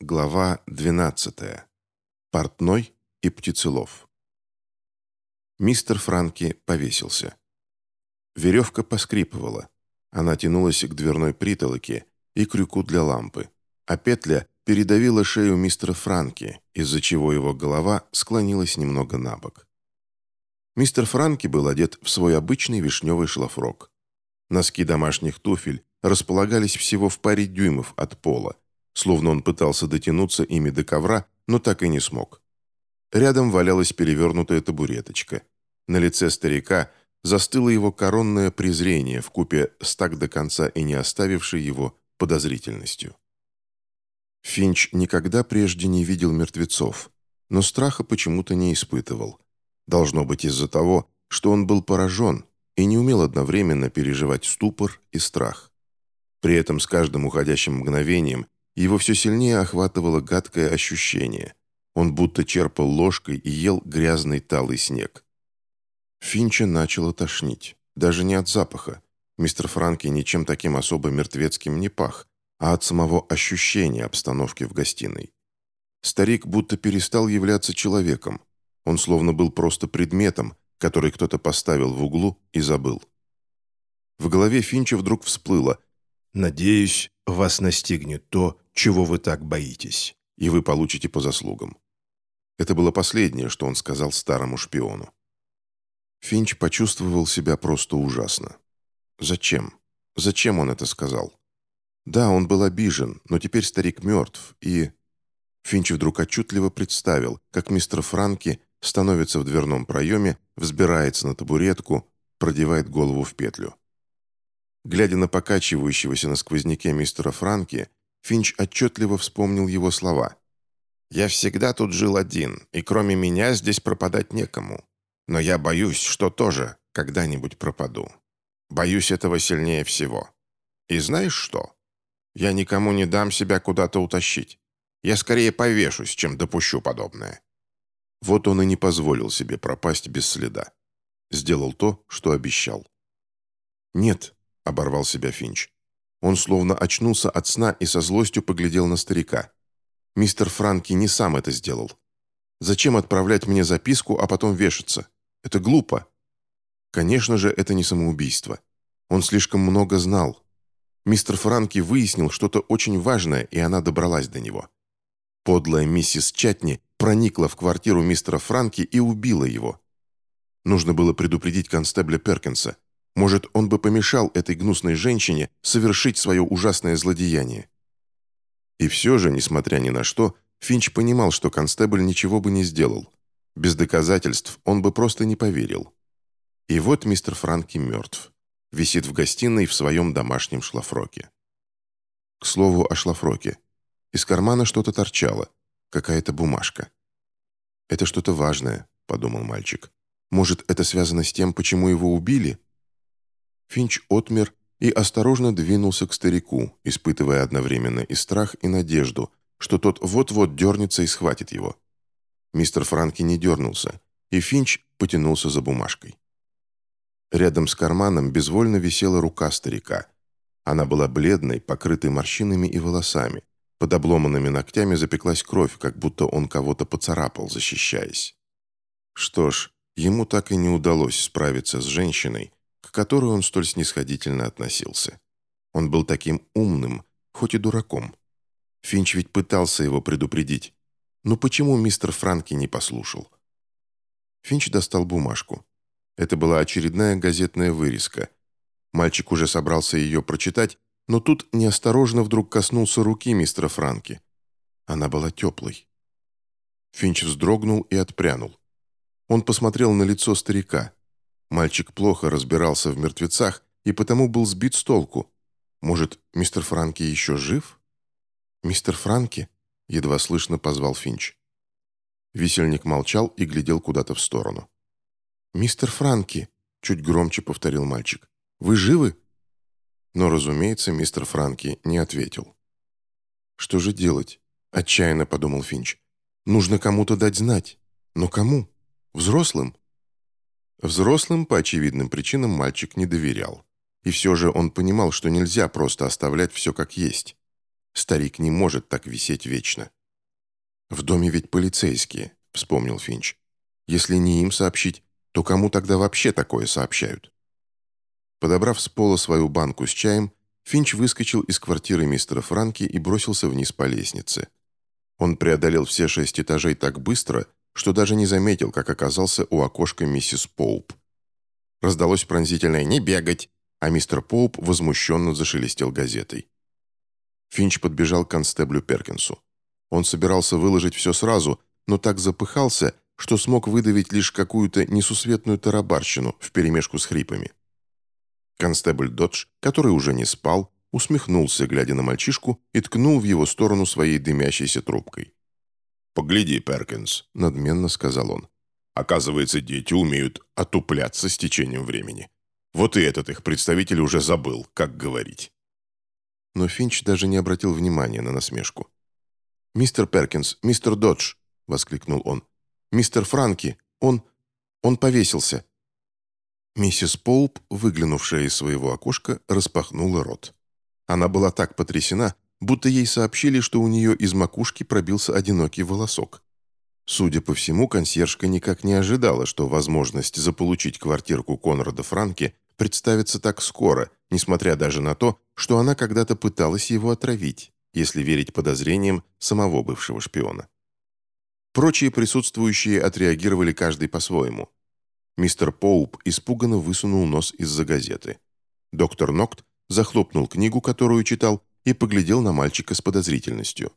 Глава 12. Портной и птицелов. Мистер Франки повесился. Веревка поскрипывала. Она тянулась к дверной притолоке и крюку для лампы, а петля передавила шею мистера Франки, из-за чего его голова склонилась немного на бок. Мистер Франки был одет в свой обычный вишневый шлафрок. Носки домашних туфель располагались всего в паре дюймов от пола, словно он пытался дотянуться ими до ковра, но так и не смог. Рядом валялась перевернутая табуреточка. На лице старика застыло его коронное презрение в купе с так до конца и не оставившей его подозрительностью. Финч никогда прежде не видел мертвецов, но страха почему-то не испытывал. Должно быть из-за того, что он был поражен и не умел одновременно переживать ступор и страх. При этом с каждым уходящим мгновением его все сильнее охватывало гадкое ощущение. Он будто черпал ложкой и ел грязный талый снег. Финча начало тошнить. Даже не от запаха. Мистер Франки ничем таким особо мертвецким не пах, а от самого ощущения обстановки в гостиной. Старик будто перестал являться человеком. Он словно был просто предметом, который кто-то поставил в углу и забыл. В голове Финча вдруг всплыло «Надеюсь, вас настигнет то, чего вы так боитесь, и вы получите по заслугам». Это было последнее, что он сказал старому шпиону. Финч почувствовал себя просто ужасно. Зачем? Зачем он это сказал? Да, он был обижен, но теперь старик мертв, и... Финч вдруг отчетливо представил, как мистер Франки становится в дверном проеме, взбирается на табуретку, продевает голову в петлю. Глядя на покачивающегося на сквозняке мистера Франки, Финч отчетливо вспомнил его слова. «Я всегда тут жил один, и кроме меня здесь пропадать некому. Но я боюсь, что тоже когда-нибудь пропаду. Боюсь этого сильнее всего. И знаешь что? Я никому не дам себя куда-то утащить. Я скорее повешусь, чем допущу подобное». Вот он и не позволил себе пропасть без следа. Сделал то, что обещал. «Нет», оборвал себя Финч. Он словно очнулся от сна и со злостью поглядел на старика. «Мистер Франки не сам это сделал. Зачем отправлять мне записку, а потом вешаться? Это глупо. Конечно же, это не самоубийство. Он слишком много знал. Мистер Франки выяснил что-то очень важное, и она добралась до него. Подлая миссис Чатни проникла в квартиру мистера Франки и убила его. Нужно было предупредить констебля Перкинса. Может, он бы помешал этой гнусной женщине совершить свое ужасное злодеяние. И все же, несмотря ни на что, Финч понимал, что констебль ничего бы не сделал. Без доказательств он бы просто не поверил. И вот мистер Франки мертв. Висит в гостиной в своем домашнем шлафроке. К слову о шлафроке. Из кармана что-то торчало. Какая-то бумажка. «Это что-то важное», — подумал мальчик. «Может, это связано с тем, почему его убили?» Финч отмер и осторожно двинулся к старику, испытывая одновременно и страх, и надежду, что тот вот-вот дернется и схватит его. Мистер Франки не дернулся, и Финч потянулся за бумажкой. Рядом с карманом безвольно висела рука старика. Она была бледной, покрытой морщинами и волосами. Под обломанными ногтями запеклась кровь, как будто он кого-то поцарапал, защищаясь. Что ж, ему так и не удалось справиться с женщиной, которой он столь снисходительно относился. Он был таким умным, хоть и дураком. Финч ведь пытался его предупредить. Но почему мистер Франки не послушал? Финч достал бумажку. Это была очередная газетная вырезка. Мальчик уже собрался ее прочитать, но тут неосторожно вдруг коснулся руки мистера Франки. Она была теплой. Финч вздрогнул и отпрянул. Он посмотрел на лицо старика. Мальчик плохо разбирался в мертвецах и потому был сбит с толку. Может, мистер Франки еще жив? «Мистер Франки?» — едва слышно позвал Финч. Висельник молчал и глядел куда-то в сторону. «Мистер Франки!» — чуть громче повторил мальчик. «Вы живы?» Но, разумеется, мистер Франки не ответил. «Что же делать?» — отчаянно подумал Финч. «Нужно кому-то дать знать. Но кому? Взрослым?» Взрослым, по очевидным причинам, мальчик не доверял. И все же он понимал, что нельзя просто оставлять все как есть. Старик не может так висеть вечно. «В доме ведь полицейские», — вспомнил Финч. «Если не им сообщить, то кому тогда вообще такое сообщают?» Подобрав с пола свою банку с чаем, Финч выскочил из квартиры мистера Франки и бросился вниз по лестнице. Он преодолел все шесть этажей так быстро, что даже не заметил, как оказался у окошка миссис Поуп. Раздалось пронзительное «Не бегать!», а мистер Поуп возмущенно зашелестел газетой. Финч подбежал к констеблю Перкинсу. Он собирался выложить все сразу, но так запыхался, что смог выдавить лишь какую-то несусветную тарабарщину вперемешку с хрипами. Констебль Додж, который уже не спал, усмехнулся, глядя на мальчишку, и ткнул в его сторону своей дымящейся трубкой. «Погляди, Перкинс», — надменно сказал он. «Оказывается, дети умеют отупляться с течением времени. Вот и этот их представитель уже забыл, как говорить». Но Финч даже не обратил внимания на насмешку. «Мистер Перкинс, мистер Додж!» — воскликнул он. «Мистер Франки, он... он повесился. Миссис Поуп, выглянувшая из своего окошка, распахнула рот. Она была так потрясена, будто ей сообщили, что у нее из макушки пробился одинокий волосок. Судя по всему, консьержка никак не ожидала, что возможность заполучить квартирку Конрада Франки представится так скоро, несмотря даже на то, что она когда-то пыталась его отравить, если верить подозрениям самого бывшего шпиона. Прочие присутствующие отреагировали каждый по-своему – Мистер Поуп испуганно высунул нос из-за газеты. Доктор Нокт захлопнул книгу, которую читал, и поглядел на мальчика с подозрительностью.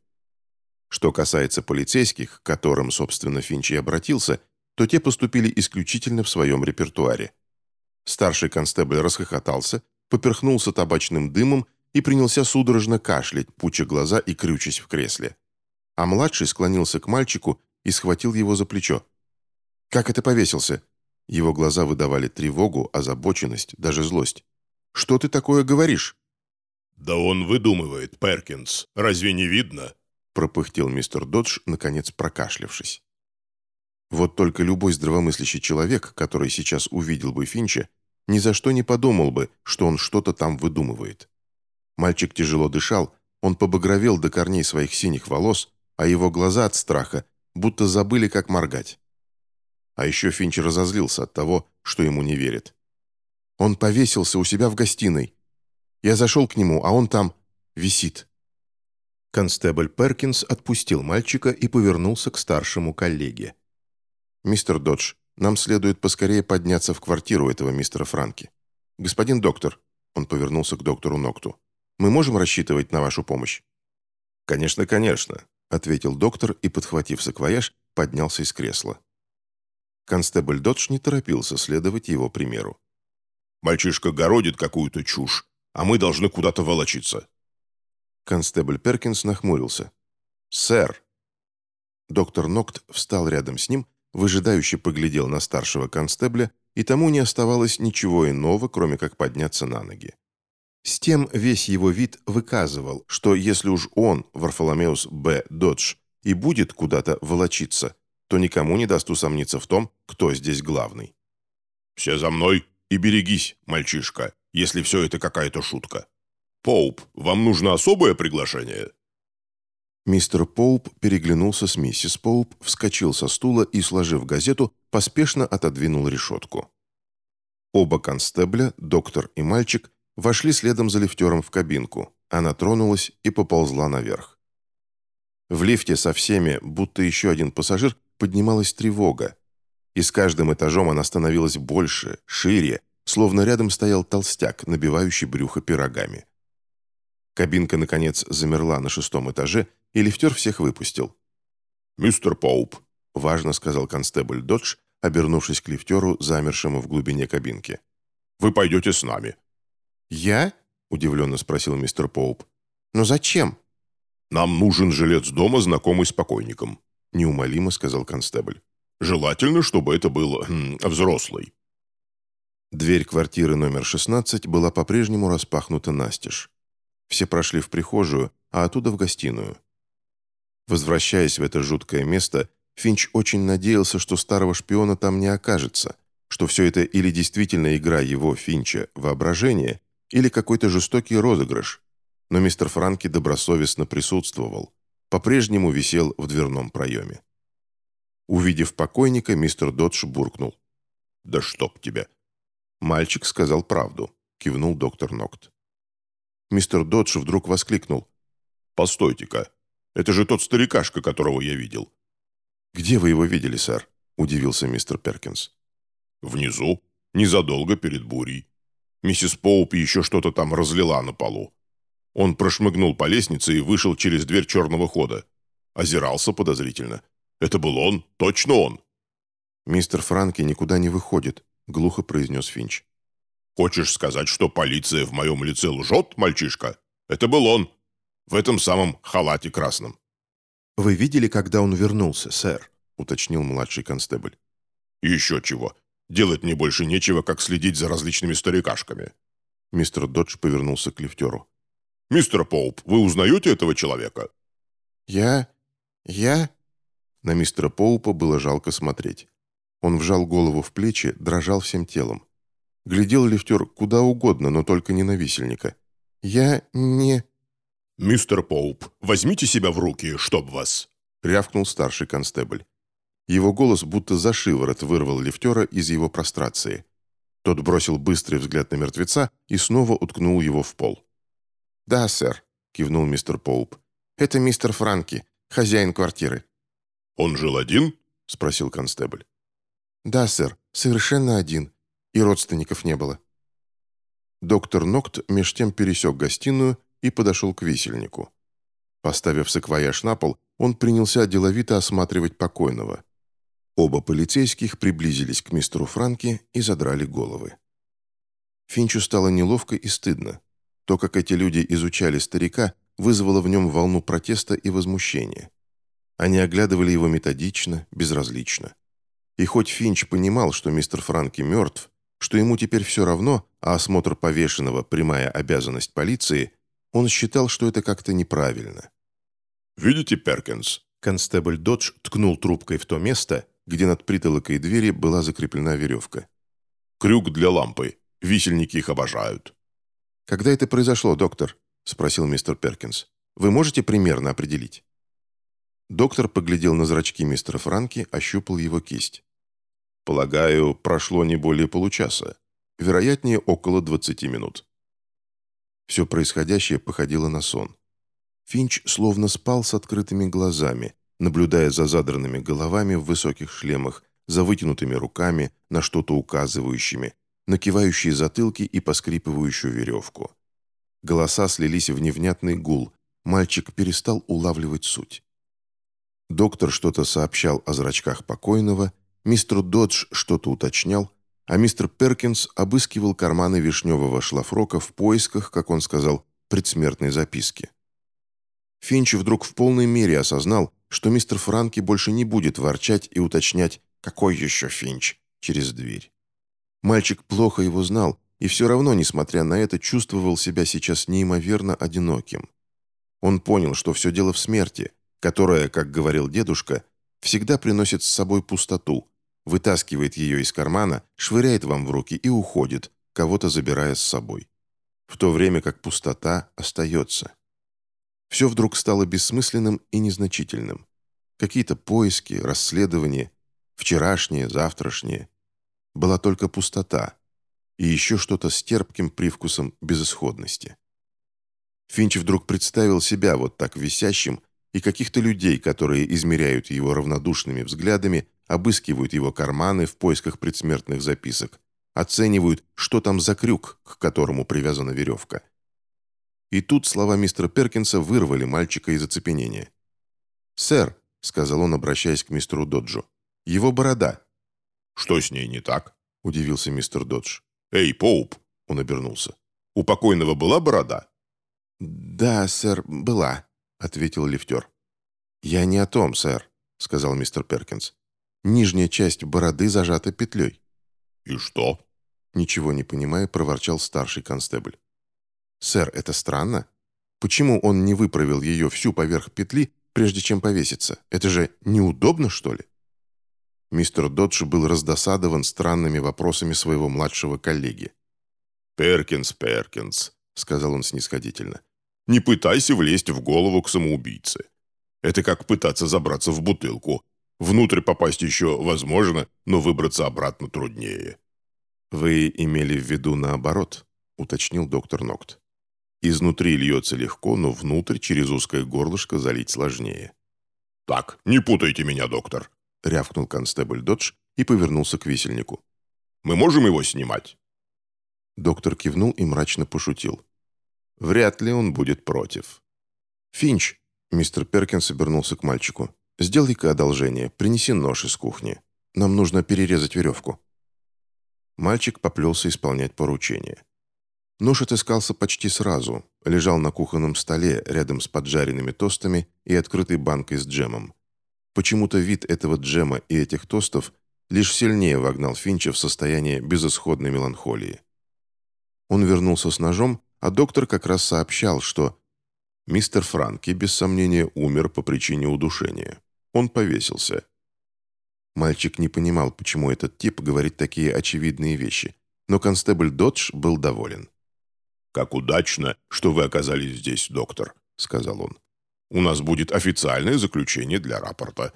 Что касается полицейских, к которым, собственно, Финчи обратился, то те поступили исключительно в своем репертуаре. Старший констебль расхохотался, поперхнулся табачным дымом и принялся судорожно кашлять, пуча глаза и крючась в кресле. А младший склонился к мальчику и схватил его за плечо. «Как это повесился? Его глаза выдавали тревогу, озабоченность, даже злость. «Что ты такое говоришь?» «Да он выдумывает, Перкинс. Разве не видно?» пропыхтел мистер Додж, наконец прокашлявшись. Вот только любой здравомыслящий человек, который сейчас увидел бы Финча, ни за что не подумал бы, что он что-то там выдумывает. Мальчик тяжело дышал, он побагровел до корней своих синих волос, а его глаза от страха будто забыли, как моргать. А еще Финч разозлился от того, что ему не верят. Он повесился у себя в гостиной. Я зашел к нему, а он там висит. Констебль Перкинс отпустил мальчика и повернулся к старшему коллеге. «Мистер Додж, нам следует поскорее подняться в квартиру этого мистера Франки. Господин доктор», — он повернулся к доктору Нокту, «мы можем рассчитывать на вашу помощь?» «Конечно, конечно», — ответил доктор и, подхватив саквояж, поднялся из кресла. Констебль Додж не торопился следовать его примеру. «Мальчишка городит какую-то чушь, а мы должны куда-то волочиться». Констебль Перкинс нахмурился. «Сэр!» Доктор Нокт встал рядом с ним, выжидающе поглядел на старшего констебля, и тому не оставалось ничего иного, кроме как подняться на ноги. С тем весь его вид выказывал, что если уж он, Варфоломеус Б. Додж, и будет куда-то волочиться, то никому не даст усомниться в том, кто здесь главный. «Все за мной и берегись, мальчишка, если все это какая-то шутка. Поуп, вам нужно особое приглашение?» Мистер Поуп переглянулся с миссис Поуп, вскочил со стула и, сложив газету, поспешно отодвинул решетку. Оба констебля, доктор и мальчик, вошли следом за лифтером в кабинку. Она тронулась и поползла наверх. В лифте со всеми, будто еще один пассажир, поднималась тревога. И с каждым этажом она становилась больше, шире, словно рядом стоял толстяк, набивающий брюхо пирогами. Кабинка, наконец, замерла на шестом этаже, и лифтер всех выпустил. «Мистер Поуп», — важно сказал констебль Додж, обернувшись к лифтеру, замершему в глубине кабинки. «Вы пойдете с нами». «Я?» — удивленно спросил мистер Поуп. «Но зачем?» «Нам нужен жилец дома, знакомый с покойником», — неумолимо сказал констебль. «Желательно, чтобы это был хм, взрослый». Дверь квартиры номер 16 была по-прежнему распахнута настежь. Все прошли в прихожую, а оттуда в гостиную. Возвращаясь в это жуткое место, Финч очень надеялся, что старого шпиона там не окажется, что все это или действительно игра его, Финча, воображения, или какой-то жестокий розыгрыш. но мистер Франки добросовестно присутствовал, по-прежнему висел в дверном проеме. Увидев покойника, мистер Додж буркнул. «Да чтоб тебя!» «Мальчик сказал правду», — кивнул доктор Нокт. Мистер Додж вдруг воскликнул. «Постойте-ка, это же тот старикашка, которого я видел». «Где вы его видели, сэр?» — удивился мистер Перкинс. «Внизу, незадолго перед бурей. Миссис Поуп еще что-то там разлила на полу. Он прошмыгнул по лестнице и вышел через дверь черного хода. Озирался подозрительно. Это был он, точно он. «Мистер Франки никуда не выходит», — глухо произнес Финч. «Хочешь сказать, что полиция в моем лице лжет, мальчишка? Это был он. В этом самом халате красном». «Вы видели, когда он вернулся, сэр?» — уточнил младший констебль. «Еще чего. Делать мне больше нечего, как следить за различными старикашками». Мистер Додж повернулся к лифтеру. «Мистер Поуп, вы узнаете этого человека?» «Я... я...» На мистера Поупа было жалко смотреть. Он вжал голову в плечи, дрожал всем телом. Глядел лифтер куда угодно, но только не на висельника. «Я не...» «Мистер Поуп, возьмите себя в руки, чтоб вас!» — рявкнул старший констебль. Его голос будто за шиворот вырвал лифтера из его прострации. Тот бросил быстрый взгляд на мертвеца и снова уткнул его в пол. «Да, сэр», — кивнул мистер Поуп. «Это мистер Франки, хозяин квартиры. «Он жил один?» — спросил констебль. «Да, сэр, совершенно один. И родственников не было». Доктор Нокт меж тем пересек гостиную и подошел к висельнику. Поставив саквояж на пол, он принялся деловито осматривать покойного. Оба полицейских приблизились к мистеру Франке и задрали головы. Финчу стало неловко и стыдно. То, как эти люди изучали старика, вызвало в нем волну протеста и возмущения. Они оглядывали его методично, безразлично. И хоть Финч понимал, что мистер Франки мертв, что ему теперь все равно, а осмотр повешенного – прямая обязанность полиции, он считал, что это как-то неправильно. «Видите, Перкинс?» Констебль Додж ткнул трубкой в то место, где над притолокой двери была закреплена веревка. «Крюк для лампы. Висельники их обожают». «Когда это произошло, доктор?» – спросил мистер Перкинс. «Вы можете примерно определить?» Доктор поглядел на зрачки мистера Франки, ощупал его кисть. «Полагаю, прошло не более получаса. Вероятнее, около 20 минут». Все происходящее походило на сон. Финч словно спал с открытыми глазами, наблюдая за задранными головами в высоких шлемах, за вытянутыми руками, на что-то указывающими, накивающие затылки и поскрипывающую веревку. Голоса слились в невнятный гул. Мальчик перестал улавливать суть. Доктор что-то сообщал о зрачках покойного, мистер Додж что-то уточнял, а мистер Перкинс обыскивал карманы вишневого шлафрока в поисках, как он сказал, предсмертной записки. Финч вдруг в полной мере осознал, что мистер Франки больше не будет ворчать и уточнять «Какой еще Финч?» через дверь. Мальчик плохо его знал, и все равно, несмотря на это, чувствовал себя сейчас неимоверно одиноким. Он понял, что все дело в смерти – которая, как говорил дедушка, всегда приносит с собой пустоту, вытаскивает ее из кармана, швыряет вам в руки и уходит, кого-то забирая с собой. В то время как пустота остается. Все вдруг стало бессмысленным и незначительным. Какие-то поиски, расследования, вчерашние, завтрашние. Была только пустота и еще что-то с терпким привкусом безысходности. Финч вдруг представил себя вот так висящим, и каких-то людей, которые измеряют его равнодушными взглядами, обыскивают его карманы в поисках предсмертных записок, оценивают, что там за крюк, к которому привязана веревка. И тут слова мистера Перкинса вырвали мальчика из оцепенения. «Сэр», — сказал он, обращаясь к мистеру Доджу, — «его борода». «Что с ней не так?» — удивился мистер Додж. «Эй, Поуп!» — он обернулся. «У покойного была борода?» «Да, сэр, была», — ответил лифтер. «Я не о том, сэр», — сказал мистер Перкинс. «Нижняя часть бороды зажата петлей». «И что?» Ничего не понимая, проворчал старший констебль. «Сэр, это странно. Почему он не выправил ее всю поверх петли, прежде чем повеситься? Это же неудобно, что ли?» Мистер Додж был раздосадован странными вопросами своего младшего коллеги. «Перкинс, Перкинс», — сказал он снисходительно. Не пытайся влезть в голову к самоубийце. Это как пытаться забраться в бутылку. Внутрь попасть еще возможно, но выбраться обратно труднее». «Вы имели в виду наоборот», — уточнил доктор Нокт. «Изнутри льется легко, но внутрь через узкое горлышко залить сложнее». «Так, не путайте меня, доктор», — рявкнул констебль Додж и повернулся к висельнику. «Мы можем его снимать?» Доктор кивнул и мрачно пошутил. «Вряд ли он будет против». «Финч», — мистер Перкинс обернулся к мальчику, «сделай-ка одолжение, принеси нож из кухни. Нам нужно перерезать веревку». Мальчик поплелся исполнять поручение. Нож отыскался почти сразу, лежал на кухонном столе рядом с поджаренными тостами и открытой банкой с джемом. Почему-то вид этого джема и этих тостов лишь сильнее вогнал Финча в состояние безысходной меланхолии. Он вернулся с ножом, а доктор как раз сообщал, что мистер Франки, без сомнения, умер по причине удушения. Он повесился. Мальчик не понимал, почему этот тип говорит такие очевидные вещи, но констебль Додж был доволен. «Как удачно, что вы оказались здесь, доктор», — сказал он. «У нас будет официальное заключение для рапорта».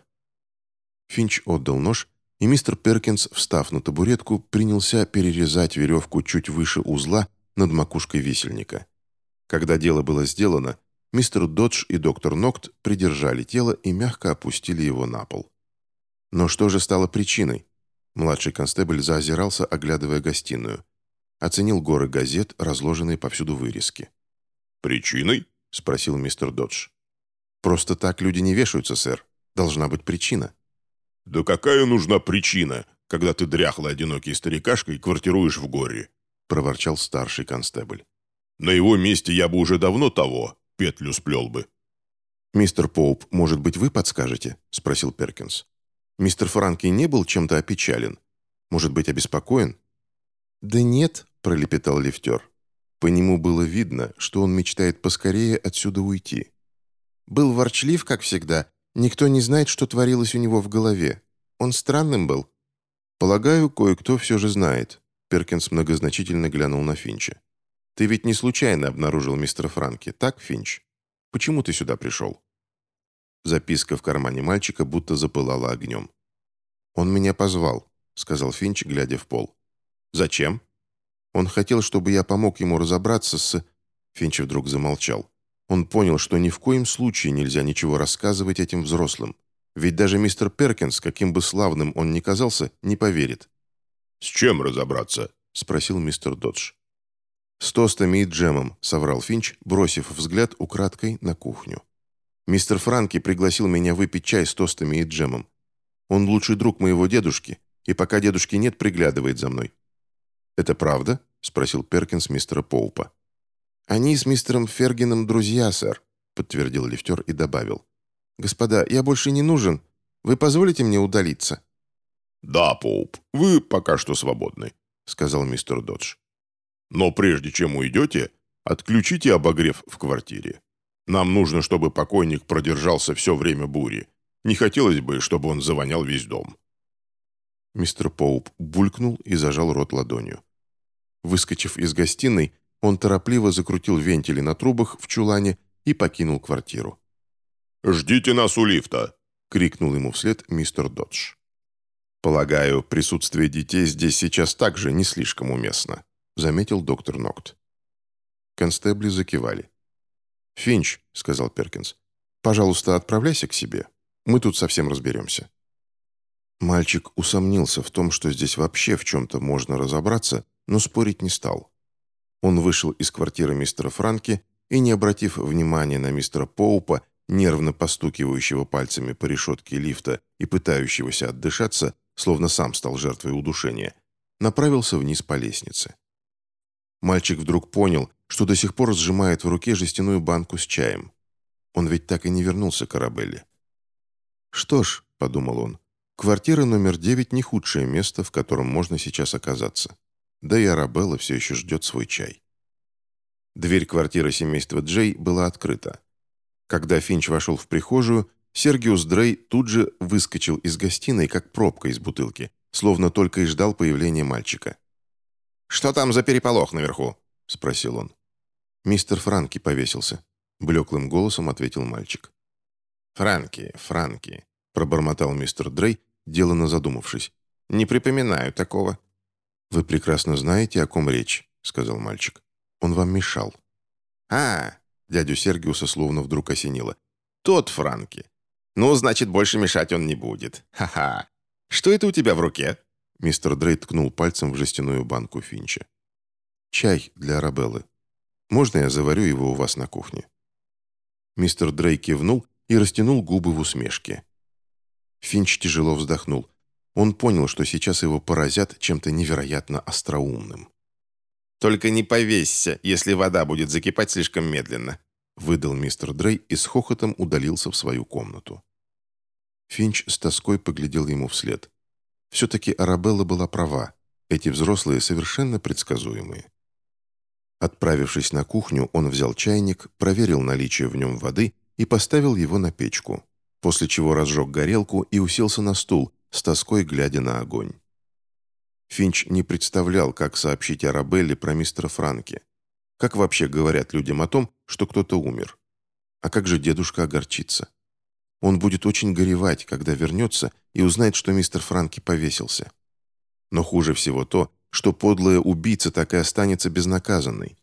Финч отдал нож, и мистер Перкинс, встав на табуретку, принялся перерезать веревку чуть выше узла над макушкой висельника. Когда дело было сделано, мистер Додж и доктор Нокт придержали тело и мягко опустили его на пол. Но что же стало причиной? Младший констебль заозирался, оглядывая гостиную. Оценил горы газет, разложенные повсюду вырезки. «Причиной?» — спросил мистер Додж. «Просто так люди не вешаются, сэр. Должна быть причина». «Да какая нужна причина, когда ты дряхлый одинокий старикашка и квартируешь в горе?» — проворчал старший констебль. «На его месте я бы уже давно того, петлю сплел бы». «Мистер Поуп, может быть, вы подскажете?» — спросил Перкинс. Мистер Франки не был чем-то опечален? Может быть, обеспокоен? «Да нет», — пролепетал лифтер. По нему было видно, что он мечтает поскорее отсюда уйти. Был ворчлив, как всегда. Никто не знает, что творилось у него в голове. Он странным был. Полагаю, кое-кто все же знает. Перкинс многозначительно глянул на Финча. «Ты ведь не случайно обнаружил мистера Франки, так, Финч? Почему ты сюда пришел?» Записка в кармане мальчика будто запылала огнем. «Он меня позвал», — сказал Финч, глядя в пол. «Зачем?» «Он хотел, чтобы я помог ему разобраться с...» Финч вдруг замолчал. Он понял, что ни в коем случае нельзя ничего рассказывать этим взрослым. Ведь даже мистер Перкинс, каким бы славным он ни казался, не поверит. «С чем разобраться?» — спросил мистер Додж. «С тостами и джемом», — соврал Финч, бросив взгляд украдкой на кухню. Мистер Франки пригласил меня выпить чай с тостами и джемом. Он лучший друг моего дедушки, и пока дедушки нет, приглядывает за мной». «Это правда?» — спросил Перкинс мистера Поупа. «Они с мистером Фергином друзья, сэр», — подтвердил лифтер и добавил. «Господа, я больше не нужен. Вы позволите мне удалиться?» «Да, Поуп, вы пока что свободны», — сказал мистер Додж. «Но прежде чем уйдете, отключите обогрев в квартире. Нам нужно, чтобы покойник продержался все время бури. Не хотелось бы, чтобы он завонял весь дом». Мистер Поуп булькнул и зажал рот ладонью. Выскочив из гостиной, он торопливо закрутил вентили на трубах в чулане и покинул квартиру. «Ждите нас у лифта!» — крикнул ему вслед мистер Додж. «Полагаю, присутствие детей здесь сейчас также не слишком уместно», — заметил доктор Нокт. Констебли закивали. «Финч», — сказал Перкинс, — «пожалуйста, отправляйся к себе. Мы тут совсем разберемся». Мальчик усомнился в том, что здесь вообще в чем-то можно разобраться, но спорить не стал. Он вышел из квартиры мистера Франки и, не обратив внимания на мистера Поупа, нервно постукивающего пальцами по решетке лифта и пытающегося отдышаться, словно сам стал жертвой удушения, направился вниз по лестнице. Мальчик вдруг понял, что до сих пор сжимает в руке жестяную банку с чаем. Он ведь так и не вернулся к Арабелле. «Что ж», — подумал он, — «квартира номер девять не худшее место, в котором можно сейчас оказаться. Да и Арабелла все еще ждет свой чай». Дверь квартиры семейства Джей была открыта. Когда Финч вошел в прихожую, Сергиус Дрей тут же выскочил из гостиной, как пробка из бутылки, словно только и ждал появления мальчика. «Что там за переполох наверху?» – спросил он. Мистер Франки повесился. блеклым голосом ответил мальчик. «Франки, Франки», — пробормотал мистер Дрей, делано задумавшись. «Не припоминаю такого». «Вы прекрасно знаете, о ком речь», — сказал мальчик. «Он вам мешал». «А, дядю Сергиуса словно вдруг осенило. Тот Франки. Ну, значит, больше мешать он не будет. Ха-ха. Что это у тебя в руке?» Мистер Дрей ткнул пальцем в жестяную банку Финча. «Чай для Арабеллы. Можно я заварю его у вас на кухне?» Мистер Дрей кивнул и растянул губы в усмешке. Финч тяжело вздохнул. Он понял, что сейчас его поразят чем-то невероятно остроумным. «Только не повесься, если вода будет закипать слишком медленно», выдал мистер Дрей и с хохотом удалился в свою комнату. Финч с тоской поглядел ему вслед. Все-таки Арабелла была права. Эти взрослые совершенно предсказуемые. Отправившись на кухню, он взял чайник, проверил наличие в нем воды и поставил его на печку, после чего разжег горелку и уселся на стул, с тоской глядя на огонь. Финч не представлял, как сообщить Арабелле про мистера Франки. Как вообще говорят людям о том, что кто-то умер? А как же дедушка огорчится? Он будет очень горевать, когда вернется и узнает, что мистер Франки повесился. Но хуже всего то, что подлая убийца так и останется безнаказанной.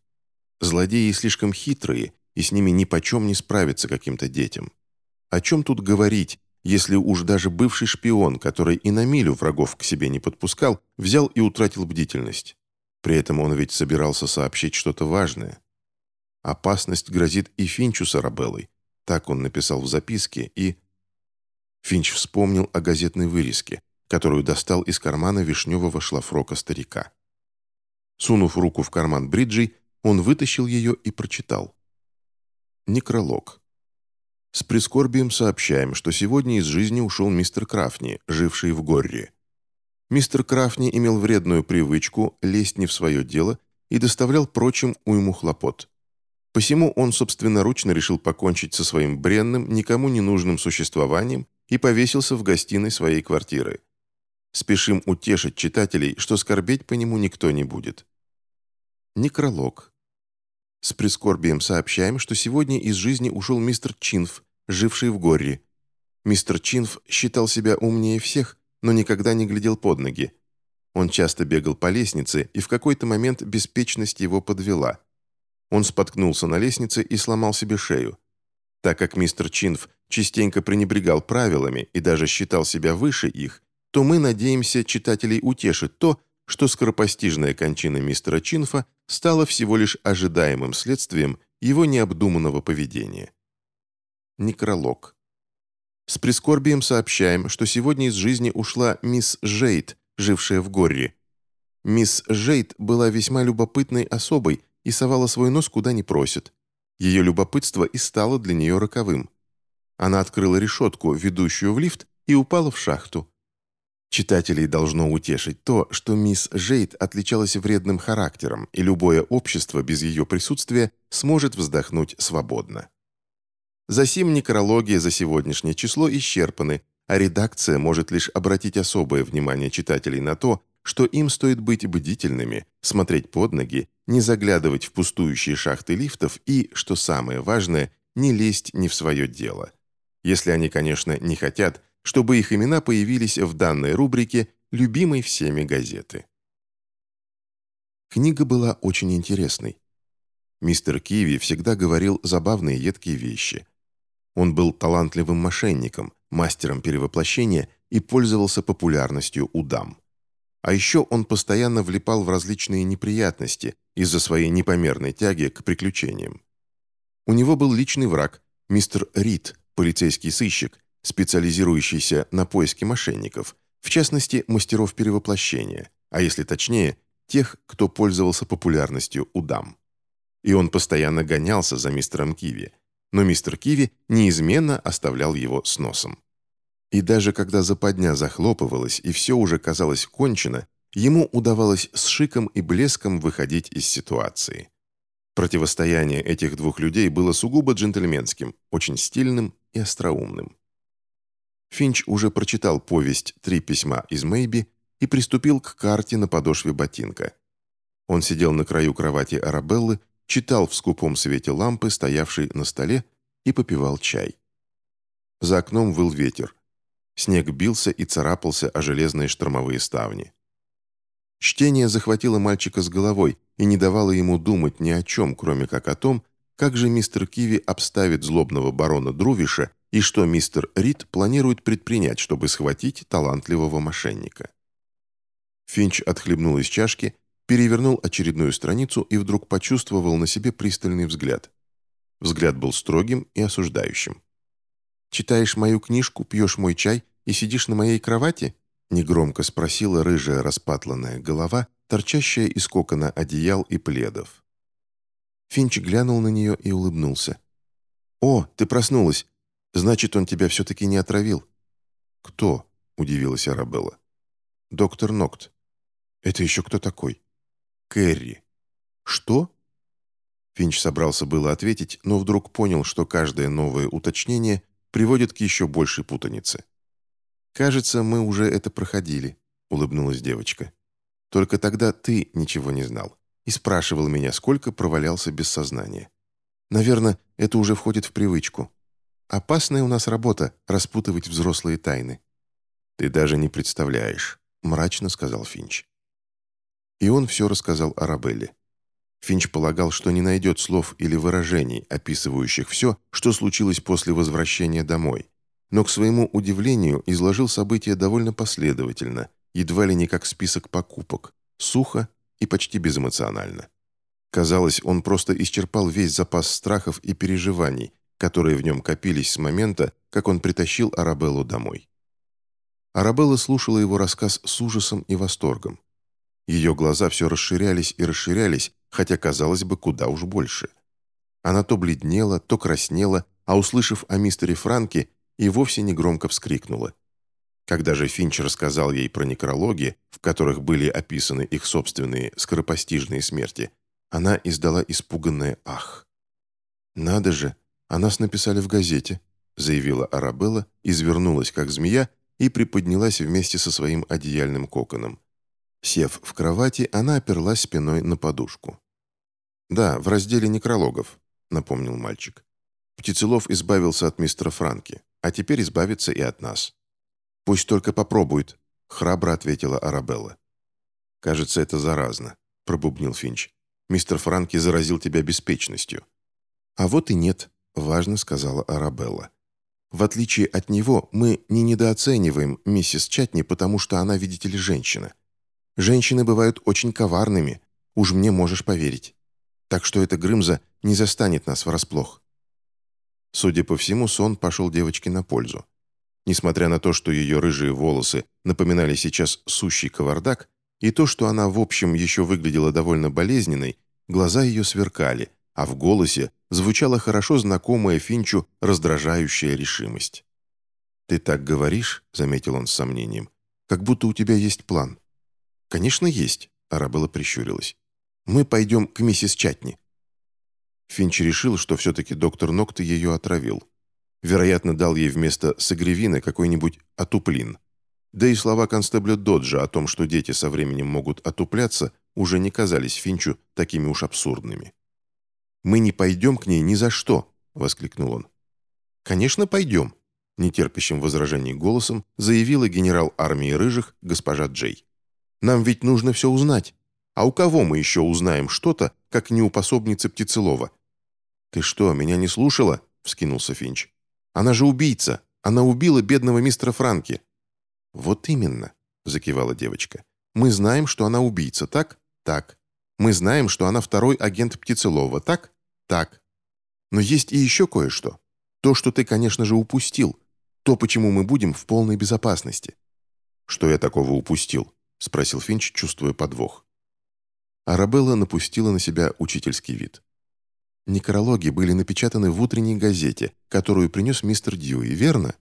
Злодеи слишком хитрые, и с ними ни почем не справиться каким-то детям. О чем тут говорить, если уж даже бывший шпион, который и на милю врагов к себе не подпускал, взял и утратил бдительность? При этом он ведь собирался сообщить что-то важное. Опасность грозит и Финчу с Арабеллой. Так он написал в записке, и... Финч вспомнил о газетной вырезке, которую достал из кармана вишневого шлафрока старика. Сунув руку в карман бриджей, он вытащил ее и прочитал. Некролог. С прискорбием сообщаем, что сегодня из жизни ушел мистер Крафни, живший в Горре. Мистер Крафни имел вредную привычку лезть не в свое дело и доставлял прочим уйму хлопот. Посему он собственноручно решил покончить со своим бренным, никому не нужным существованием и повесился в гостиной своей квартиры. Спешим утешить читателей, что скорбеть по нему никто не будет. Некролог. С прискорбием сообщаем, что сегодня из жизни ушел мистер Чинф, живший в Горре. Мистер Чинф считал себя умнее всех, но никогда не глядел под ноги. Он часто бегал по лестнице, и в какой-то момент беспечность его подвела. Он споткнулся на лестнице и сломал себе шею. Так как мистер Чинф частенько пренебрегал правилами и даже считал себя выше их, то мы надеемся читателей утешить то, что скоропостижная кончина мистера Чинфа стала всего лишь ожидаемым следствием его необдуманного поведения. Некролог. С прискорбием сообщаем, что сегодня из жизни ушла мисс Жейд, жившая в Горре. Мисс Жейд была весьма любопытной особой и совала свой нос куда не просит. Ее любопытство и стало для нее роковым. Она открыла решетку, ведущую в лифт, и упала в шахту. Читателей должно утешить то, что мисс Жейд отличалась вредным характером, и любое общество без ее присутствия сможет вздохнуть свободно. Засим некрология за сегодняшнее число исчерпаны, а редакция может лишь обратить особое внимание читателей на то, что им стоит быть бдительными, смотреть под ноги, не заглядывать в пустующие шахты лифтов и, что самое важное, не лезть не в свое дело. Если они, конечно, не хотят, чтобы их имена появились в данной рубрике любимой всеми газеты. Книга была очень интересной. Мистер Киви всегда говорил забавные едкие вещи. Он был талантливым мошенником, мастером перевоплощения и пользовался популярностью у дам. А еще он постоянно влипал в различные неприятности из-за своей непомерной тяги к приключениям. У него был личный враг, мистер Рид, полицейский сыщик, специализирующийся на поиске мошенников, в частности, мастеров перевоплощения, а если точнее, тех, кто пользовался популярностью у дам. И он постоянно гонялся за мистером Киви, но мистер Киви неизменно оставлял его с носом. И даже когда западня захлопывалась и все уже казалось кончено, ему удавалось с шиком и блеском выходить из ситуации. Противостояние этих двух людей было сугубо джентльменским, очень стильным и остроумным. Финч уже прочитал повесть «Три письма из Мэйби» и приступил к карте на подошве ботинка. Он сидел на краю кровати Арабеллы, читал в скупом свете лампы, стоявшей на столе, и попивал чай. За окном выл ветер. Снег бился и царапался о железные штормовые ставни. Чтение захватило мальчика с головой и не давало ему думать ни о чем, кроме как о том, как же мистер Киви обставит злобного барона Друвиша и что мистер Рид планирует предпринять, чтобы схватить талантливого мошенника. Финч отхлебнул из чашки, перевернул очередную страницу и вдруг почувствовал на себе пристальный взгляд. Взгляд был строгим и осуждающим. «Читаешь мою книжку, пьешь мой чай и сидишь на моей кровати?» негромко спросила рыжая распатланная голова, торчащая из кокона одеял и пледов. Финч глянул на нее и улыбнулся. «О, ты проснулась! Значит, он тебя все-таки не отравил?» «Кто?» — удивилась Арабелла. «Доктор Нокт». «Это еще кто такой?» «Кэрри». «Что?» Финч собрался было ответить, но вдруг понял, что каждое новое уточнение приводит к еще большей путанице. «Кажется, мы уже это проходили», — улыбнулась девочка. «Только тогда ты ничего не знал и спрашивал меня, сколько провалялся без сознания. Наверное, это уже входит в привычку. Опасная у нас работа — распутывать взрослые тайны». «Ты даже не представляешь», — мрачно сказал Финч. И он все рассказал Арабелле. Финч полагал, что не найдет слов или выражений, описывающих все, что случилось после возвращения домой, но, к своему удивлению, изложил события довольно последовательно, едва ли не как список покупок, сухо и почти безэмоционально. Казалось, он просто исчерпал весь запас страхов и переживаний, которые в нем копились с момента, как он притащил Арабеллу домой. Арабелла слушала его рассказ с ужасом и восторгом. Ее глаза все расширялись и расширялись, хотя, казалось бы, куда уж больше. Она то бледнела, то краснела, а, услышав о мистере Франке, и вовсе не громко вскрикнула. Когда же Финч рассказал ей про некрологи, в которых были описаны их собственные скоропостижные смерти, она издала испуганное «ах». «Надо же, о нас написали в газете», заявила Арабелла, извернулась как змея и приподнялась вместе со своим одеяльным коконом. Сев в кровати, она оперлась спиной на подушку. «Да, в разделе некрологов», — напомнил мальчик. Птицелов избавился от мистера Франки а теперь избавится и от нас». «Пусть только попробует», — храбро ответила Арабелла. «Кажется, это заразно», — пробубнил Финч. «Мистер Франки заразил тебя беспечностью». «А вот и нет», — важно сказала Арабелла. «В отличие от него, мы не недооцениваем миссис Чатни, потому что она, видите ли, женщина. Женщины бывают очень коварными, уж мне можешь поверить. Так что эта Грымза не застанет нас врасплох. Судя по всему, сон пошел девочке на пользу. Несмотря на то, что ее рыжие волосы напоминали сейчас сущий кавардак, и то, что она, в общем, еще выглядела довольно болезненной, глаза ее сверкали, а в голосе звучала хорошо знакомая Финчу раздражающая решимость. «Ты так говоришь», — заметил он с сомнением, — «как будто у тебя есть план». «Конечно, есть», — Арабелла прищурилась. «Мы пойдем к миссис Чатни. Финч решил, что все-таки доктор Нокт ее отравил. Вероятно, дал ей вместо сагревина какой-нибудь атуплин. Да и слова констебля Доджа о том, что дети со временем могут отупляться, уже не казались Финчу такими уж абсурдными. «Мы не пойдем к ней ни за что!» — воскликнул он. «Конечно, пойдем!» — нетерпящим возражений голосом заявила генерал армии рыжих госпожа Джей. «Нам ведь нужно все узнать. А у кого мы еще узнаем что-то, как не у пособницы Птицелова, «Ты что, меня не слушала?» — вскинулся Финч. «Она же убийца! Она убила бедного мистера Франки!» «Вот именно!» — закивала девочка. «Мы знаем, что она убийца, так? Так. Мы знаем, что она второй агент Птицелова, так? Так. Но есть и еще кое-что. То, что ты, конечно же, упустил. То, почему мы будем в полной безопасности». «Что я такого упустил?» — спросил Финч, чувствуя подвох. Арабелла напустила на себя учительский вид. Некрологи были напечатаны в утренней газете, которую принес мистер Дьюи, верно?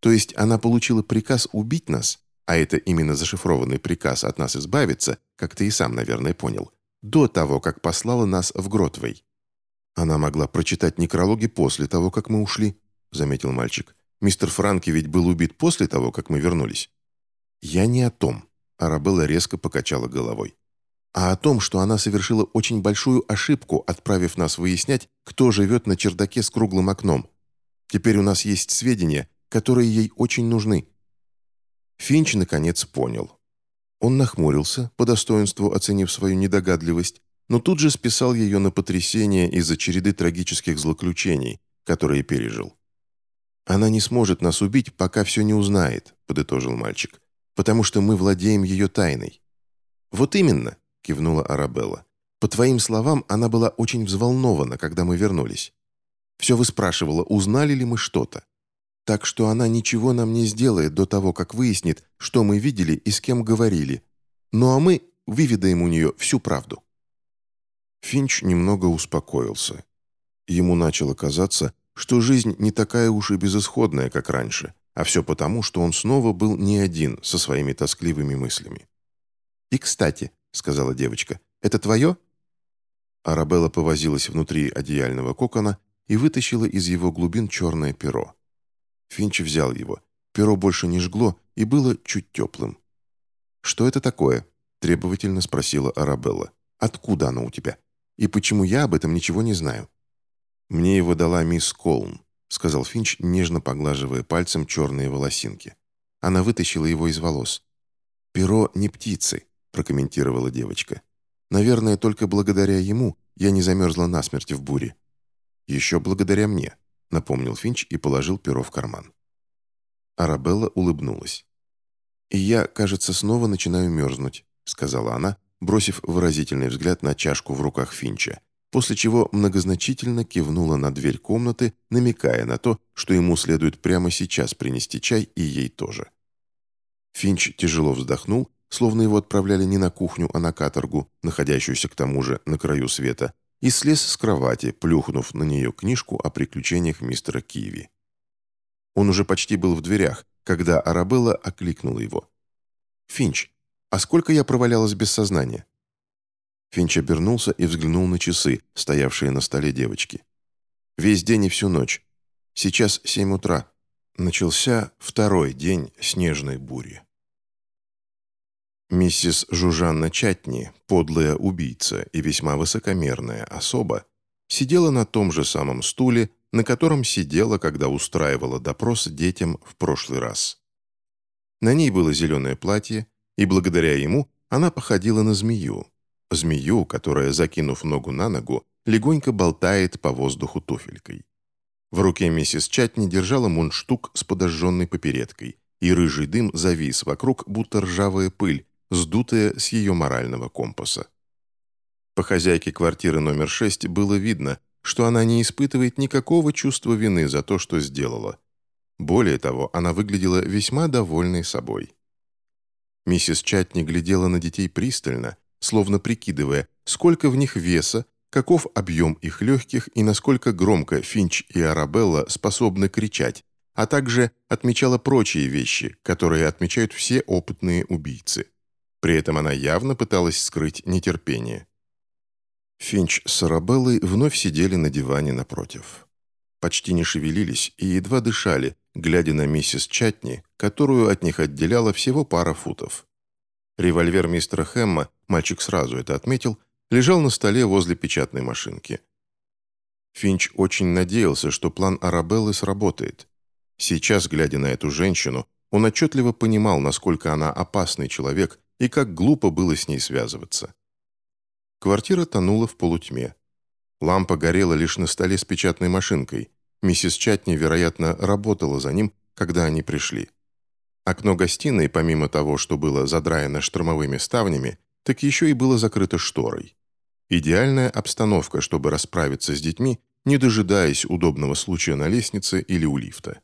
То есть она получила приказ убить нас, а это именно зашифрованный приказ от нас избавиться, как ты и сам, наверное, понял, до того, как послала нас в Гротвей. Она могла прочитать некрологи после того, как мы ушли, заметил мальчик. Мистер Франки ведь был убит после того, как мы вернулись. Я не о том. Арабелла резко покачала головой. а о том, что она совершила очень большую ошибку, отправив нас выяснять, кто живет на чердаке с круглым окном. Теперь у нас есть сведения, которые ей очень нужны». Финч наконец понял. Он нахмурился, по достоинству оценив свою недогадливость, но тут же списал ее на потрясение из-за череды трагических злоключений, которые пережил. «Она не сможет нас убить, пока все не узнает», — подытожил мальчик, «потому что мы владеем ее тайной». «Вот именно», — кивнула Арабелла. «По твоим словам, она была очень взволнована, когда мы вернулись. Все выспрашивала, узнали ли мы что-то. Так что она ничего нам не сделает до того, как выяснит, что мы видели и с кем говорили. Ну а мы выведаем у нее всю правду». Финч немного успокоился. Ему начало казаться, что жизнь не такая уж и безысходная, как раньше, а все потому, что он снова был не один со своими тоскливыми мыслями. «И кстати», — сказала девочка, — «это твое?» Арабелла повозилась внутри одеяльного кокона и вытащила из его глубин черное перо. Финч взял его. Перо больше не жгло и было чуть теплым. «Что это такое?» – требовательно спросила Арабелла. «Откуда оно у тебя? И почему я об этом ничего не знаю?» «Мне его дала мисс Колм», — сказал Финч, нежно поглаживая пальцем черные волосинки. Она вытащила его из волос. «Перо не птицы», — прокомментировала девочка. «Наверное, только благодаря ему я не замерзла насмерть в буре». «Еще благодаря мне», — напомнил Финч и положил перо в карман. Арабелла улыбнулась. «И я, кажется, снова начинаю мерзнуть», — сказала она, бросив выразительный взгляд на чашку в руках Финча, после чего многозначительно кивнула на дверь комнаты, намекая на то, что ему следует прямо сейчас принести чай и ей тоже. Финч тяжело вздохнул, словно его отправляли не на кухню, а на каторгу, находящуюся к тому же на краю света, и слез с кровати, плюхнув на нее книжку о приключениях мистера Киви. Он уже почти был в дверях, когда Арабелла окликнула его. «Финч, а сколько я провалялась без сознания?» Финч обернулся и взглянул на часы, стоявшие на столе девочки. Весь день и всю ночь. Сейчас семь утра. Начался второй день снежной бури. Миссис Жужанна Чатни, подлая убийца и весьма высокомерная особа, сидела на том же самом стуле, на котором сидела, когда устраивала допрос детям в прошлый раз. На ней было зеленое платье, и благодаря ему она походила на змею, змею, которая, закинув ногу на ногу, легонько болтает по воздуху туфелькой. В руке миссис Чатни держала мундштук с подожженной попередкой, и рыжий дым завис вокруг, будто ржавая пыль, сдутая с ее морального компаса. По хозяйке квартиры номер 6 было видно, что она не испытывает никакого чувства вины за то, что сделала. Более того, она выглядела весьма довольной собой. Миссис Чатни глядела на детей пристально, словно прикидывая, сколько в них веса, каков объем их легких и насколько громко Финч и Арабелла способны кричать, а также отмечала прочие вещи, которые отмечают все опытные убийцы. При этом она явно пыталась скрыть нетерпение. Финч с Арабеллой вновь сидели на диване напротив. Почти не шевелились и едва дышали, глядя на миссис Чатни, которую от них отделяла всего пара футов. Револьвер мистера Хэмма, мальчик сразу это отметил, лежал на столе возле печатной машинки. Финч очень надеялся, что план Арабеллы сработает. Сейчас, глядя на эту женщину, он отчетливо понимал, насколько она опасный человек и как глупо было с ней связываться. Квартира тонула в полутьме. Лампа горела лишь на столе с печатной машинкой. Миссис Чатни, вероятно, работала за ним, когда они пришли. Окно гостиной, помимо того, что было задраено штормовыми ставнями, так еще и было закрыто шторой. Идеальная обстановка, чтобы расправиться с детьми, не дожидаясь удобного случая на лестнице или у лифта.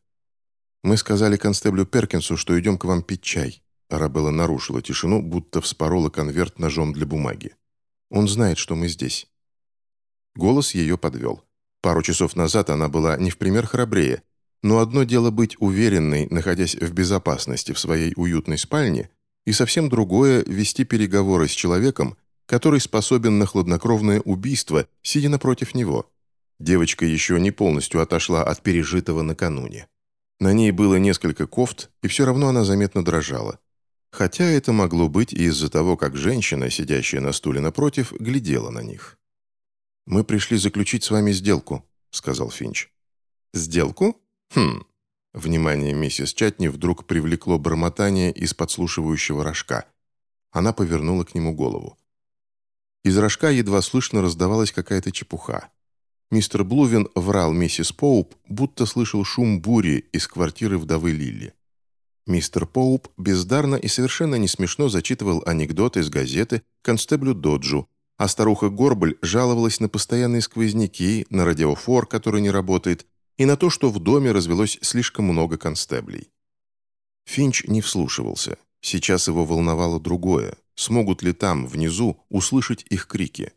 «Мы сказали констеблю Перкинсу, что идем к вам пить чай». Арабелла нарушила тишину, будто вспорола конверт ножом для бумаги. «Он знает, что мы здесь». Голос ее подвел. Пару часов назад она была не в пример храбрее, но одно дело быть уверенной, находясь в безопасности в своей уютной спальне, и совсем другое – вести переговоры с человеком, который способен на хладнокровное убийство, сидя напротив него. Девочка еще не полностью отошла от пережитого накануне. На ней было несколько кофт, и все равно она заметно дрожала. хотя это могло быть и из-за того, как женщина, сидящая на стуле напротив, глядела на них. «Мы пришли заключить с вами сделку», — сказал Финч. «Сделку? Хм». Внимание миссис Чатни вдруг привлекло бормотание из подслушивающего рожка. Она повернула к нему голову. Из рожка едва слышно раздавалась какая-то чепуха. Мистер Блувин врал миссис Поуп, будто слышал шум бури из квартиры вдовы Лилли. Мистер Поуп бездарно и совершенно не смешно зачитывал анекдоты из газеты «Констеблю Доджу», а старуха Горбль жаловалась на постоянные сквозняки, на радиофор, который не работает, и на то, что в доме развелось слишком много констеблей. Финч не вслушивался. Сейчас его волновало другое. Смогут ли там, внизу, услышать их крики?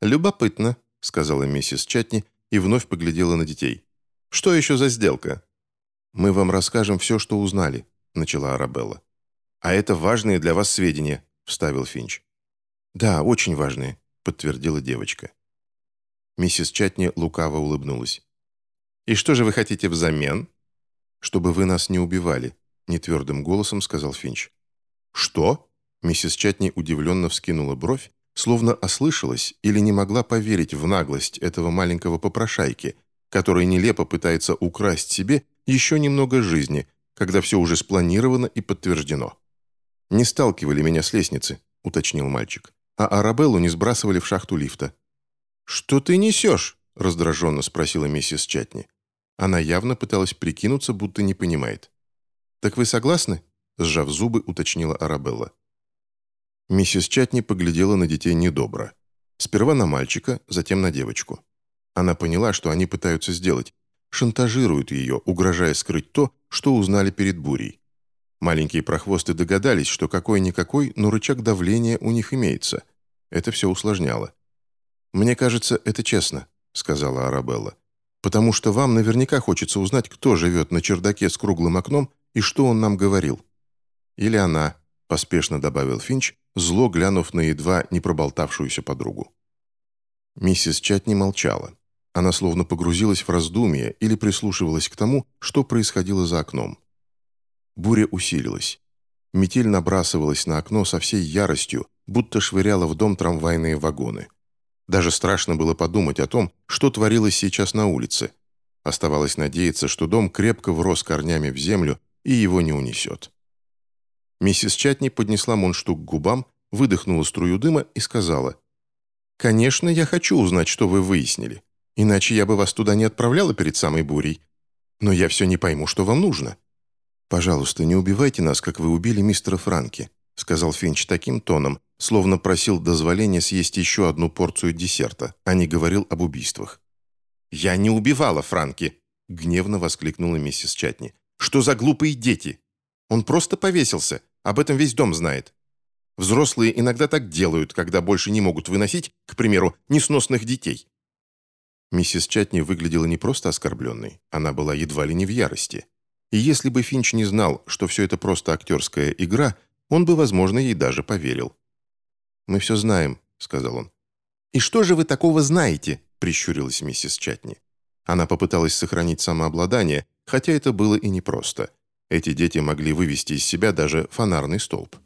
«Любопытно», — сказала миссис Чатни и вновь поглядела на детей. «Что еще за сделка?» «Мы вам расскажем все, что узнали», — начала Арабелла. «А это важные для вас сведения», — вставил Финч. «Да, очень важные», — подтвердила девочка. Миссис Чатни лукаво улыбнулась. «И что же вы хотите взамен?» «Чтобы вы нас не убивали», — нетвердым голосом сказал Финч. «Что?» Миссис Чатни удивленно вскинула бровь словно ослышалась или не могла поверить в наглость этого маленького попрошайки, который нелепо пытается украсть себе еще немного жизни, когда все уже спланировано и подтверждено. «Не сталкивали меня с лестницы», — уточнил мальчик, «а Арабеллу не сбрасывали в шахту лифта». «Что ты несешь?» — раздраженно спросила миссис Чатни. Она явно пыталась прикинуться, будто не понимает. «Так вы согласны?» — сжав зубы, уточнила Арабелла. Миссис Чатни поглядела на детей недобро. Сперва на мальчика, затем на девочку. Она поняла, что они пытаются сделать. Шантажируют ее, угрожая скрыть то, что узнали перед бурей. Маленькие прохвосты догадались, что какой-никакой, но рычаг давления у них имеется. Это все усложняло. «Мне кажется, это честно», — сказала Арабелла. «Потому что вам наверняка хочется узнать, кто живет на чердаке с круглым окном и что он нам говорил». «Или она», — поспешно добавил Финч, зло глянув на едва не проболтавшуюся подругу. Миссис Чатни молчала. Она словно погрузилась в раздумья или прислушивалась к тому, что происходило за окном. Буря усилилась. Метель набрасывалась на окно со всей яростью, будто швыряла в дом трамвайные вагоны. Даже страшно было подумать о том, что творилось сейчас на улице. Оставалось надеяться, что дом крепко врос корнями в землю и его не унесет. Миссис Чатни поднесла мундштук к губам, выдохнула струю дыма и сказала, «Конечно, я хочу узнать, что вы выяснили. Иначе я бы вас туда не отправляла перед самой бурей. Но я все не пойму, что вам нужно». «Пожалуйста, не убивайте нас, как вы убили мистера Франки», сказал Финч таким тоном, словно просил дозволения съесть еще одну порцию десерта, а не говорил об убийствах. «Я не убивала Франки!» гневно воскликнула миссис Чатни. «Что за глупые дети? Он просто повесился. Об этом весь дом знает. Взрослые иногда так делают, когда больше не могут выносить, к примеру, несносных детей. Миссис Чатни выглядела не просто оскорбленной, она была едва ли не в ярости. И если бы Финч не знал, что все это просто актерская игра, он бы, возможно, ей даже поверил. «Мы все знаем», — сказал он. «И что же вы такого знаете?» — прищурилась миссис Чатни. Она попыталась сохранить самообладание, хотя это было и непросто. Эти дети могли вывести из себя даже фонарный столб.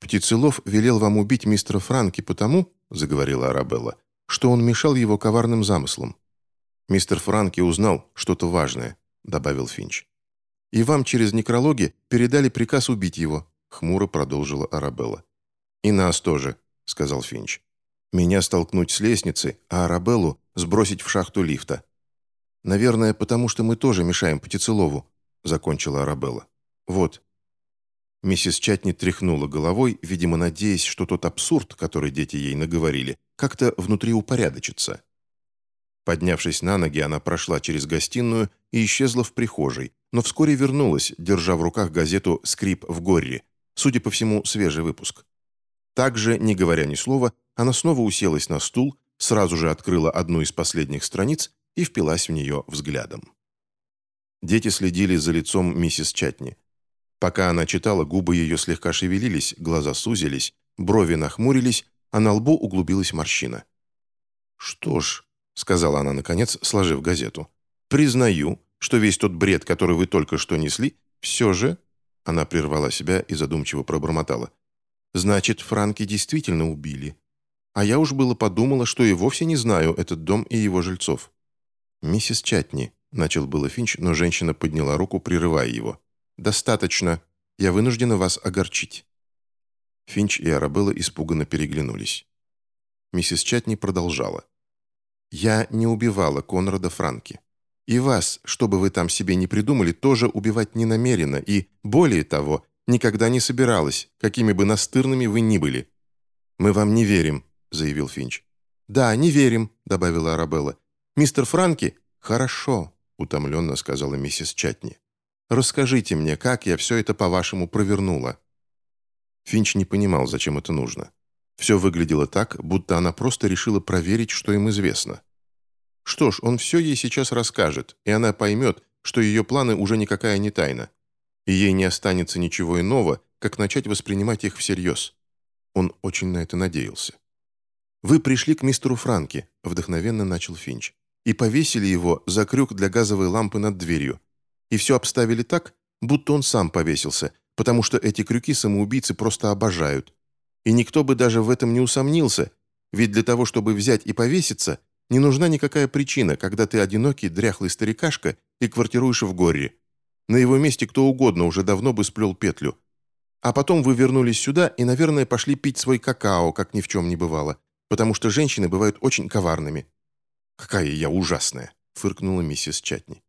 «Птицелов велел вам убить мистера Франки потому, — заговорила Арабелла, — что он мешал его коварным замыслам. Мистер Франки узнал что-то важное, — добавил Финч. И вам через некрологи передали приказ убить его, — хмуро продолжила Арабелла. И нас тоже, — сказал Финч. Меня столкнуть с лестницы, а Арабеллу сбросить в шахту лифта. Наверное, потому что мы тоже мешаем Птицелову, закончила Арабелла. «Вот». Миссис Чатни тряхнула головой, видимо, надеясь, что тот абсурд, который дети ей наговорили, как-то внутри упорядочится. Поднявшись на ноги, она прошла через гостиную и исчезла в прихожей, но вскоре вернулась, держа в руках газету «Скрип в горе», судя по всему, свежий выпуск. Также, не говоря ни слова, она снова уселась на стул, сразу же открыла одну из последних страниц и впилась в нее взглядом. Дети следили за лицом миссис Чатни. Пока она читала, губы ее слегка шевелились, глаза сузились, брови нахмурились, а на лбу углубилась морщина. «Что ж», — сказала она, наконец, сложив газету, «признаю, что весь тот бред, который вы только что несли, все же...» Она прервала себя и задумчиво пробормотала. «Значит, Франки действительно убили. А я уж было подумала, что и вовсе не знаю этот дом и его жильцов». «Миссис Чатни», — начал было Финч, но женщина подняла руку, прерывая его. «Достаточно. Я вынуждена вас огорчить». Финч и Арабелла испуганно переглянулись. Миссис Чатни продолжала. «Я не убивала Конрада Франки. И вас, что бы вы там себе не придумали, тоже убивать не намерена, и, более того, никогда не собиралась, какими бы настырными вы ни были». «Мы вам не верим», — заявил Финч. «Да, не верим», — добавила Арабелла. «Мистер Франки?» «Хорошо», — утомленно сказала миссис Чатни. «Расскажите мне, как я все это, по-вашему, провернула?» Финч не понимал, зачем это нужно. Все выглядело так, будто она просто решила проверить, что им известно. Что ж, он все ей сейчас расскажет, и она поймет, что ее планы уже никакая не тайна. И ей не останется ничего иного, как начать воспринимать их всерьез. Он очень на это надеялся. «Вы пришли к мистеру Франке», — вдохновенно начал Финч, «и повесили его за крюк для газовой лампы над дверью. И все обставили так, будто он сам повесился, потому что эти крюки самоубийцы просто обожают. И никто бы даже в этом не усомнился, ведь для того, чтобы взять и повеситься, не нужна никакая причина, когда ты одинокий, дряхлый старикашка и квартируешь в горе. На его месте кто угодно уже давно бы сплел петлю. А потом вы вернулись сюда и, наверное, пошли пить свой какао, как ни в чем не бывало, потому что женщины бывают очень коварными». «Какая я ужасная!» — фыркнула миссис Чатни.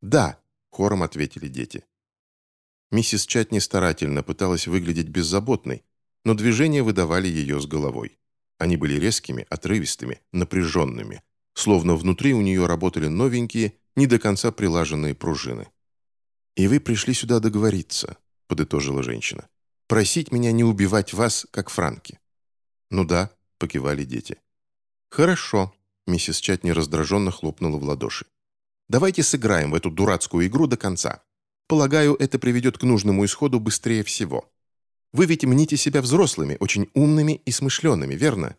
«Да», — хором ответили дети. Миссис Чатни старательно пыталась выглядеть беззаботной, но движения выдавали ее с головой. Они были резкими, отрывистыми, напряженными, словно внутри у нее работали новенькие, не до конца прилаженные пружины. «И вы пришли сюда договориться», — подытожила женщина. «Просить меня не убивать вас, как Франки». «Ну да», — покивали дети. «Хорошо», — миссис Чатни раздраженно хлопнула в ладоши. «Давайте сыграем в эту дурацкую игру до конца. Полагаю, это приведет к нужному исходу быстрее всего. Вы ведь мните себя взрослыми, очень умными и смышленными, верно?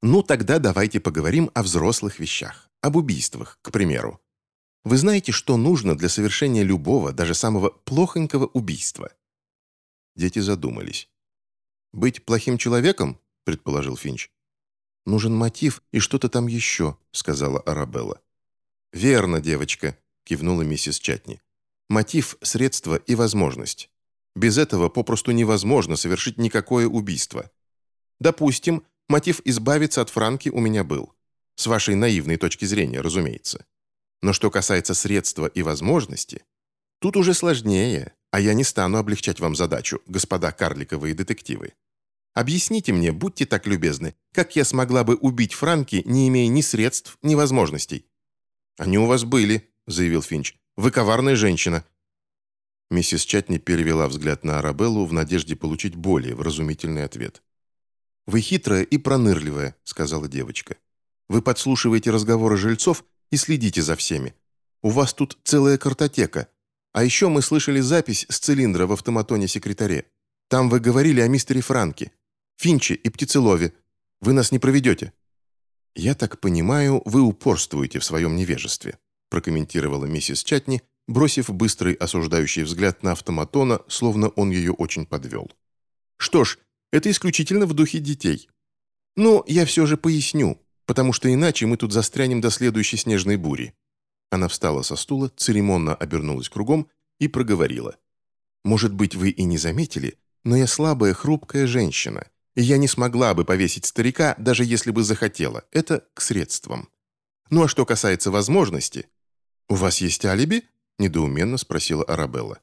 Ну, тогда давайте поговорим о взрослых вещах. Об убийствах, к примеру. Вы знаете, что нужно для совершения любого, даже самого плохонького убийства?» Дети задумались. «Быть плохим человеком?» – предположил Финч. «Нужен мотив и что-то там еще», – сказала Арабелла. «Верно, девочка», – кивнула миссис Чатни. «Мотив, средство и возможность. Без этого попросту невозможно совершить никакое убийство. Допустим, мотив избавиться от Франки у меня был. С вашей наивной точки зрения, разумеется. Но что касается средства и возможности, тут уже сложнее, а я не стану облегчать вам задачу, господа карликовые детективы. Объясните мне, будьте так любезны, как я смогла бы убить Франки, не имея ни средств, ни возможностей?» «Они у вас были», — заявил Финч. «Вы коварная женщина. Миссис Чатни перевела взгляд на Арабеллу в надежде получить более вразумительный ответ. «Вы хитрая и пронырливая», — сказала девочка. «Вы подслушиваете разговоры жильцов и следите за всеми. У вас тут целая картотека. А еще мы слышали запись с цилиндра в автоматоне-секретаре. Там вы говорили о мистере Франке, Финче и Птицелове. Вы нас не проведете». «Я так понимаю, вы упорствуете в своем невежестве», прокомментировала миссис Чатни бросив быстрый осуждающий взгляд на автоматона, словно он ее очень подвел. «Что ж, это исключительно в духе детей. Но я все же поясню, потому что иначе мы тут застрянем до следующей снежной бури». Она встала со стула, церемонно обернулась кругом и проговорила. «Может быть, вы и не заметили, но я слабая, хрупкая женщина, и я не смогла бы повесить старика, даже если бы захотела. Это к средствам. Ну а что касается возможности... У вас есть алиби?» недоуменно спросила Арабелла.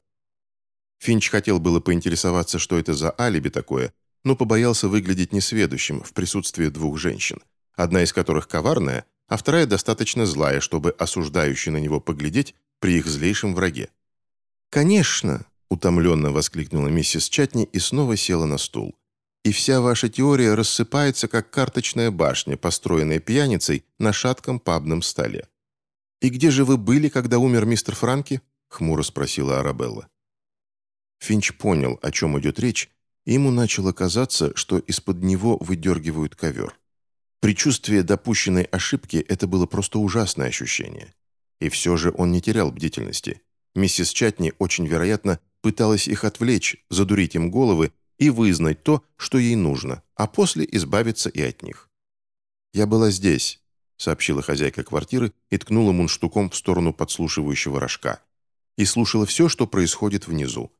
Финч хотел было поинтересоваться, что это за алиби такое, но побоялся выглядеть несведущим в присутствии двух женщин, одна из которых коварная, а вторая достаточно злая, чтобы осуждающий на него поглядеть при их злейшем враге. «Конечно!» – утомленно воскликнула миссис Чатни и снова села на стул. «И вся ваша теория рассыпается, как карточная башня, построенная пьяницей на шатком пабном столе. «И где же вы были, когда умер мистер Франки?» — хмуро спросила Арабелла. Финч понял, о чем идет речь, и ему начало казаться, что из-под него выдергивают ковер. Причувствие допущенной ошибки – это было просто ужасное ощущение. И все же он не терял бдительности. Миссис Чатни, очень вероятно, пыталась их отвлечь, задурить им головы и вызнать то, что ей нужно, а после избавиться и от них. «Я была здесь», — сообщила хозяйка квартиры и ткнула мундштуком в сторону подслушивающего рожка. И слушала все, что происходит внизу.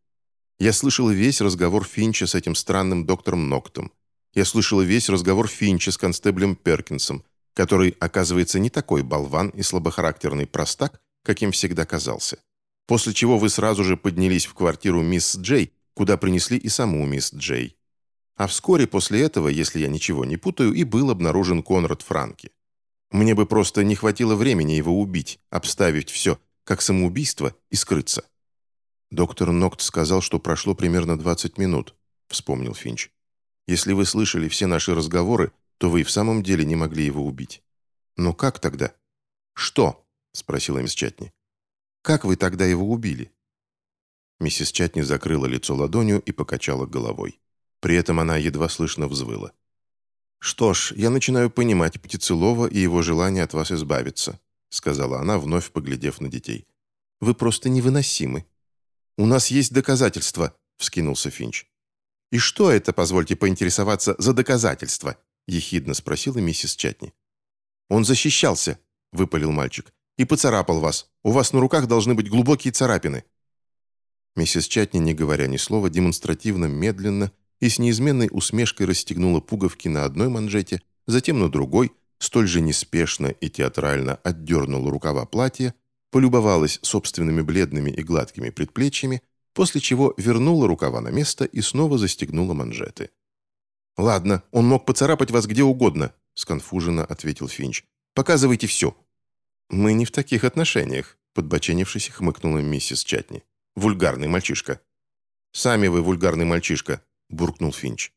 Я слышала весь разговор Финча с этим странным доктором Ноктом. Я слышала весь разговор Финча с констеблем Перкинсом, который, оказывается, не такой болван и слабохарактерный простак, каким всегда казался. После чего вы сразу же поднялись в квартиру мисс Джей, куда принесли и саму мисс Джей. А вскоре после этого, если я ничего не путаю, и был обнаружен Конрад Франки. Мне бы просто не хватило времени его убить, обставить все, как самоубийство, и скрыться. Доктор Нокт сказал, что прошло примерно 20 минут, вспомнил Финч. Если вы слышали все наши разговоры, то вы и в самом деле не могли его убить. Но как тогда? Что? спросила мисс Чатни. Как вы тогда его убили? Миссис Чатни закрыла лицо ладонью и покачала головой. При этом она едва слышно взвыла. «Что ж, я начинаю понимать Птицелова и его желание от вас избавиться», сказала она, вновь поглядев на детей. «Вы просто невыносимы». «У нас есть доказательства», вскинулся Финч. «И что это, позвольте поинтересоваться, за доказательства?» ехидно спросила миссис Чатни. «Он защищался», — выпалил мальчик, «и поцарапал вас. У вас на руках должны быть глубокие царапины». Миссис Чатни, не говоря ни слова, демонстративно, медленно и с неизменной усмешкой расстегнула пуговки на одной манжете, затем на другой, столь же неспешно и театрально отдернула рукава платья, полюбовалась собственными бледными и гладкими предплечьями, после чего вернула рукава на место и снова застегнула манжеты. «Ладно, он мог поцарапать вас где угодно», — сконфуженно ответил Финч. «Показывайте все». «Мы не в таких отношениях», — подбоченившись, хмыкнула миссис Чатни. «Вульгарный мальчишка». «Сами вы вульгарный мальчишка», буркнул Финч.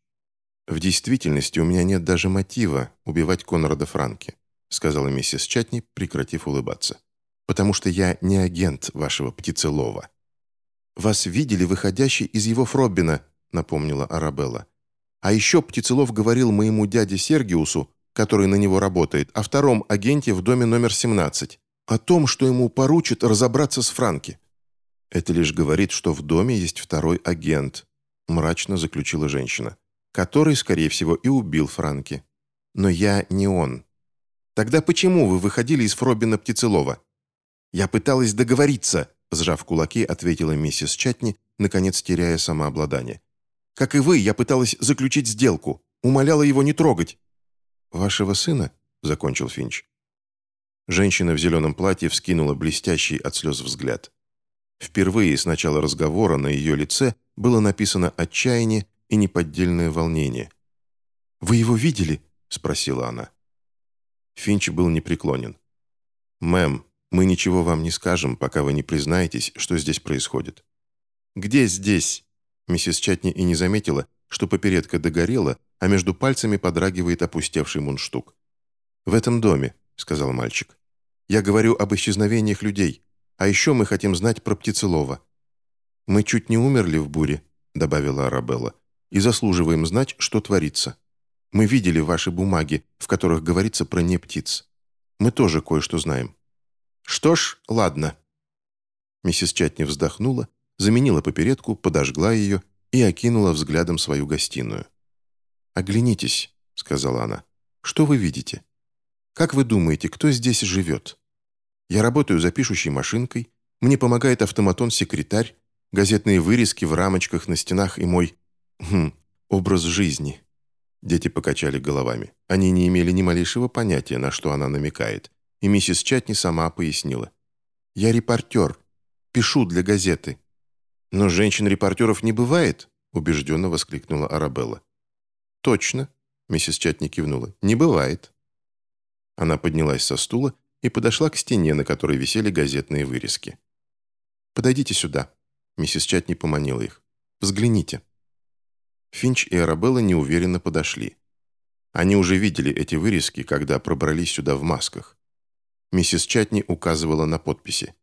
«В действительности у меня нет даже мотива убивать Конрада Франки», сказала миссис Чатни, прекратив улыбаться. «Потому что я не агент вашего птицелова». «Вас видели выходящий из его Фроббина», напомнила Арабелла. «А еще Птицелов говорил моему дяде Сергиусу, который на него работает, о втором агенте в доме номер 17, о том, что ему поручат разобраться с Франки. Это лишь говорит, что в доме есть второй агент, мрачно заключила женщина, который, скорее всего, и убил Франки. Но я не он. Тогда почему вы выходили из Фробина Птицелова? Я пыталась договориться, сжав кулаки, ответила миссис Чатни, наконец теряя самообладание. Как и вы, я пыталась заключить сделку, умоляла его не трогать. Вашего сына? закончил Финч. Женщина в зеленом платье вскинула блестящий от слез взгляд. Впервые с начала разговора на ее лице было написано отчаяние и неподдельное волнение. «Вы его видели?» – спросила она. Финч был непреклонен. «Мэм, мы ничего вам не скажем, пока вы не признаетесь, что здесь происходит». «Где здесь?» Миссис Чатни и не заметила, что попередка догорела, а между пальцами подрагивает опустевший мундштук. «В этом доме», — сказал мальчик. «Я говорю об исчезновениях людей. А еще мы хотим знать про птицелова». «Мы чуть не умерли в буре», — добавила Арабелла, «и заслуживаем знать, что творится. Мы видели ваши бумаги, в которых говорится про не птиц. Мы тоже кое-что знаем». «Что ж, ладно». Миссис Чатни вздохнула, заменила попередку, подожгла ее и окинула взглядом свою гостиную. «Оглянитесь», — сказала она. «Что вы видите? Как вы думаете, кто здесь живет?» Я работаю за пишущей машинкой, мне помогает автоматон-секретарь, газетные вырезки в рамочках на стенах и мой... Хм, образ жизни». Дети покачали головами. Они не имели ни малейшего понятия, на что она намекает. И миссис Чатни сама пояснила. «Я репортер. Пишу для газеты». «Но женщин-репортеров не бывает?» убежденно воскликнула Арабелла. «Точно», миссис Чатни кивнула. «Не бывает». Она поднялась со стула и подошла к стене, на которой висели газетные вырезки. «Подойдите сюда», — миссис Чатни поманила их. «Взгляните». Финч и Арабелла неуверенно подошли. Они уже видели эти вырезки, когда пробрались сюда в масках. Миссис Чатни указывала на подписи.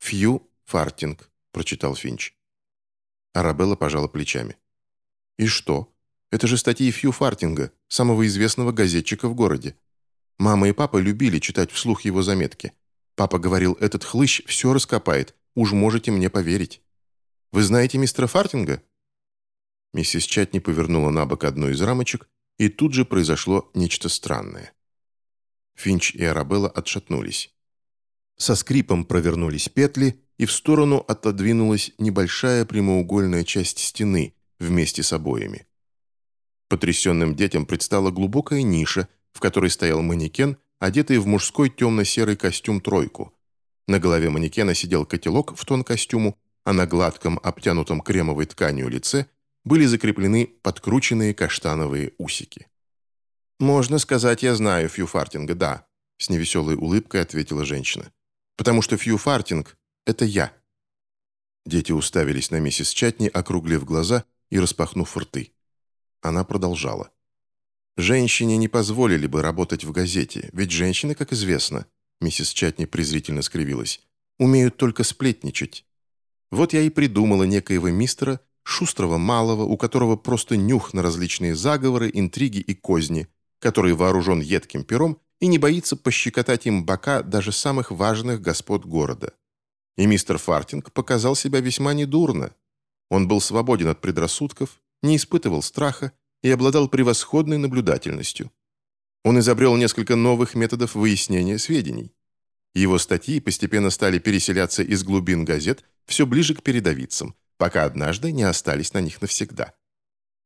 «Фью Фартинг», — прочитал Финч. Арабелла пожала плечами. «И что? Это же статьи Фью Фартинга, самого известного газетчика в городе. Мама и папа любили читать вслух его заметки. Папа говорил, этот хлыщ все раскопает, уж можете мне поверить. Вы знаете мистера Фартинга?» Миссис Чатни повернула на бок одну из рамочек, и тут же произошло нечто странное. Финч и Арабелла отшатнулись. Со скрипом провернулись петли, и в сторону отодвинулась небольшая прямоугольная часть стены вместе с обоями. Потрясенным детям предстала глубокая ниша, в которой стоял манекен, одетый в мужской темно-серый костюм-тройку. На голове манекена сидел котелок в тон костюму, а на гладком, обтянутом кремовой тканью лице были закреплены подкрученные каштановые усики. «Можно сказать, я знаю Фью Фартинга, да», — с невеселой улыбкой ответила женщина. «Потому что Фью Фартинг — это я». Дети уставились на миссис Чатни, округлив глаза и распахнув рты. Она продолжала. «Женщине не позволили бы работать в газете, ведь женщины, как известно, миссис Чатни презрительно скривилась, умеют только сплетничать. Вот я и придумала некоего мистера, шустрого малого, у которого просто нюх на различные заговоры, интриги и козни, который вооружен едким пером и не боится пощекотать им бока даже самых важных господ города. И мистер Фартинг показал себя весьма недурно. Он был свободен от предрассудков, не испытывал страха и обладал превосходной наблюдательностью. Он изобрел несколько новых методов выяснения сведений. Его статьи постепенно стали переселяться из глубин газет все ближе к передовицам, пока однажды не остались на них навсегда.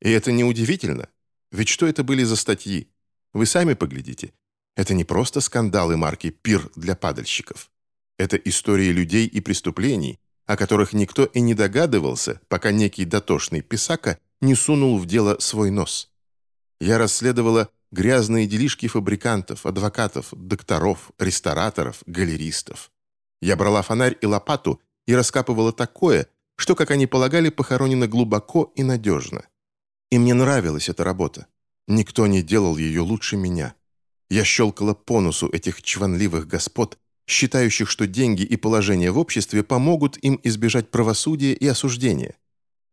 И это неудивительно, ведь что это были за статьи? Вы сами поглядите. Это не просто скандалы марки «Пир для падальщиков». Это истории людей и преступлений, о которых никто и не догадывался, пока некий дотошный писака не сунул в дело свой нос. Я расследовала грязные делишки фабрикантов, адвокатов, докторов, рестораторов, галеристов. Я брала фонарь и лопату и раскапывала такое, что, как они полагали, похоронено глубоко и надежно. И мне нравилась эта работа. Никто не делал ее лучше меня. Я щелкала по носу этих чванливых господ, считающих, что деньги и положение в обществе помогут им избежать правосудия и осуждения.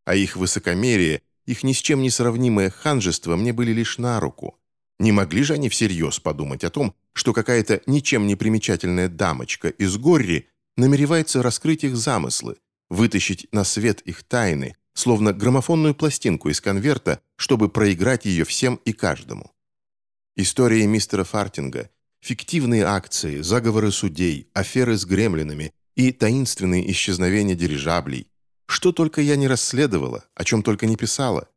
А их высокомерие, их ни с чем не сравнимое ханжество мне были лишь на руку. Не могли же они всерьез подумать о том, что какая-то ничем не примечательная дамочка из Горри намеревается раскрыть их замыслы, вытащить на свет их тайны, словно граммофонную пластинку из конверта, чтобы проиграть ее всем и каждому. Истории мистера Фартинга, фиктивные акции, заговоры судей, аферы с гремлинами и таинственные исчезновения дирижаблей. Что только я не расследовала, о чем только не писала.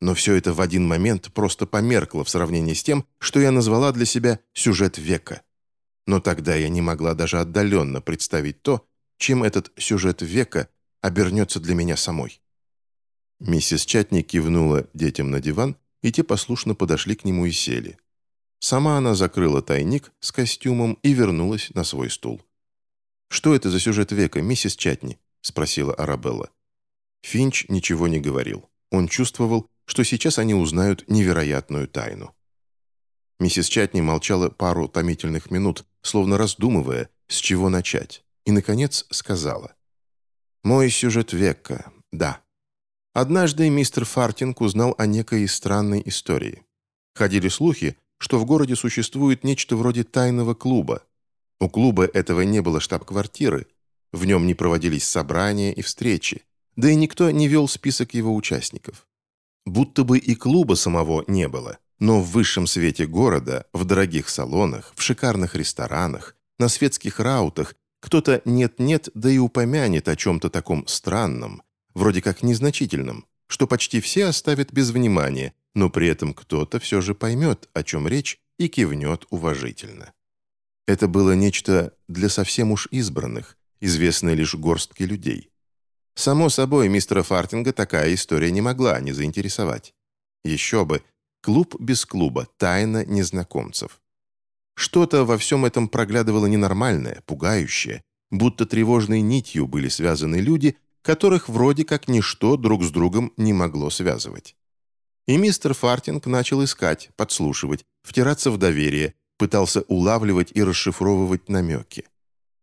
Но все это в один момент просто померкло в сравнении с тем, что я назвала для себя «сюжет века». Но тогда я не могла даже отдаленно представить то, чем этот сюжет века обернется для меня самой. Миссис Чатни кивнула детям на диван, и те послушно подошли к нему и сели. Сама она закрыла тайник с костюмом и вернулась на свой стул. «Что это за сюжет века, миссис Чатни?» – спросила Арабелла. Финч ничего не говорил. Он чувствовал, что сейчас они узнают невероятную тайну. Миссис Чатни молчала пару томительных минут, словно раздумывая, с чего начать, и, наконец, сказала. «Мой сюжет века, да. Однажды мистер Фартинг узнал о некой странной истории. Ходили слухи, что в городе существует нечто вроде тайного клуба. У клуба этого не было штаб-квартиры, в нем не проводились собрания и встречи, да и никто не вел список его участников. Будто бы и клуба самого не было, но в высшем свете города, в дорогих салонах, в шикарных ресторанах, на светских раутах кто-то нет-нет, да и упомянет о чем-то таком странном, вроде как незначительным, что почти все оставят без внимания, но при этом кто-то все же поймет, о чем речь, и кивнет уважительно. Это было нечто для совсем уж избранных, известное лишь горстке людей. Само собой, мистера Фартинга такая история не могла не заинтересовать. Еще бы, клуб без клуба, тайна незнакомцев. Что-то во всем этом проглядывало ненормальное, пугающее, будто тревожной нитью были связаны люди, которых вроде как ничто друг с другом не могло связывать. И мистер Фартинг начал искать, подслушивать, втираться в доверие, пытался улавливать и расшифровывать намеки.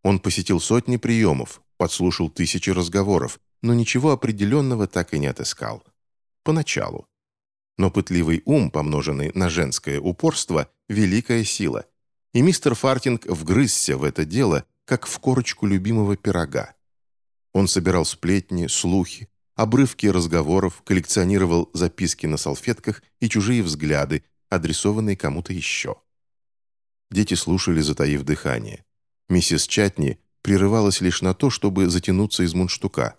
Он посетил сотни приемов, подслушал тысячи разговоров, но ничего определенного так и не отыскал. Поначалу. Но пытливый ум, помноженный на женское упорство, великая сила. И мистер Фартинг вгрызся в это дело, как в корочку любимого пирога. Он собирал сплетни, слухи, обрывки разговоров, коллекционировал записки на салфетках и чужие взгляды, адресованные кому-то еще. Дети слушали, затаив дыхание. Миссис Чатни прерывалась лишь на то, чтобы затянуться из мундштука.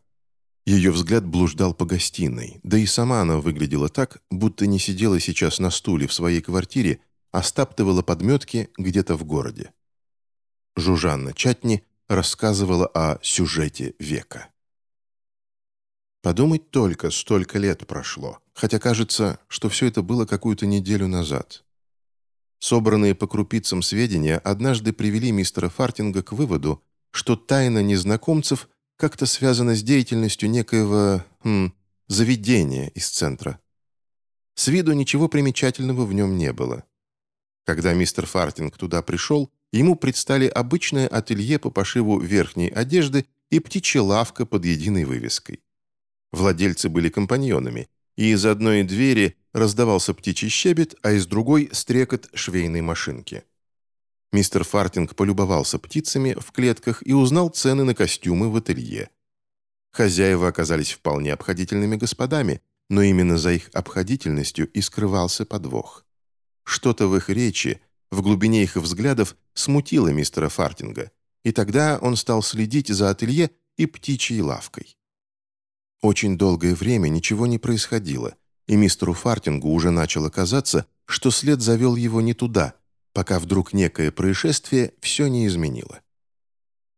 Ее взгляд блуждал по гостиной, да и сама она выглядела так, будто не сидела сейчас на стуле в своей квартире, а стаптывала подметки где-то в городе. Жужанна Чатни рассказывала о сюжете века. Подумать только, столько лет прошло, хотя кажется, что все это было какую-то неделю назад. Собранные по крупицам сведения однажды привели мистера Фартинга к выводу, что тайна незнакомцев как-то связана с деятельностью некоего хм, заведения из центра. С виду ничего примечательного в нем не было. Когда мистер Фартинг туда пришел, ему предстали обычное ателье по пошиву верхней одежды и птичья лавка под единой вывеской. Владельцы были компаньонами, и из одной двери раздавался птичий щебет, а из другой — стрекот швейной машинки. Мистер Фартинг полюбовался птицами в клетках и узнал цены на костюмы в ателье. Хозяева оказались вполне обходительными господами, но именно за их обходительностью и скрывался подвох. Что-то в их речи, в глубине их взглядов смутило мистера Фартинга, и тогда он стал следить за ателье и птичьей лавкой. Очень долгое время ничего не происходило, и мистеру Фартингу уже начало казаться, что след завел его не туда, пока вдруг некое происшествие все не изменило.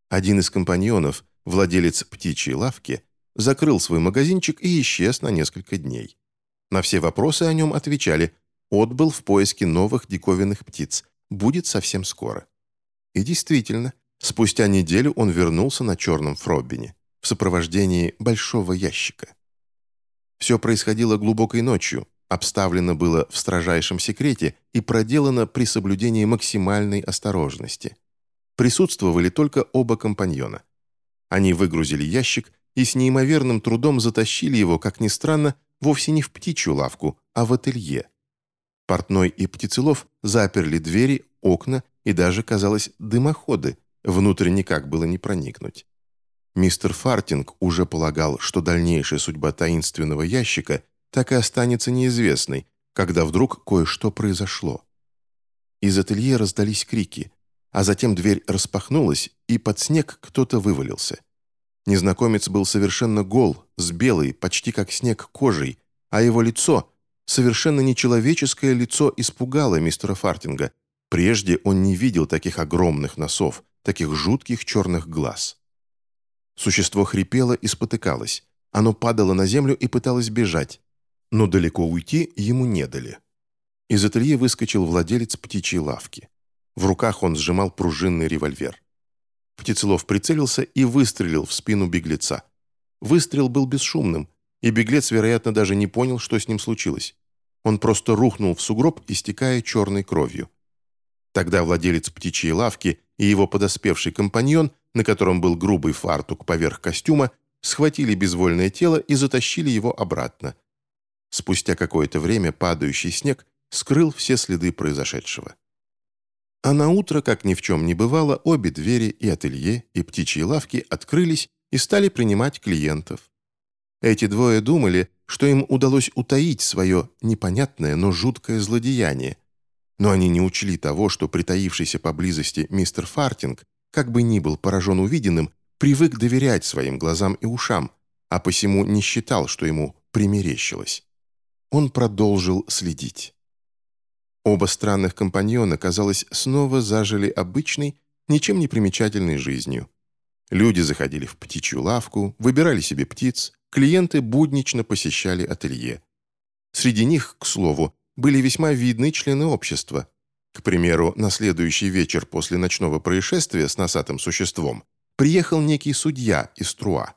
Один из компаньонов, владелец птичьей лавки, закрыл свой магазинчик и исчез на несколько дней. На все вопросы о нем отвечали «отбыл в поиске новых диковинных птиц, будет совсем скоро». И действительно, спустя неделю он вернулся на черном фроббине в сопровождении большого ящика. Все происходило глубокой ночью, обставлено было в строжайшем секрете и проделано при соблюдении максимальной осторожности. Присутствовали только оба компаньона. Они выгрузили ящик и с неимоверным трудом затащили его, как ни странно, вовсе не в птичью лавку, а в ателье. Портной и птицелов заперли двери, окна и даже, казалось, дымоходы, внутрь никак было не проникнуть. Мистер Фартинг уже полагал, что дальнейшая судьба таинственного ящика так и останется неизвестной, когда вдруг кое-что произошло. Из ателье раздались крики, а затем дверь распахнулась, и под снег кто-то вывалился. Незнакомец был совершенно гол, с белой, почти как снег кожей, а его лицо, совершенно нечеловеческое лицо, испугало мистера Фартинга. Прежде он не видел таких огромных носов, таких жутких черных глаз. Существо хрипело и спотыкалось. Оно падало на землю и пыталось бежать. Но далеко уйти ему не дали. Из ателье выскочил владелец птичьей лавки. В руках он сжимал пружинный револьвер. Птицелов прицелился и выстрелил в спину беглеца. Выстрел был бесшумным, и беглец, вероятно, даже не понял, что с ним случилось. Он просто рухнул в сугроб, истекая черной кровью. Тогда владелец птичьей лавки и его подоспевший компаньон – на котором был грубый фартук поверх костюма, схватили безвольное тело и затащили его обратно. Спустя какое-то время падающий снег скрыл все следы произошедшего. А на утро, как ни в чем не бывало, обе двери и ателье, и птичьи лавки открылись и стали принимать клиентов. Эти двое думали, что им удалось утаить свое непонятное, но жуткое злодеяние, но они не учли того, что притаившийся поблизости мистер Фартинг как бы ни был поражен увиденным, привык доверять своим глазам и ушам, а посему не считал, что ему примерещилось. Он продолжил следить. Оба странных компаньона, казалось, снова зажили обычной, ничем не примечательной жизнью. Люди заходили в птичью лавку, выбирали себе птиц, клиенты буднично посещали ателье. Среди них, к слову, были весьма видны члены общества, к примеру, на следующий вечер после ночного происшествия с носатым существом приехал некий судья из Труа.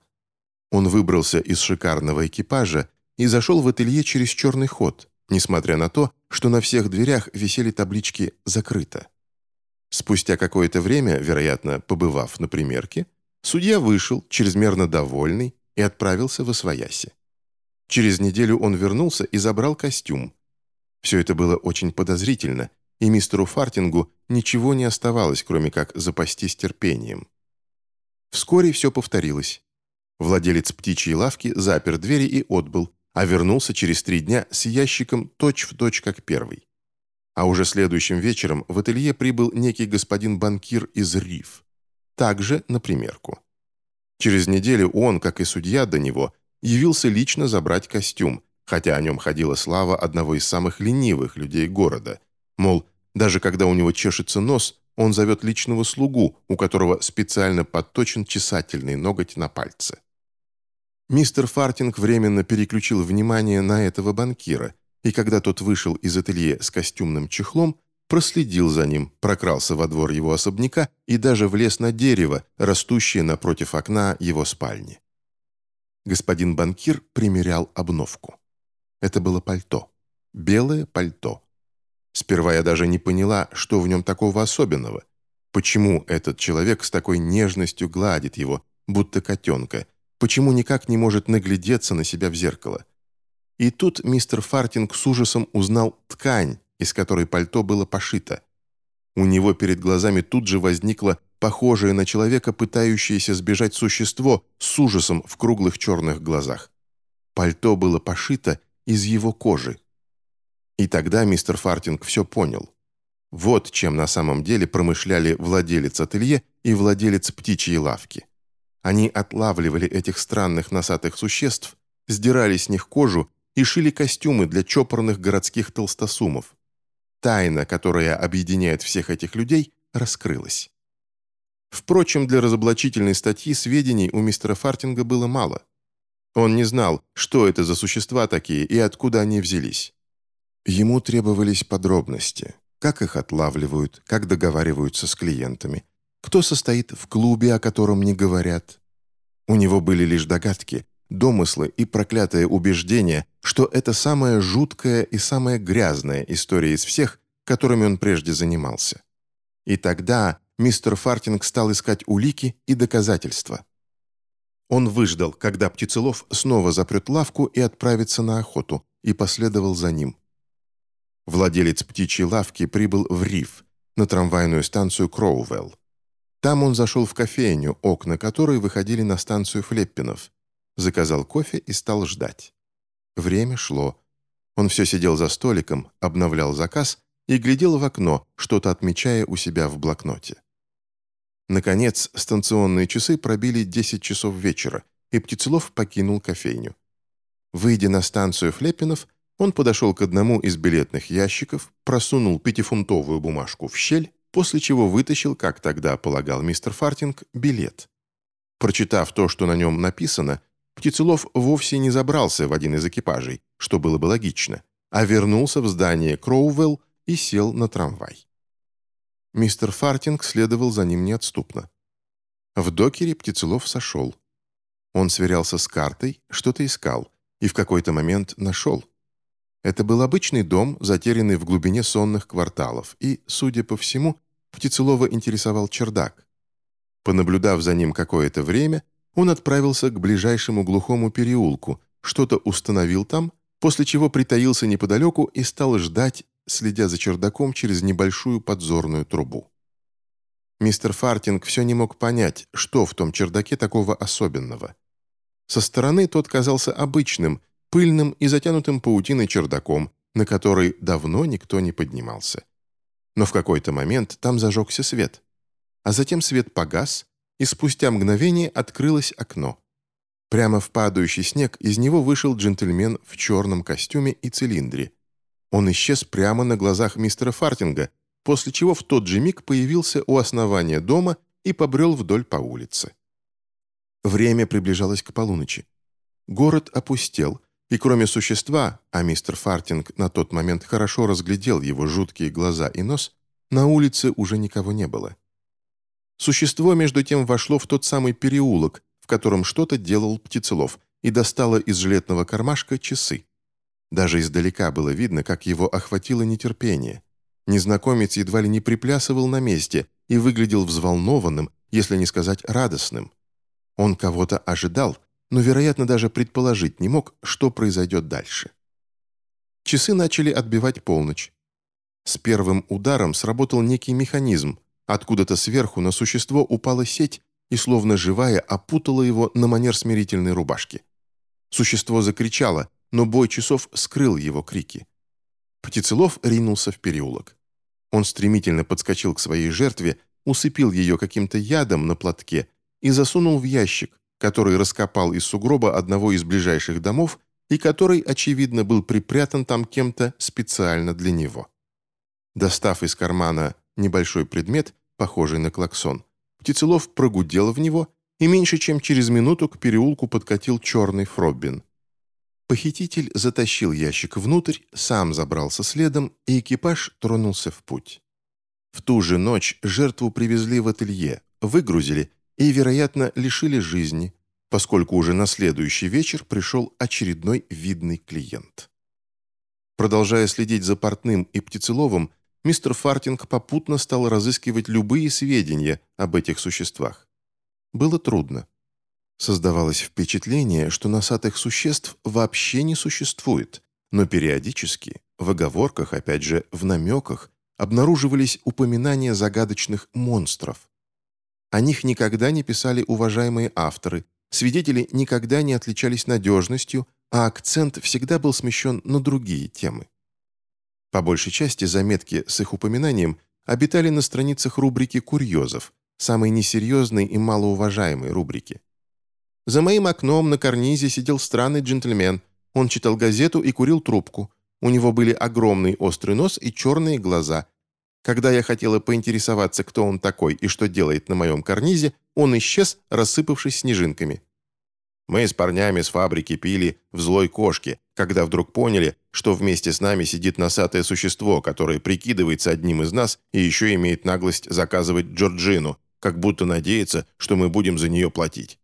Он выбрался из шикарного экипажа и зашел в ателье через черный ход, несмотря на то, что на всех дверях висели таблички «Закрыто». Спустя какое-то время, вероятно, побывав на примерке, судья вышел, чрезмерно довольный, и отправился в Освояси. Через неделю он вернулся и забрал костюм. Все это было очень подозрительно, и мистеру Фартингу ничего не оставалось, кроме как запастись терпением. Вскоре все повторилось. Владелец птичьей лавки запер двери и отбыл, а вернулся через три дня с ящиком точь-в-точь, точь, как первый. А уже следующим вечером в ателье прибыл некий господин банкир из Риф. Также на примерку. Через неделю он, как и судья до него, явился лично забрать костюм, хотя о нем ходила слава одного из самых ленивых людей города. Мол, даже когда у него чешется нос, он зовет личного слугу, у которого специально подточен чесательный ноготь на пальце. Мистер Фартинг временно переключил внимание на этого банкира, и когда тот вышел из ателье с костюмным чехлом, проследил за ним, прокрался во двор его особняка и даже влез на дерево, растущее напротив окна его спальни. Господин банкир примерял обновку. Это было пальто. Белое пальто. Сперва я даже не поняла, что в нем такого особенного. Почему этот человек с такой нежностью гладит его, будто котенка, почему никак не может наглядеться на себя в зеркало. И тут мистер Фартинг с ужасом узнал ткань, из которой пальто было пошито. У него перед глазами тут же возникло похожее на человека, пытающееся сбежать существо с ужасом в круглых черных глазах. Пальто было пошито из его кожи. И тогда мистер Фартинг все понял. Вот чем на самом деле промышляли владелец ателье и владелец птичьей лавки. Они отлавливали этих странных носатых существ, сдирали с них кожу и шили костюмы для чопорных городских толстосумов. Тайна, которая объединяет всех этих людей, раскрылась. Впрочем, для разоблачительной статьи сведений у мистера Фартинга было мало. Он не знал, что это за существа такие и откуда они взялись. Ему требовались подробности, как их отлавливают, как договариваются с клиентами – кто состоит в клубе, о котором не говорят. У него были лишь догадки, домыслы и проклятое убеждение, что это самая жуткая и самая грязная история из всех, которыми он прежде занимался. И тогда мистер Фартинг стал искать улики и доказательства. Он выждал, когда Птицелов снова запрет лавку и отправится на охоту, и последовал за ним. Владелец птичьей лавки прибыл в Риф, на трамвайную станцию Кроувелл. Там он зашел в кофейню, окна которой выходили на станцию Флеппинов. Заказал кофе и стал ждать. Время шло. Он все сидел за столиком, обновлял заказ и глядел в окно, что-то отмечая у себя в блокноте. Наконец, станционные часы пробили 10 часов вечера, и Птицелов покинул кофейню. Выйдя на станцию Флеппинов, он подошел к одному из билетных ящиков, просунул пятифунтовую бумажку в щель после чего вытащил, как тогда полагал мистер Фартинг, билет. Прочитав то, что на нем написано, Птицелов вовсе не забрался в один из экипажей, что было бы логично, а вернулся в здание Кроувелл и сел на трамвай. Мистер Фартинг следовал за ним неотступно. В докере Птицелов сошел. Он сверялся с картой, что-то искал, и в какой-то момент нашел. Это был обычный дом, затерянный в глубине сонных кварталов, и, судя по всему, Птицелова интересовал чердак. Понаблюдав за ним какое-то время, он отправился к ближайшему глухому переулку, что-то установил там, после чего притаился неподалеку и стал ждать, следя за чердаком через небольшую подзорную трубу. Мистер Фартинг все не мог понять, что в том чердаке такого особенного. Со стороны тот казался обычным, пыльным и затянутым паутиной чердаком, на который давно никто не поднимался. Но в какой-то момент там зажегся свет. А затем свет погас, и спустя мгновение открылось окно. Прямо в падающий снег из него вышел джентльмен в черном костюме и цилиндре. Он исчез прямо на глазах мистера Фартинга, после чего в тот же миг появился у основания дома и побрел вдоль по улице. Время приближалось к полуночи. Город опустел, и кроме существа, а мистер Фартинг на тот момент хорошо разглядел его жуткие глаза и нос, на улице уже никого не было. Существо, между тем, вошло в тот самый переулок, в котором что-то делал птицелов, и достало из жилетного кармашка часы. Даже издалека было видно, как его охватило нетерпение. Незнакомец едва ли не приплясывал на месте и выглядел взволнованным, если не сказать радостным. Он кого-то ожидал, но, вероятно, даже предположить не мог, что произойдет дальше. Часы начали отбивать полночь. С первым ударом сработал некий механизм, откуда-то сверху на существо упала сеть, и, словно живая, опутала его на манер смирительной рубашки. Существо закричало, но бой часов скрыл его крики. Птицелов ринулся в переулок. Он стремительно подскочил к своей жертве, усыпил ее каким-то ядом на платке и засунул в ящик, который раскопал из сугроба одного из ближайших домов и который, очевидно, был припрятан там кем-то специально для него. Достав из кармана небольшой предмет, похожий на клаксон, Птицелов прогудел в него, и меньше чем через минуту к переулку подкатил черный Фроббин. Похититель затащил ящик внутрь, сам забрался следом, и экипаж тронулся в путь. В ту же ночь жертву привезли в ателье, выгрузили и, вероятно, лишили жизни, поскольку уже на следующий вечер пришел очередной видный клиент. Продолжая следить за портным и птицеловым, мистер Фартинг попутно стал разыскивать любые сведения об этих существах. Было трудно. Создавалось впечатление, что носатых существ вообще не существует, но периодически, в оговорках, опять же, в намеках, обнаруживались упоминания загадочных монстров. О них никогда не писали уважаемые авторы, свидетели никогда не отличались надежностью, а акцент всегда был смещен на другие темы. По большей части заметки с их упоминанием обитали на страницах рубрики «Курьезов», самой несерьезной и малоуважаемой рубрики. За моим окном на карнизе сидел странный джентльмен. Он читал газету и курил трубку. У него были огромный острый нос и черные глаза. Когда я хотела поинтересоваться, кто он такой и что делает на моем карнизе, он исчез, рассыпавшись снежинками. Мы с парнями с фабрики пили в злой кошке, когда вдруг поняли, что вместе с нами сидит носатое существо, которое прикидывается одним из нас и еще имеет наглость заказывать Джорджину, как будто надеется, что мы будем за нее платить.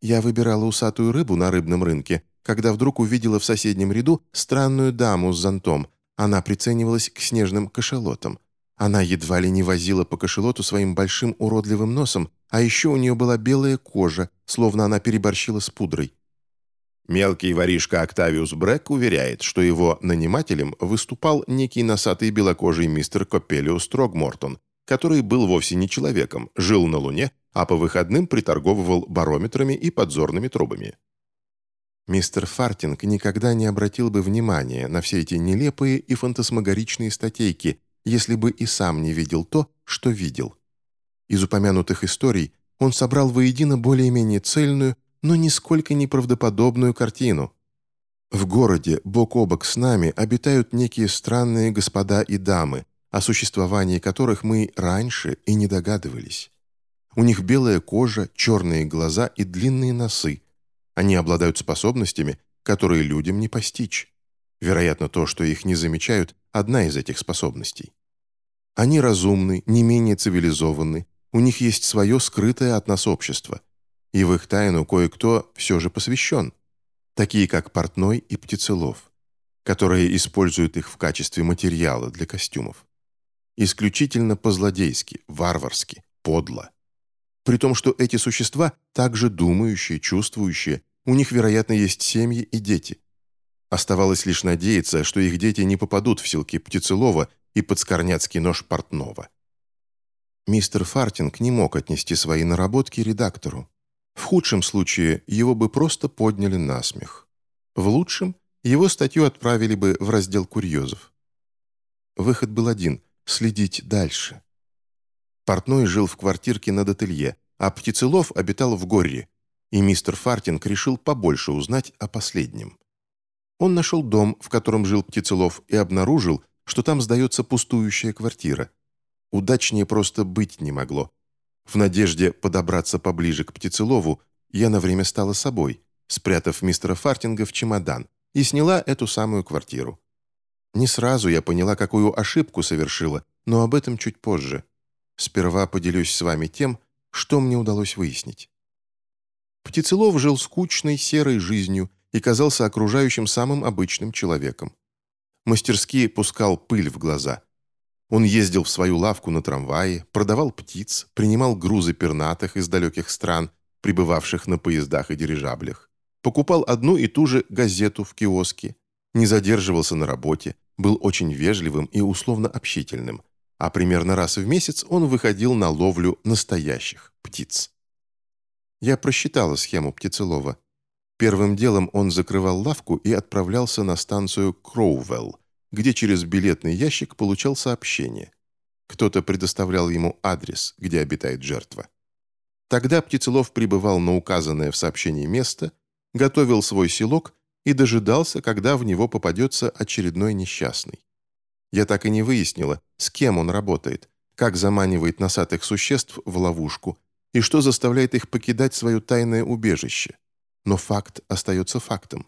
Я выбирала усатую рыбу на рыбном рынке, когда вдруг увидела в соседнем ряду странную даму с зонтом. Она приценивалась к снежным кашалотам. Она едва ли не возила по кашалоту своим большим уродливым носом, а еще у нее была белая кожа, словно она переборщила с пудрой. Мелкий воришка Октавиус Брэк уверяет, что его нанимателем выступал некий носатый белокожий мистер Копелиус Трогмортон, который был вовсе не человеком, жил на Луне, а по выходным приторговывал барометрами и подзорными трубами. Мистер Фартинг никогда не обратил бы внимания на все эти нелепые и фантасмагоричные статейки, если бы и сам не видел то, что видел. Из упомянутых историй он собрал воедино более-менее цельную, но нисколько неправдоподобную картину. В городе бок о бок с нами обитают некие странные господа и дамы, о существовании которых мы раньше и не догадывались. У них белая кожа, черные глаза и длинные носы. Они обладают способностями, которые людям не постичь. Вероятно, то, что их не замечают, одна из этих способностей. Они разумны, не менее цивилизованы, у них есть свое скрытое от нас общество. И в их тайну кое-кто все же посвящен. Такие, как портной и птицелов, которые используют их в качестве материала для костюмов. Исключительно по-злодейски, варварски, подло. При том, что эти существа также думающие, чувствующие, у них, вероятно, есть семьи и дети. Оставалось лишь надеяться, что их дети не попадут в селки Птицелова и под скорняцкий нож Портнова. Мистер Фартинг не мог отнести свои наработки редактору. В худшем случае его бы просто подняли на смех. В лучшем его статью отправили бы в раздел курьезов. Выход был один – следить дальше. Портной жил в квартирке над ателье, а Птицелов обитал в Горре, и мистер Фартинг решил побольше узнать о последнем. Он нашел дом, в котором жил Птицелов, и обнаружил, что там сдается пустующая квартира. Удачнее просто быть не могло. В надежде подобраться поближе к Птицелову, я на время стала собой, спрятав мистера Фартинга в чемодан, и сняла эту самую квартиру. Не сразу я поняла, какую ошибку совершила, но об этом чуть позже. Сперва поделюсь с вами тем, что мне удалось выяснить. Птицелов жил скучной, серой жизнью и казался окружающим самым обычным человеком. Мастерски пускал пыль в глаза. Он ездил в свою лавку на трамвае, продавал птиц, принимал грузы пернатых из далеких стран, прибывавших на поездах и дирижаблях. Покупал одну и ту же газету в киоске, не задерживался на работе, был очень вежливым и условно общительным – а примерно раз в месяц он выходил на ловлю настоящих птиц. Я просчитала схему Птицелова. Первым делом он закрывал лавку и отправлялся на станцию Кроувелл, где через билетный ящик получал сообщение. Кто-то предоставлял ему адрес, где обитает жертва. Тогда Птицелов прибывал на указанное в сообщении место, готовил свой селок и дожидался, когда в него попадется очередной несчастный. Я так и не выяснила, с кем он работает, как заманивает носатых существ в ловушку и что заставляет их покидать свое тайное убежище. Но факт остается фактом.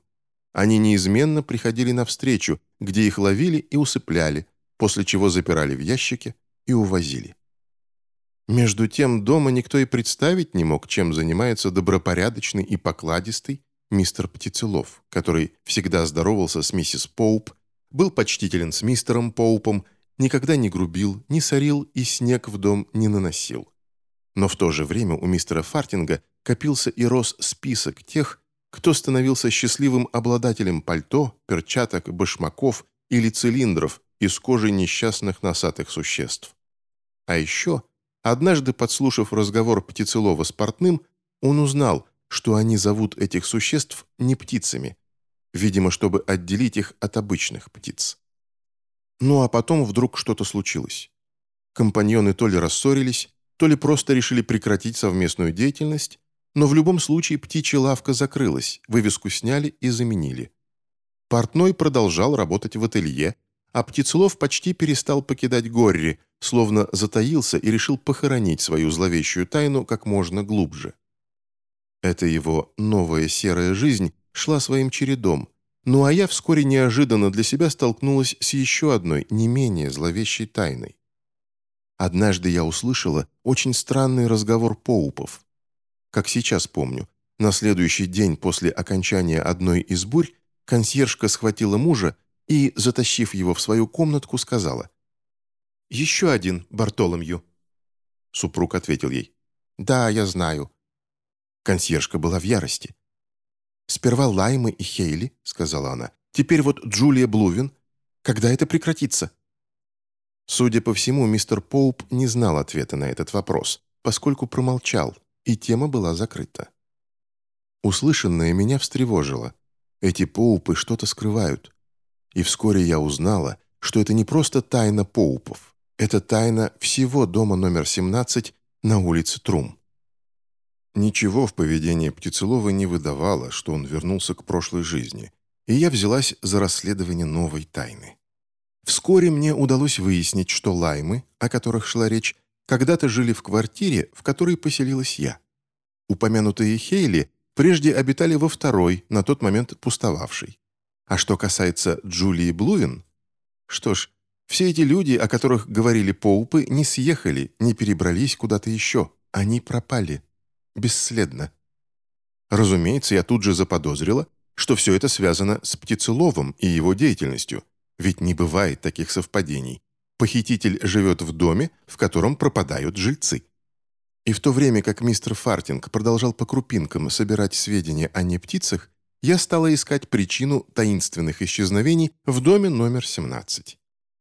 Они неизменно приходили навстречу, где их ловили и усыпляли, после чего запирали в ящике и увозили. Между тем дома никто и представить не мог, чем занимается добропорядочный и покладистый мистер Птицелов, который всегда здоровался с миссис Поуп, был почтителен с мистером Поупом, никогда не грубил, не сорил и снег в дом не наносил. Но в то же время у мистера Фартинга копился и рос список тех, кто становился счастливым обладателем пальто, перчаток, башмаков или цилиндров из кожи несчастных носатых существ. А еще, однажды подслушав разговор Птицелова с портным, он узнал, что они зовут этих существ не птицами, видимо, чтобы отделить их от обычных птиц. Ну а потом вдруг что-то случилось. Компаньоны то ли рассорились, то ли просто решили прекратить совместную деятельность, но в любом случае птичья лавка закрылась, вывеску сняли и заменили. Портной продолжал работать в ателье, а Птицелов почти перестал покидать Горри, словно затаился и решил похоронить свою зловещую тайну как можно глубже. Эта его новая серая жизнь шла своим чередом, ну а я вскоре неожиданно для себя столкнулась с еще одной, не менее зловещей тайной. Однажды я услышала очень странный разговор Поупов. Как сейчас помню, на следующий день после окончания одной из бурь консьержка схватила мужа и, затащив его в свою комнатку, сказала «Еще один Бартоломью». Супруг ответил ей «Да, я знаю. Консьержка была в ярости. «Сперва Лаймы и Хейли», — сказала она. «Теперь вот Джулия Блувин. Когда это прекратится?» Судя по всему, мистер Поуп не знал ответа на этот вопрос, поскольку промолчал, и тема была закрыта. Услышанное меня встревожило. Эти Поупы что-то скрывают. И вскоре я узнала, что это не просто тайна Поупов. Это тайна всего дома номер 17 на улице Трум. Ничего в поведении Птицелова не выдавало, что он вернулся к прошлой жизни, и я взялась за расследование новой тайны. Вскоре мне удалось выяснить, что лаймы, о которых шла речь, когда-то жили в квартире, в которой поселилась я. Упомянутые Хейли прежде обитали во второй, на тот момент пустовавшей. А что касается Джулии Блувин, что ж, все эти люди, о которых говорили Поупы, не съехали, не перебрались куда-то еще. Они пропали бесследно. Разумеется, я тут же заподозрила, что все это связано с Птицеловым и его деятельностью, ведь не бывает таких совпадений. Похититель живет в доме, в котором пропадают жильцы. И в то время как мистер Фартинг продолжал по крупинкам собирать сведения о нептицах, я стала искать причину таинственных исчезновений в доме номер 17.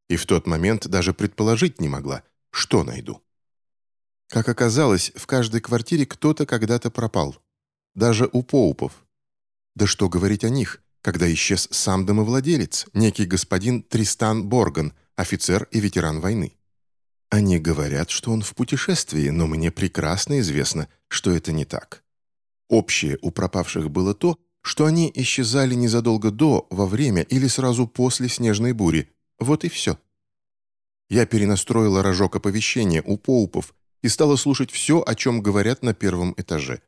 И в тот момент даже предположить не могла, что найду. Как оказалось, в каждой квартире кто-то когда-то пропал. Даже у Поупов. Да что говорить о них, когда исчез сам домовладелец, некий господин Тристан Борган, офицер и ветеран войны. Они говорят, что он в путешествии, но мне прекрасно известно, что это не так. Общее у пропавших было то, что они исчезали незадолго до, во время или сразу после снежной бури. Вот и все. Я перенастроила рожок оповещения у Поупов и стала слушать все, о чем говорят на первом этаже.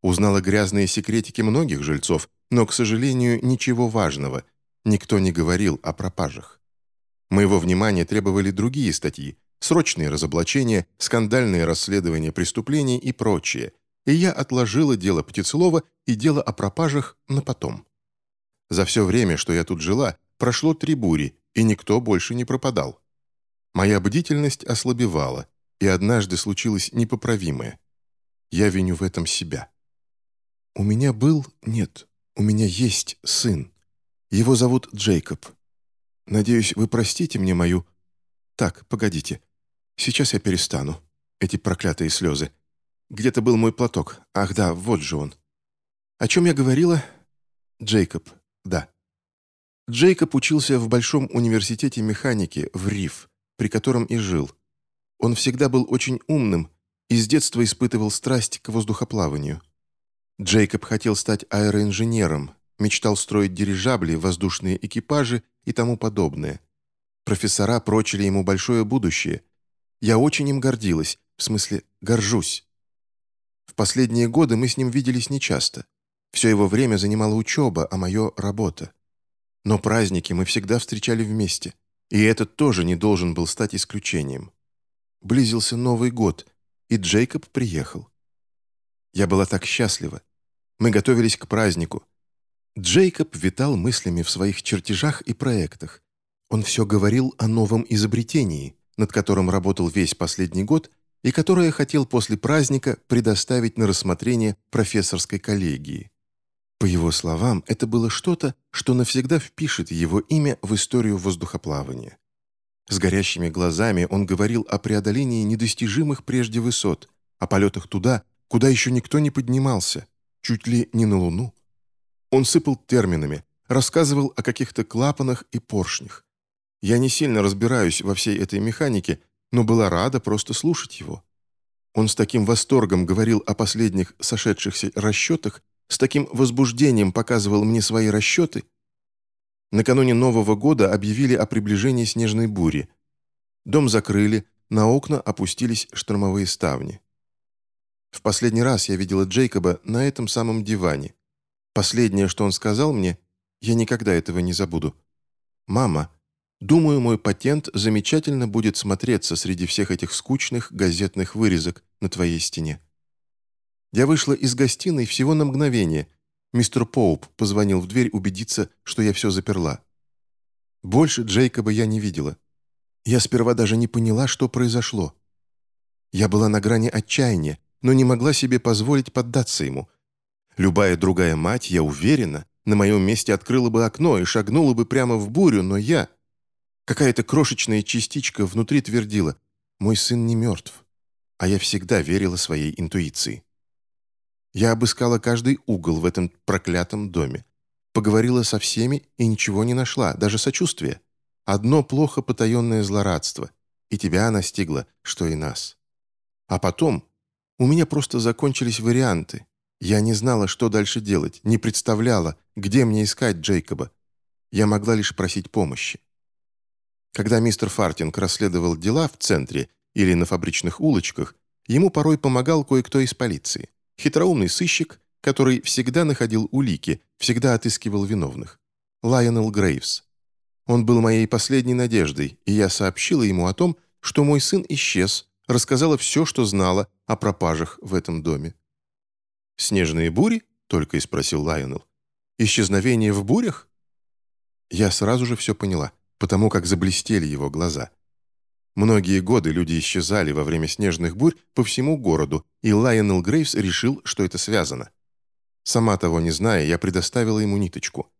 Узнала грязные секретики многих жильцов, но, к сожалению, ничего важного. Никто не говорил о пропажах. Моего внимания требовали другие статьи, срочные разоблачения, скандальные расследования преступлений и прочее, и я отложила дело Птицелова и дело о пропажах на потом. За все время, что я тут жила, прошло три бури, и никто больше не пропадал. Моя бдительность ослабевала, и однажды случилось непоправимое. Я виню в этом себя. У меня был... Нет, у меня есть сын. Его зовут Джейкоб. Надеюсь, вы простите мне мою... Так, погодите. Сейчас я перестану. Эти проклятые слезы. Где-то был мой платок. Ах да, вот же он. О чем я говорила? Джейкоб, да. Джейкоб учился в Большом университете механики в РИФ, при котором и жил. Он всегда был очень умным и с детства испытывал страсть к воздухоплаванию. Джейкоб хотел стать аэроинженером, мечтал строить дирижабли, воздушные экипажи и тому подобное. Профессора прочили ему большое будущее. Я очень им гордилась, в смысле, горжусь. В последние годы мы с ним виделись нечасто. Все его время занимала учеба, а мое — работа. Но праздники мы всегда встречали вместе, и этот тоже не должен был стать исключением. Близился Новый год, и Джейкоб приехал. Я была так счастлива. Мы готовились к празднику. Джейкоб витал мыслями в своих чертежах и проектах. Он все говорил о новом изобретении, над которым работал весь последний год и которое хотел после праздника предоставить на рассмотрение профессорской коллегии. По его словам, это было что-то, что навсегда впишет его имя в историю воздухоплавания. С горящими глазами он говорил о преодолении недостижимых прежде высот, о полетах туда, куда еще никто не поднимался, чуть ли не на Луну. Он сыпал терминами, рассказывал о каких-то клапанах и поршнях. Я не сильно разбираюсь во всей этой механике, но была рада просто слушать его. Он с таким восторгом говорил о последних сошедшихся расчетах с таким возбуждением показывал мне свои расчеты. Накануне Нового года объявили о приближении снежной бури. Дом закрыли, на окна опустились штормовые ставни. В последний раз я видела Джейкоба на этом самом диване. Последнее, что он сказал мне, я никогда этого не забуду. «Мама, думаю, мой патент замечательно будет смотреться среди всех этих скучных газетных вырезок на твоей стене». Я вышла из гостиной всего на мгновение. Мистер Поуп позвонил в дверь убедиться, что я все заперла. Больше Джейкоба я не видела. Я сперва даже не поняла, что произошло. Я была на грани отчаяния, но не могла себе позволить поддаться ему. Любая другая мать, я уверена, на моем месте открыла бы окно и шагнула бы прямо в бурю, но я... Какая-то крошечная частичка внутри твердила, мой сын не мертв. А я всегда верила своей интуиции. Я обыскала каждый угол в этом проклятом доме. Поговорила со всеми и ничего не нашла, даже сочувствия. Одно плохо потаенное злорадство. И тебя настигло, что и нас. А потом у меня просто закончились варианты. Я не знала, что дальше делать, не представляла, где мне искать Джейкоба. Я могла лишь просить помощи. Когда мистер Фартинг расследовал дела в центре или на фабричных улочках, ему порой помогал кое-кто из полиции. Хитроумный сыщик, который всегда находил улики, всегда отыскивал виновных. Лайонел Грейвс. Он был моей последней надеждой, и я сообщила ему о том, что мой сын исчез, рассказала все, что знала о пропажах в этом доме. «Снежные бури?» — только и спросил Лайонел. «Исчезновение в бурях?» Я сразу же все поняла, потому как заблестели его глаза — Многие годы люди исчезали во время снежных бурь по всему городу, и Лайонел Грейвс решил, что это связано. Сама того не зная, я предоставила ему ниточку.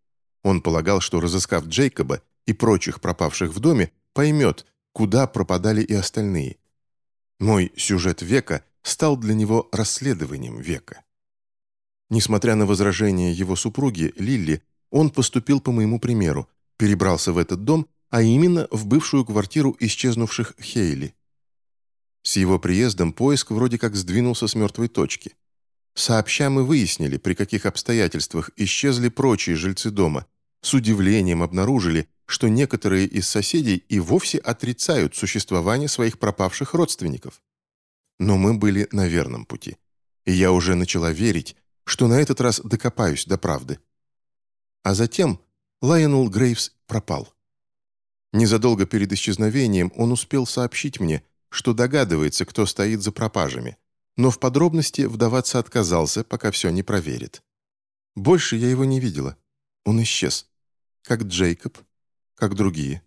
Он полагал, что, разыскав Джейкоба и прочих пропавших в доме, поймет, куда пропадали и остальные. Мой сюжет века стал для него расследованием века. Несмотря на возражения его супруги, Лилли, он поступил по моему примеру, перебрался в этот дом а именно в бывшую квартиру исчезнувших Хейли. С его приездом поиск вроде как сдвинулся с мертвой точки. Сообща мы выяснили, при каких обстоятельствах исчезли прочие жильцы дома. С удивлением обнаружили, что некоторые из соседей и вовсе отрицают существование своих пропавших родственников. Но мы были на верном пути. И я уже начала верить, что на этот раз докопаюсь до правды. А затем Лайонел Грейвс пропал. Незадолго перед исчезновением он успел сообщить мне, что догадывается, кто стоит за пропажами, но в подробности вдаваться отказался, пока все не проверит. Больше я его не видела. Он исчез. Как Джейкоб, как другие.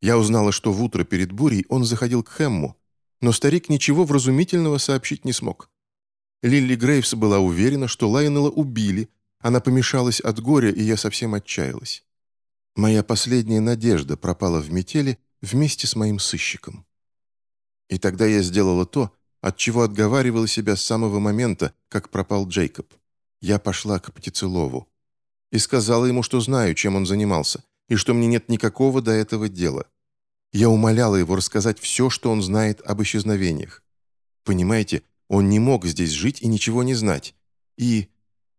Я узнала, что в утро перед бурей он заходил к Хэмму, но старик ничего вразумительного сообщить не смог. Лилли Грейвс была уверена, что Лайонела убили, она помешалась от горя, и я совсем отчаялась. Моя последняя надежда пропала в метели вместе с моим сыщиком. И тогда я сделала то, от чего отговаривала себя с самого момента, как пропал Джейкоб. Я пошла к Птицелову и сказала ему, что знаю, чем он занимался, и что мне нет никакого до этого дела. Я умоляла его рассказать все, что он знает об исчезновениях. Понимаете, он не мог здесь жить и ничего не знать. И...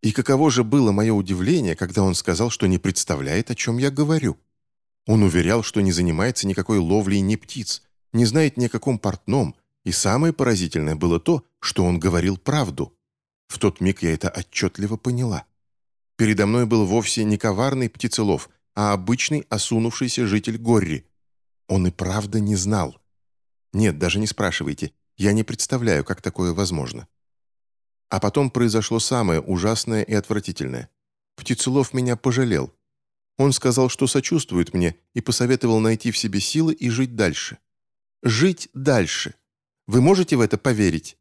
И каково же было мое удивление, когда он сказал, что не представляет, о чем я говорю. Он уверял, что не занимается никакой ловлей ни птиц, не знает ни о каком портном, и самое поразительное было то, что он говорил правду. В тот миг я это отчетливо поняла. Передо мной был вовсе не коварный птицелов, а обычный осунувшийся житель Горри. Он и правда не знал. Нет, даже не спрашивайте, я не представляю, как такое возможно. А потом произошло самое ужасное и отвратительное. Птицелов меня пожалел. Он сказал, что сочувствует мне, и посоветовал найти в себе силы и жить дальше. Жить дальше. Вы можете в это поверить?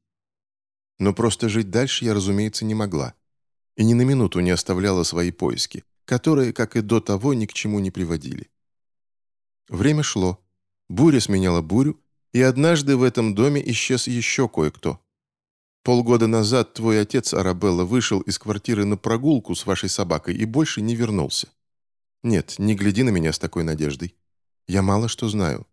Но просто жить дальше я, разумеется, не могла. И ни на минуту не оставляла свои поиски, которые, как и до того, ни к чему не приводили. Время шло. Буря сменяла бурю, и однажды в этом доме исчез еще кое-кто. Полгода назад твой отец, Арабелла, вышел из квартиры на прогулку с вашей собакой и больше не вернулся. Нет, не гляди на меня с такой надеждой. Я мало что знаю.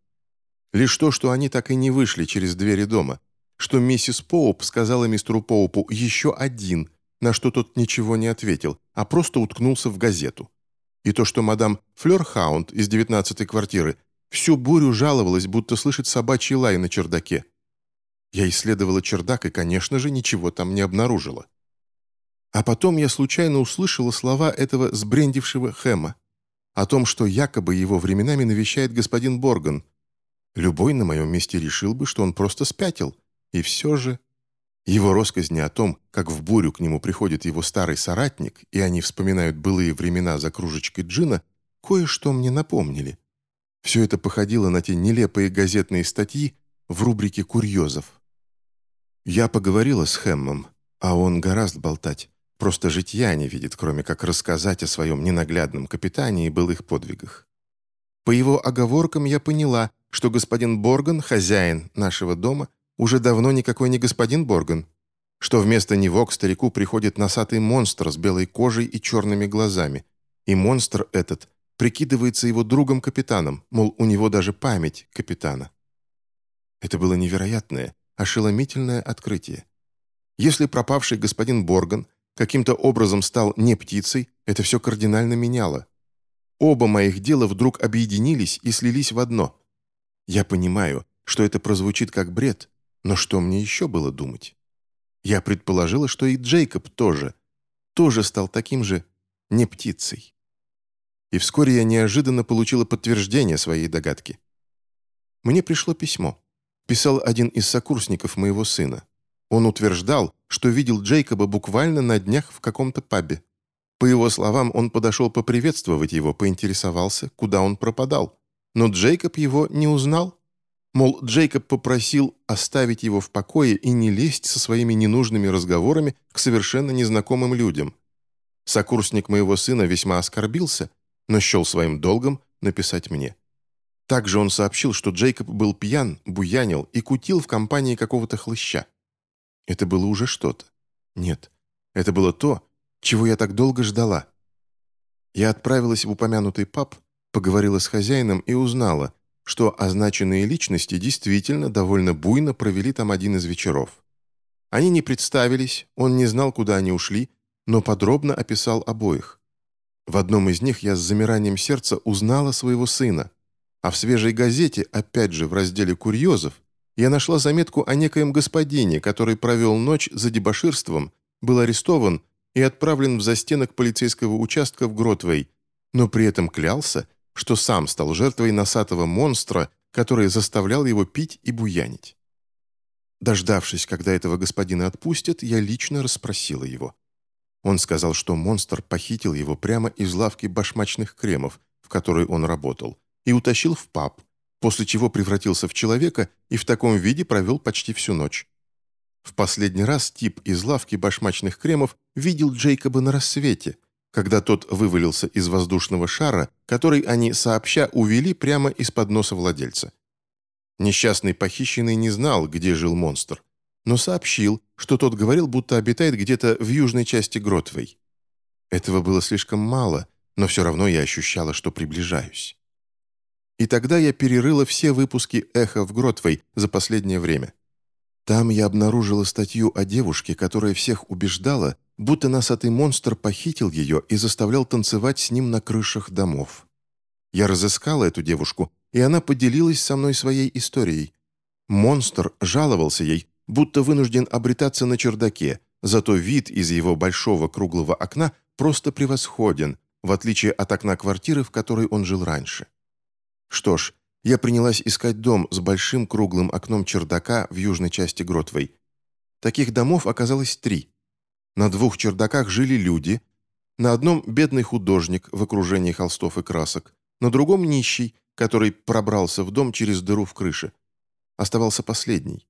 Лишь то, что они так и не вышли через двери дома, что миссис Поуп сказала мистеру Поупу «еще один», на что тот ничего не ответил, а просто уткнулся в газету. И то, что мадам Флёрхаунд из девятнадцатой квартиры всю бурю жаловалась, будто слышит собачий лай на чердаке. Я исследовала чердак и, конечно же, ничего там не обнаружила. А потом я случайно услышала слова этого сбрендившего Хэма о том, что якобы его временами навещает господин Борган. Любой на моем месте решил бы, что он просто спятил. И все же... Его росказни о том, как в бурю к нему приходит его старый соратник, и они вспоминают былые времена за кружечкой джина, кое-что мне напомнили. Все это походило на те нелепые газетные статьи в рубрике «Курьезов». Я поговорила с Хэммом, а он гораздо болтать. Просто житья не видит, кроме как рассказать о своем ненаглядном капитане и былых подвигах. По его оговоркам я поняла, что господин Борган, хозяин нашего дома, уже давно никакой не господин Борган, что вместо него к старику приходит носатый монстр с белой кожей и черными глазами, и монстр этот прикидывается его другом-капитаном, мол, у него даже память капитана. Это было невероятное, ошеломительное открытие. Если пропавший господин Борган каким-то образом стал не птицей, это все кардинально меняло. Оба моих дела вдруг объединились и слились в одно. Я понимаю, что это прозвучит как бред, но что мне еще было думать? Я предположила, что и Джейкоб тоже, тоже стал таким же не птицей. И вскоре я неожиданно получила подтверждение своей догадки. Мне пришло письмо писал один из сокурсников моего сына. Он утверждал, что видел Джейкоба буквально на днях в каком-то пабе. По его словам, он подошел поприветствовать его, поинтересовался, куда он пропадал. Но Джейкоб его не узнал. Мол, Джейкоб попросил оставить его в покое и не лезть со своими ненужными разговорами к совершенно незнакомым людям. Сокурсник моего сына весьма оскорбился, но счел своим долгом написать мне. Также он сообщил, что Джейкоб был пьян, буянил и кутил в компании какого-то хлыща. Это было уже что-то. Нет, это было то, чего я так долго ждала. Я отправилась в упомянутый паб, поговорила с хозяином и узнала, что означенные личности действительно довольно буйно провели там один из вечеров. Они не представились, он не знал, куда они ушли, но подробно описал обоих. В одном из них я с замиранием сердца узнала своего сына, а в свежей газете, опять же в разделе «Курьезов», я нашла заметку о некоем господине, который провел ночь за дебоширством, был арестован и отправлен в застенок полицейского участка в Гротвей, но при этом клялся, что сам стал жертвой носатого монстра, который заставлял его пить и буянить. Дождавшись, когда этого господина отпустят, я лично расспросила его. Он сказал, что монстр похитил его прямо из лавки башмачных кремов, в которой он работал, и утащил в паб, после чего превратился в человека и в таком виде провел почти всю ночь. В последний раз тип из лавки башмачных кремов видел Джейкоба на рассвете, когда тот вывалился из воздушного шара, который они сообща увели прямо из-под носа владельца. Несчастный похищенный не знал, где жил монстр. Но сообщил, что тот говорил, будто обитает где-то в южной части Гротвей. Этого было слишком мало, но все равно я ощущала, что приближаюсь. И тогда я перерыла все выпуски «Эхо» в Гротвей за последнее время. Там я обнаружила статью о девушке, которая всех убеждала, будто носатый монстр похитил ее и заставлял танцевать с ним на крышах домов. Я разыскала эту девушку, и она поделилась со мной своей историей. Монстр жаловался ей, будто вынужден обретаться на чердаке, зато вид из его большого круглого окна просто превосходен, в отличие от окна квартиры, в которой он жил раньше. Что ж, я принялась искать дом с большим круглым окном чердака в южной части Гротвей. Таких домов оказалось три. На двух чердаках жили люди, на одном бедный художник в окружении холстов и красок, на другом нищий, который пробрался в дом через дыру в крыше. Оставался последний.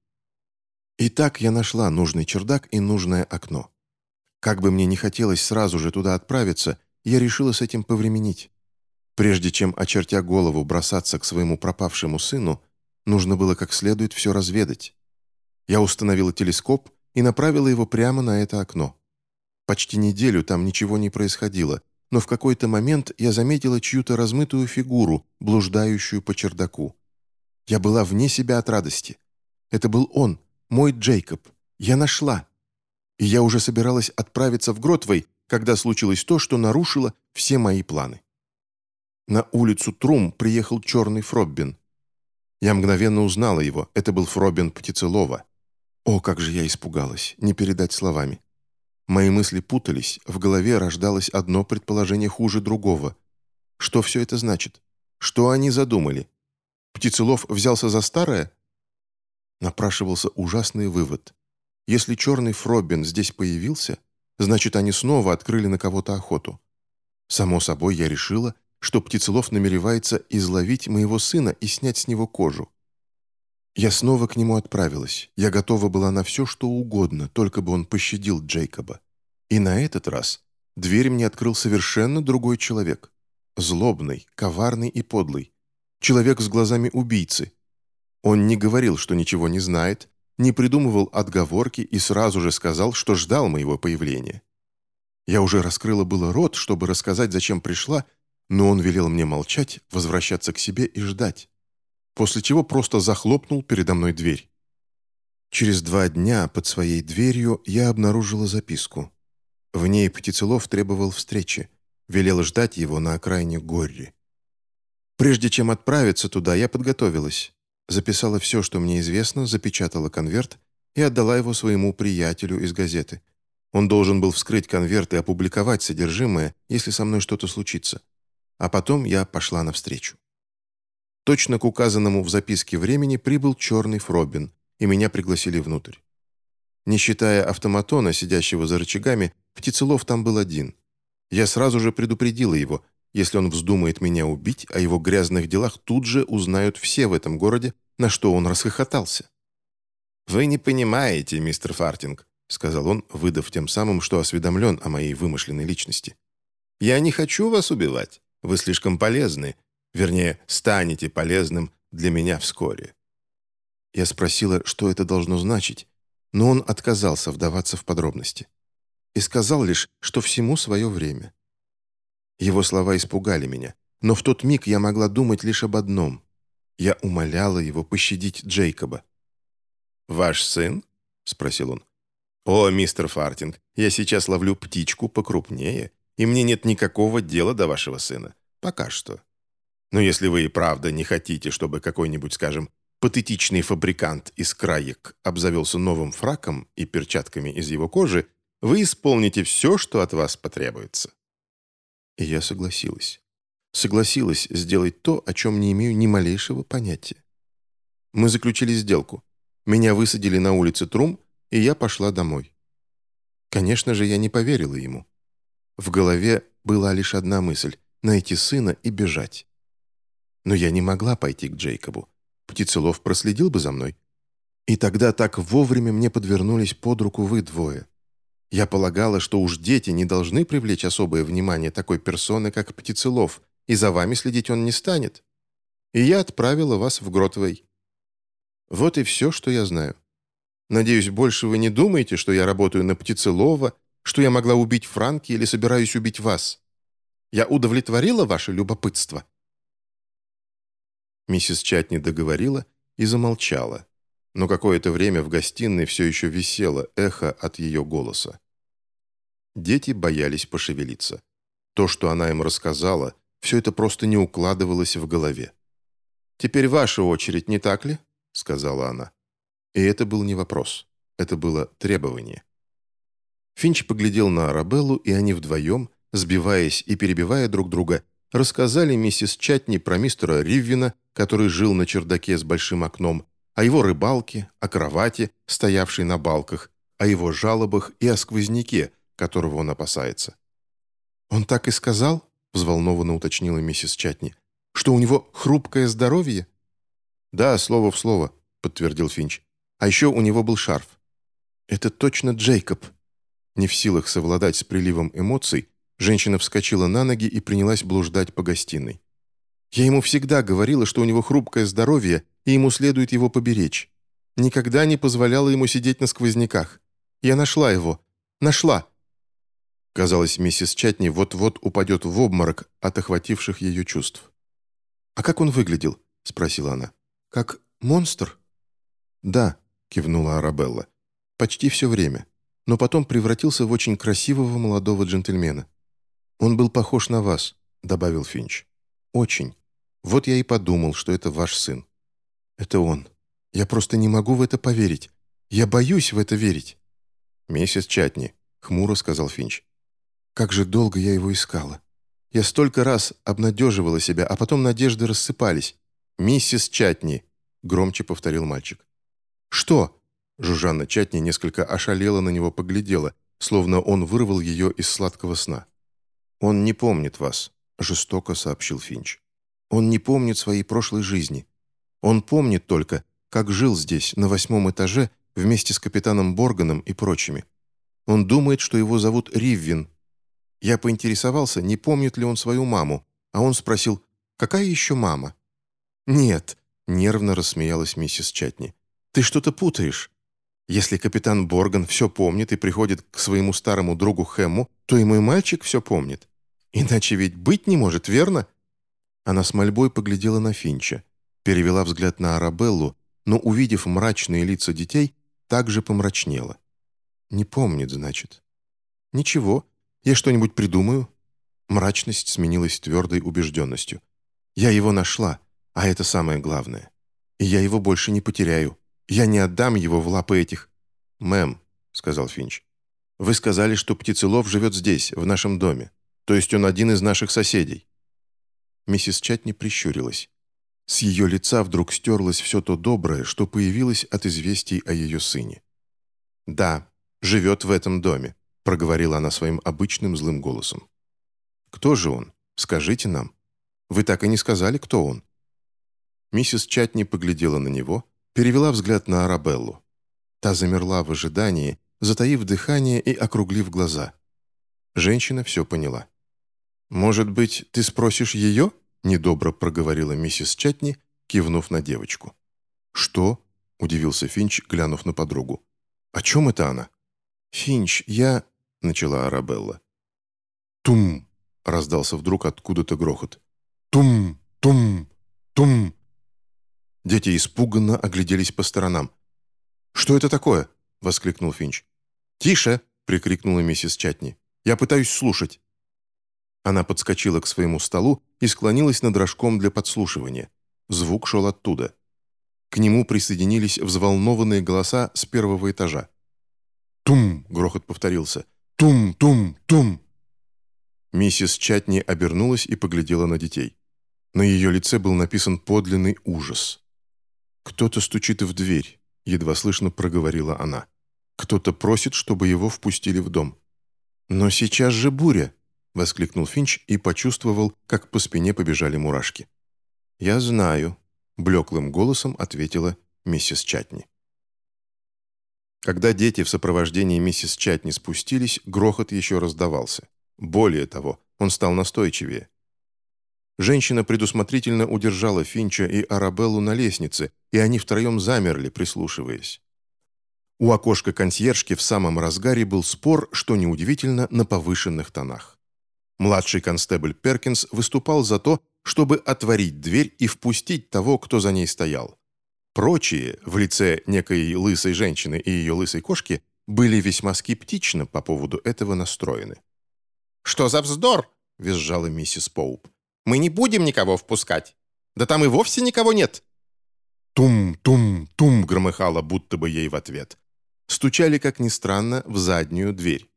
И так я нашла нужный чердак и нужное окно. Как бы мне не хотелось сразу же туда отправиться, я решила с этим повременить. Прежде чем, очертя голову, бросаться к своему пропавшему сыну, нужно было как следует все разведать. Я установила телескоп и направила его прямо на это окно. Почти неделю там ничего не происходило, но в какой-то момент я заметила чью-то размытую фигуру, блуждающую по чердаку. Я была вне себя от радости. Это был он, мой Джейкоб. Я нашла. И я уже собиралась отправиться в Гротвей, когда случилось то, что нарушило все мои планы. На улицу Трум приехал черный Фроббин. Я мгновенно узнала его. Это был Фроббин Птицелова. О, как же я испугалась, не передать словами. Мои мысли путались, в голове рождалось одно предположение хуже другого. Что все это значит? Что они задумали? Птицелов взялся за старое? Напрашивался ужасный вывод. Если черный Фроббин здесь появился, значит, они снова открыли на кого-то охоту. Само собой, я решила, что Птицелов намеревается изловить моего сына и снять с него кожу. Я снова к нему отправилась. Я готова была на все, что угодно, только бы он пощадил Джейкоба. И на этот раз дверь мне открыл совершенно другой человек. Злобный, коварный и подлый. Человек с глазами убийцы. Он не говорил, что ничего не знает, не придумывал отговорки и сразу же сказал, что ждал моего появления. Я уже раскрыла было рот, чтобы рассказать, зачем пришла, но он велел мне молчать, возвращаться к себе и ждать. После чего просто захлопнул передо мной дверь. Через два дня под своей дверью я обнаружила записку. В ней Птицелов требовал встречи, велел ждать его на окраине Горри. Прежде чем отправиться туда, я подготовилась. Записала все, что мне известно, запечатала конверт и отдала его своему приятелю из газеты. Он должен был вскрыть конверт и опубликовать содержимое, если со мной что-то случится а потом я пошла навстречу. Точно к указанному в записке времени прибыл черный Фробин, и меня пригласили внутрь. Не считая автоматона, сидящего за рычагами, Птицелов там был один. Я сразу же предупредила его, если он вздумает меня убить, о его грязных делах тут же узнают все в этом городе, на что он расхохотался. «Вы не понимаете, мистер Фартинг», — сказал он, выдав тем самым, что осведомлен о моей вымышленной личности. «Я не хочу вас убивать. Вы слишком полезны, вернее, станете полезным для меня вскоре». Я спросила, что это должно значить, но он отказался вдаваться в подробности. И сказал лишь, что всему свое время. Его слова испугали меня, но в тот миг я могла думать лишь об одном. Я умоляла его пощадить Джейкоба. «Ваш сын?» — спросил он. «О, мистер Фартинг, я сейчас ловлю птичку покрупнее и мне нет никакого дела до вашего сына. Пока что. Но если вы и правда не хотите, чтобы какой-нибудь, скажем, патетичный фабрикант из краек обзавелся новым фраком и перчатками из его кожи, вы исполните все, что от вас потребуется». И я согласилась. Согласилась сделать то, о чем не имею ни малейшего понятия. Мы заключили сделку. Меня высадили на улице Трум, и я пошла домой. Конечно же, я не поверила ему. В голове была лишь одна мысль — найти сына и бежать. Но я не могла пойти к Джейкобу. Птицелов проследил бы за мной. И тогда так вовремя мне подвернулись под руку вы двое. Я полагала, что уж дети не должны привлечь особое внимание такой персоны, как Птицелов, и за вами следить он не станет. И я отправила вас в Гротвей. Вот и все, что я знаю. Надеюсь, больше вы не думаете, что я работаю на птицелова, что я могла убить Франки или собираюсь убить вас. Я удовлетворила ваше любопытство?» Миссис Чатни договорила и замолчала, но какое-то время в гостиной все еще висело эхо от ее голоса. Дети боялись пошевелиться. То, что она им рассказала, все это просто не укладывалось в голове. «Теперь ваша очередь, не так ли?» — сказала она. И это был не вопрос. Это было требование. Финч поглядел на Арабеллу, и они вдвоем, сбиваясь и перебивая друг друга, рассказали миссис Чатни про мистера Риввина, который жил на чердаке с большим окном, о его рыбалке, о кровати, стоявшей на балках, о его жалобах и о сквозняке, которого он опасается. «Он так и сказал?» — взволнованно уточнила миссис Чатни. «Что у него хрупкое здоровье?» «Да, слово в слово», — подтвердил Финч. «А еще у него был шарф». «Это точно Джейкоб». Не в силах совладать с приливом эмоций, женщина вскочила на ноги и принялась блуждать по гостиной. «Я ему всегда говорила, что у него хрупкое здоровье, и ему следует его поберечь. Никогда не позволяла ему сидеть на сквозняках. Я нашла его. Нашла!» Казалось, миссис Чатни вот-вот упадет в обморок от охвативших ее чувств. «А как он выглядел?» — спросила она. «Как монстр?» «Да», — кивнула Арабелла. «Почти все время. Но потом превратился в очень красивого молодого джентльмена. Он был похож на вас», — добавил Финч. «Очень. Вот я и подумал, что это ваш сын». «Это он. Я просто не могу в это поверить. Я боюсь в это верить». «Миссис Чатни», — хмуро сказал Финч. Как же долго я его искала. Я столько раз обнадеживала себя, а потом надежды рассыпались. «Миссис Чатни», — громче повторил мальчик. «Что?» Жужанна Чатни несколько ошалела на него поглядела, словно он вырвал ее из сладкого сна. «Он не помнит вас», — жестоко сообщил Финч. «Он не помнит своей прошлой жизни. Он помнит только, как жил здесь, на восьмом этаже, вместе с капитаном Борганом и прочими. Он думает, что его зовут Риввин, я поинтересовался, не помнит ли он свою маму, а он спросил, какая еще мама? «Нет», — нервно рассмеялась миссис Чатни. «Ты что-то путаешь. Если капитан Борган все помнит и приходит к своему старому другу Хэмму, то и мой мальчик все помнит. Иначе ведь быть не может, верно?» Она с мольбой поглядела на Финча, перевела взгляд на Арабеллу, но, увидев мрачные лица детей, также помрачнела. «Не помнит, значит». «Ничего, я что-нибудь придумаю?» Мрачность сменилась твердой убежденностью. «Я его нашла, а это самое главное. И я его больше не потеряю. Я не отдам его в лапы этих...» «Мэм», — сказал Финч, — «вы сказали, что Птицелов живет здесь, в нашем доме. То есть он один из наших соседей». Миссис Чатни прищурилась. С ее лица вдруг стерлось все то доброе, что появилось от известий о ее сыне. «Да, живет в этом доме проговорила она своим обычным злым голосом. «Кто же он? Скажите нам. Вы так и не сказали, кто он». Миссис Чатни поглядела на него, перевела взгляд на Арабеллу. Та замерла в ожидании, затаив дыхание и округлив глаза. Женщина все поняла. «Может быть, ты спросишь ее?» — недобро проговорила миссис Чатни, кивнув на девочку. «Что?» — удивился Финч, глянув на подругу. «О чем это она?» «Финч, я...» начала Арабелла. «Тум!» — раздался вдруг откуда-то грохот. «Тум! Тум! Тум!» Дети испуганно огляделись по сторонам. «Что это такое?» — воскликнул Финч. «Тише!» — прикрикнула миссис Чатни. «Я пытаюсь слушать». Она подскочила к своему столу и склонилась над рожком для подслушивания. Звук шел оттуда. К нему присоединились взволнованные голоса с первого этажа. «Тум!» — грохот повторился. Тум-тум-тум!» Миссис Чатни обернулась и поглядела на детей. На ее лице был написан подлинный ужас. «Кто-то стучит в дверь», — едва слышно проговорила она. «Кто-то просит, чтобы его впустили в дом». «Но сейчас же буря!» — воскликнул Финч и почувствовал, как по спине побежали мурашки. «Я знаю», — блеклым голосом ответила миссис Чатни. Когда дети в сопровождении миссис Чатни спустились, грохот еще раздавался. Более того, он стал настойчивее. Женщина предусмотрительно удержала Финча и Арабеллу на лестнице, и они втроем замерли, прислушиваясь. У окошка консьержки в самом разгаре был спор, что неудивительно, на повышенных тонах. Младший констебль Перкинс выступал за то, чтобы отворить дверь и впустить того, кто за ней стоял. Прочие, в лице некой лысой женщины и ее лысой кошки, были весьма скептично по поводу этого настроены. «Что за вздор?» — визжала миссис Поуп. «Мы не будем никого впускать. Да там и вовсе никого нет». «Тум-тум-тум!» — громыхало, будто бы ей в ответ. Стучали, как ни странно, в заднюю дверь.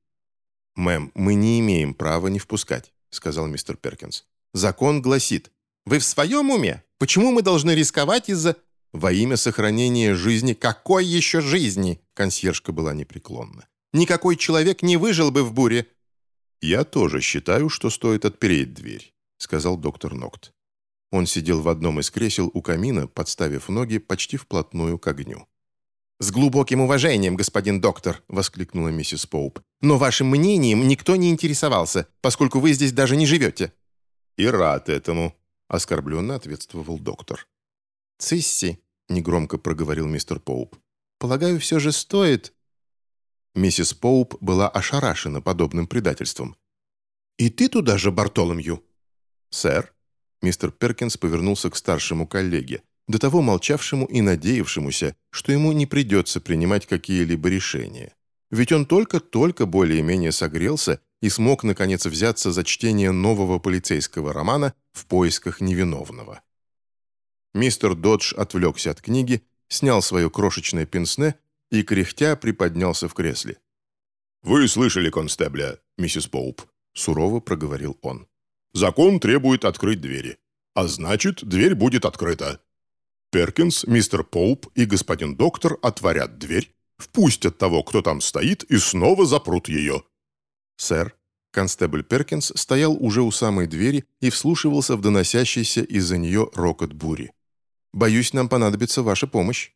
«Мэм, мы не имеем права не впускать», — сказал мистер Перкинс. «Закон гласит, вы в своем уме? Почему мы должны рисковать из-за...» «Во имя сохранения жизни...» «Какой еще жизни?» Консьержка была непреклонна. «Никакой человек не выжил бы в буре». «Я тоже считаю, что стоит отпереть дверь», — сказал доктор Нокт. Он сидел в одном из кресел у камина, подставив ноги почти вплотную к огню. «С глубоким уважением, господин доктор!» — воскликнула миссис Поуп. «Но вашим мнением никто не интересовался, поскольку вы здесь даже не живете». «И рад этому», — оскорбленно ответствовал доктор. «Цисси», — негромко проговорил мистер Поуп. «Полагаю, все же стоит...» Миссис Поуп была ошарашена подобным предательством. «И ты туда же, Бартоломью?» «Сэр?» Мистер Перкинс повернулся к старшему коллеге, до того молчавшему и надеявшемуся, что ему не придется принимать какие-либо решения. Ведь он только-только более-менее согрелся и смог, наконец, взяться за чтение нового полицейского романа «В поисках невиновного». Мистер Додж отвлекся от книги, снял свое крошечное пенсне и, кряхтя, приподнялся в кресле. «Вы слышали, констебля, миссис Поуп?» – сурово проговорил он. «Закон требует открыть двери. А значит, дверь будет открыта. Перкинс, мистер Поуп и господин доктор отворят дверь, впустят того, кто там стоит, и снова запрут ее». «Сэр», констебль Перкинс стоял уже у самой двери и вслушивался в доносящийся из-за нее рокот бури. Боюсь, нам понадобится ваша помощь».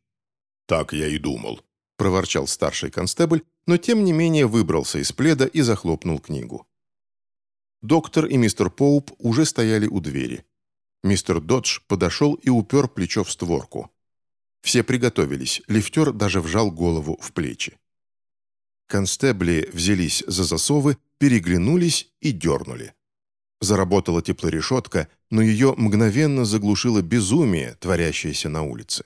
«Так я и думал», — проворчал старший констебль, но тем не менее выбрался из пледа и захлопнул книгу. Доктор и мистер Поуп уже стояли у двери. Мистер Додж подошел и упер плечо в створку. Все приготовились, лифтер даже вжал голову в плечи. Констебли взялись за засовы, переглянулись и дернули. Заработала теплорешетка, но ее мгновенно заглушило безумие, творящееся на улице.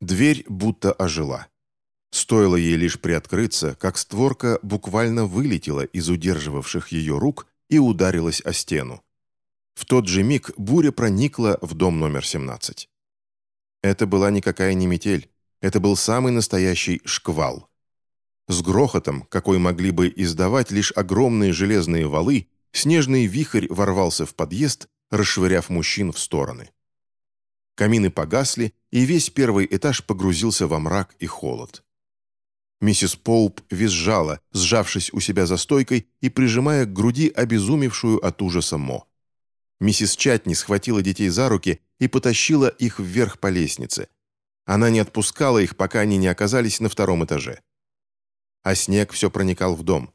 Дверь будто ожила. Стоило ей лишь приоткрыться, как створка буквально вылетела из удерживавших ее рук и ударилась о стену. В тот же миг буря проникла в дом номер 17. Это была никакая не метель, это был самый настоящий шквал. С грохотом, какой могли бы издавать лишь огромные железные валы, Снежный вихрь ворвался в подъезд, расшвыряв мужчин в стороны. Камины погасли, и весь первый этаж погрузился во мрак и холод. Миссис Поуп визжала, сжавшись у себя за стойкой и прижимая к груди обезумевшую от ужаса Мо. Миссис Чатни схватила детей за руки и потащила их вверх по лестнице. Она не отпускала их, пока они не оказались на втором этаже. А снег все проникал в дом.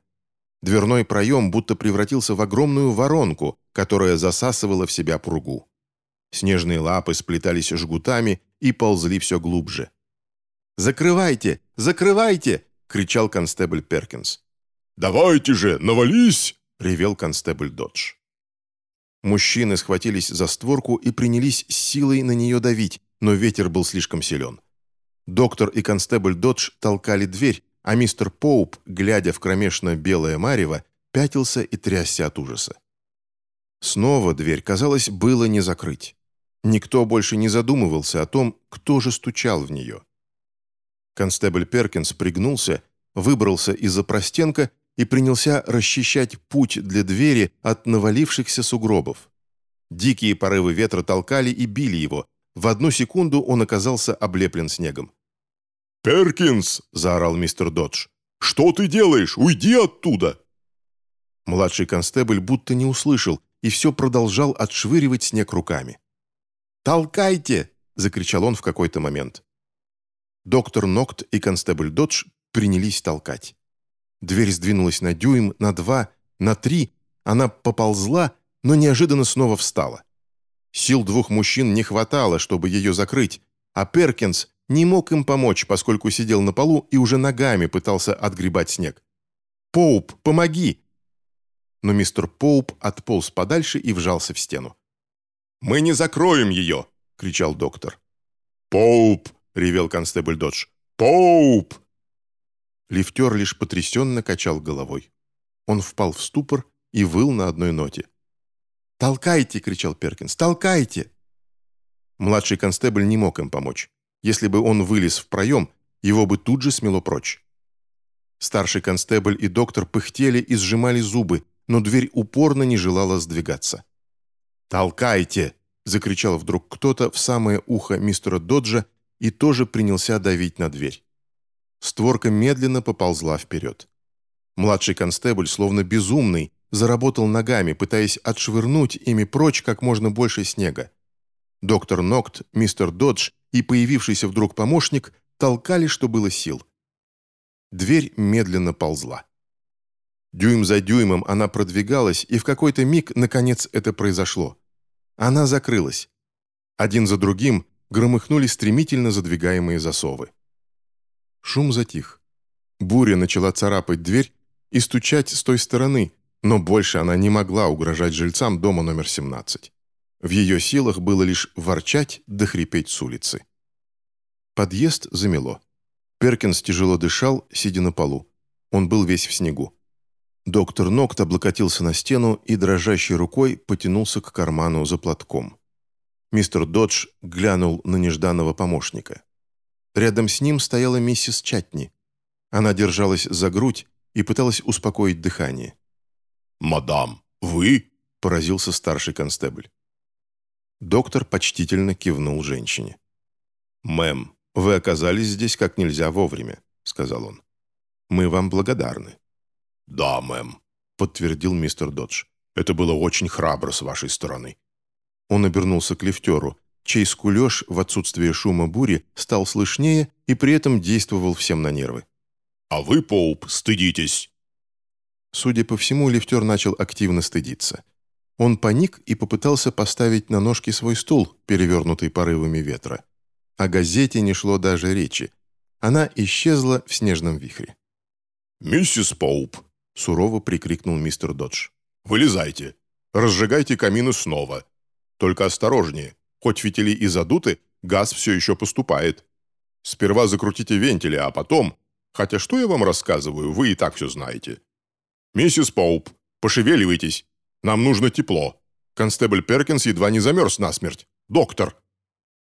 Дверной проем будто превратился в огромную воронку, которая засасывала в себя пругу. Снежные лапы сплетались жгутами и ползли все глубже. «Закрывайте! Закрывайте!» — кричал констебль Перкинс. «Давайте же, навались!» — ревел констебль Додж. Мужчины схватились за створку и принялись силой на нее давить, но ветер был слишком силен. Доктор и констебль Додж толкали дверь, а мистер Поуп, глядя в кромешно-белое марево, пятился и трясся от ужаса. Снова дверь, казалось, было не закрыть. Никто больше не задумывался о том, кто же стучал в нее. Констебль Перкинс пригнулся, выбрался из-за простенка и принялся расчищать путь для двери от навалившихся сугробов. Дикие порывы ветра толкали и били его. В одну секунду он оказался облеплен снегом. «Перкинс!» – заорал мистер Додж. «Что ты делаешь? Уйди оттуда!» Младший констебль будто не услышал и все продолжал отшвыривать снег руками. «Толкайте!» – закричал он в какой-то момент. Доктор Нокт и констебль Додж принялись толкать. Дверь сдвинулась на дюйм, на два, на три. Она поползла, но неожиданно снова встала. Сил двух мужчин не хватало, чтобы ее закрыть, а Перкинс не мог им помочь, поскольку сидел на полу и уже ногами пытался отгребать снег. «Поуп, помоги!» Но мистер Поуп отполз подальше и вжался в стену. «Мы не закроем ее!» — кричал доктор. «Поуп!» — ревел констебль Додж. «Поуп!» Лифтер лишь потрясенно качал головой. Он впал в ступор и выл на одной ноте. «Толкайте!» — кричал Перкинс. «Толкайте!» Младший констебль не мог им помочь. Если бы он вылез в проем, его бы тут же смело прочь. Старший констебль и доктор пыхтели и сжимали зубы, но дверь упорно не желала сдвигаться. «Толкайте!» — закричал вдруг кто-то в самое ухо мистера Доджа и тоже принялся давить на дверь. Створка медленно поползла вперед. Младший констебль, словно безумный, заработал ногами, пытаясь отшвырнуть ими прочь как можно больше снега. Доктор Нокт, мистер Додж и появившийся вдруг помощник толкали, что было сил. Дверь медленно ползла. Дюйм за дюймом она продвигалась, и в какой-то миг, наконец, это произошло. Она закрылась. Один за другим громыхнули стремительно задвигаемые засовы. Шум затих. Буря начала царапать дверь и стучать с той стороны, но больше она не могла угрожать жильцам дома номер 17. В ее силах было лишь ворчать да хрипеть с улицы. Подъезд замело. Перкинс тяжело дышал, сидя на полу. Он был весь в снегу. Доктор Нокт облокотился на стену и дрожащей рукой потянулся к карману за платком. Мистер Додж глянул на нежданного помощника. Рядом с ним стояла миссис Чатни. Она держалась за грудь и пыталась успокоить дыхание. «Мадам, вы?» – поразился старший констебль. Доктор почтительно кивнул женщине. «Мэм, вы оказались здесь как нельзя вовремя», – сказал он. «Мы вам благодарны». «Да, мэм», – подтвердил мистер Додж. «Это было очень храбро с вашей стороны». Он обернулся к лифтеру, чей скулеж в отсутствие шума бури стал слышнее и при этом действовал всем на нервы. «А вы, Поуп, стыдитесь!» Судя по всему, лифтер начал активно стыдиться. Он паник и попытался поставить на ножки свой стул, перевернутый порывами ветра. О газете не шло даже речи. Она исчезла в снежном вихре. «Миссис Поуп!» — сурово прикрикнул мистер Додж. «Вылезайте! Разжигайте камины снова! Только осторожнее! Хоть фитили и задуты, газ все еще поступает. Сперва закрутите вентили, а потом... Хотя что я вам рассказываю, вы и так все знаете. Миссис Поуп, пошевеливайтесь! Нам нужно тепло. Констебль Перкинс едва не замерз насмерть. Доктор!»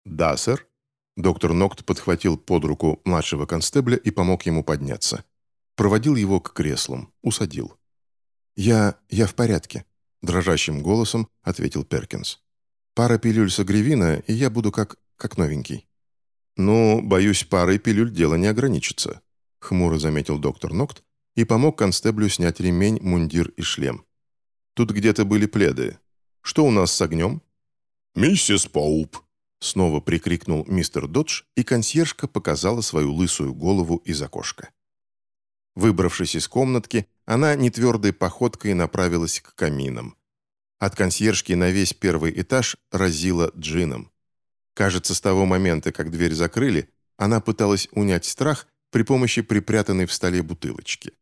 «Да, сэр». Доктор Нокт подхватил под руку младшего констебля и помог ему подняться. Проводил его к креслам, усадил. «Я... я в порядке», — дрожащим голосом ответил Перкинс. «Пара пилюль сагревина, и я буду как... как новенький». «Ну, боюсь, парой пилюль дело не ограничится», — хмуро заметил доктор Нокт и помог констеблю снять ремень, мундир и шлем. Тут где-то были пледы. Что у нас с огнем?» «Миссис Поуп!» Снова прикрикнул мистер Додж, и консьержка показала свою лысую голову из окошка. Выбравшись из комнатки, она нетвердой походкой направилась к каминам. От консьержки на весь первый этаж разила джином. Кажется, с того момента, как дверь закрыли, она пыталась унять страх при помощи припрятанной в столе бутылочки.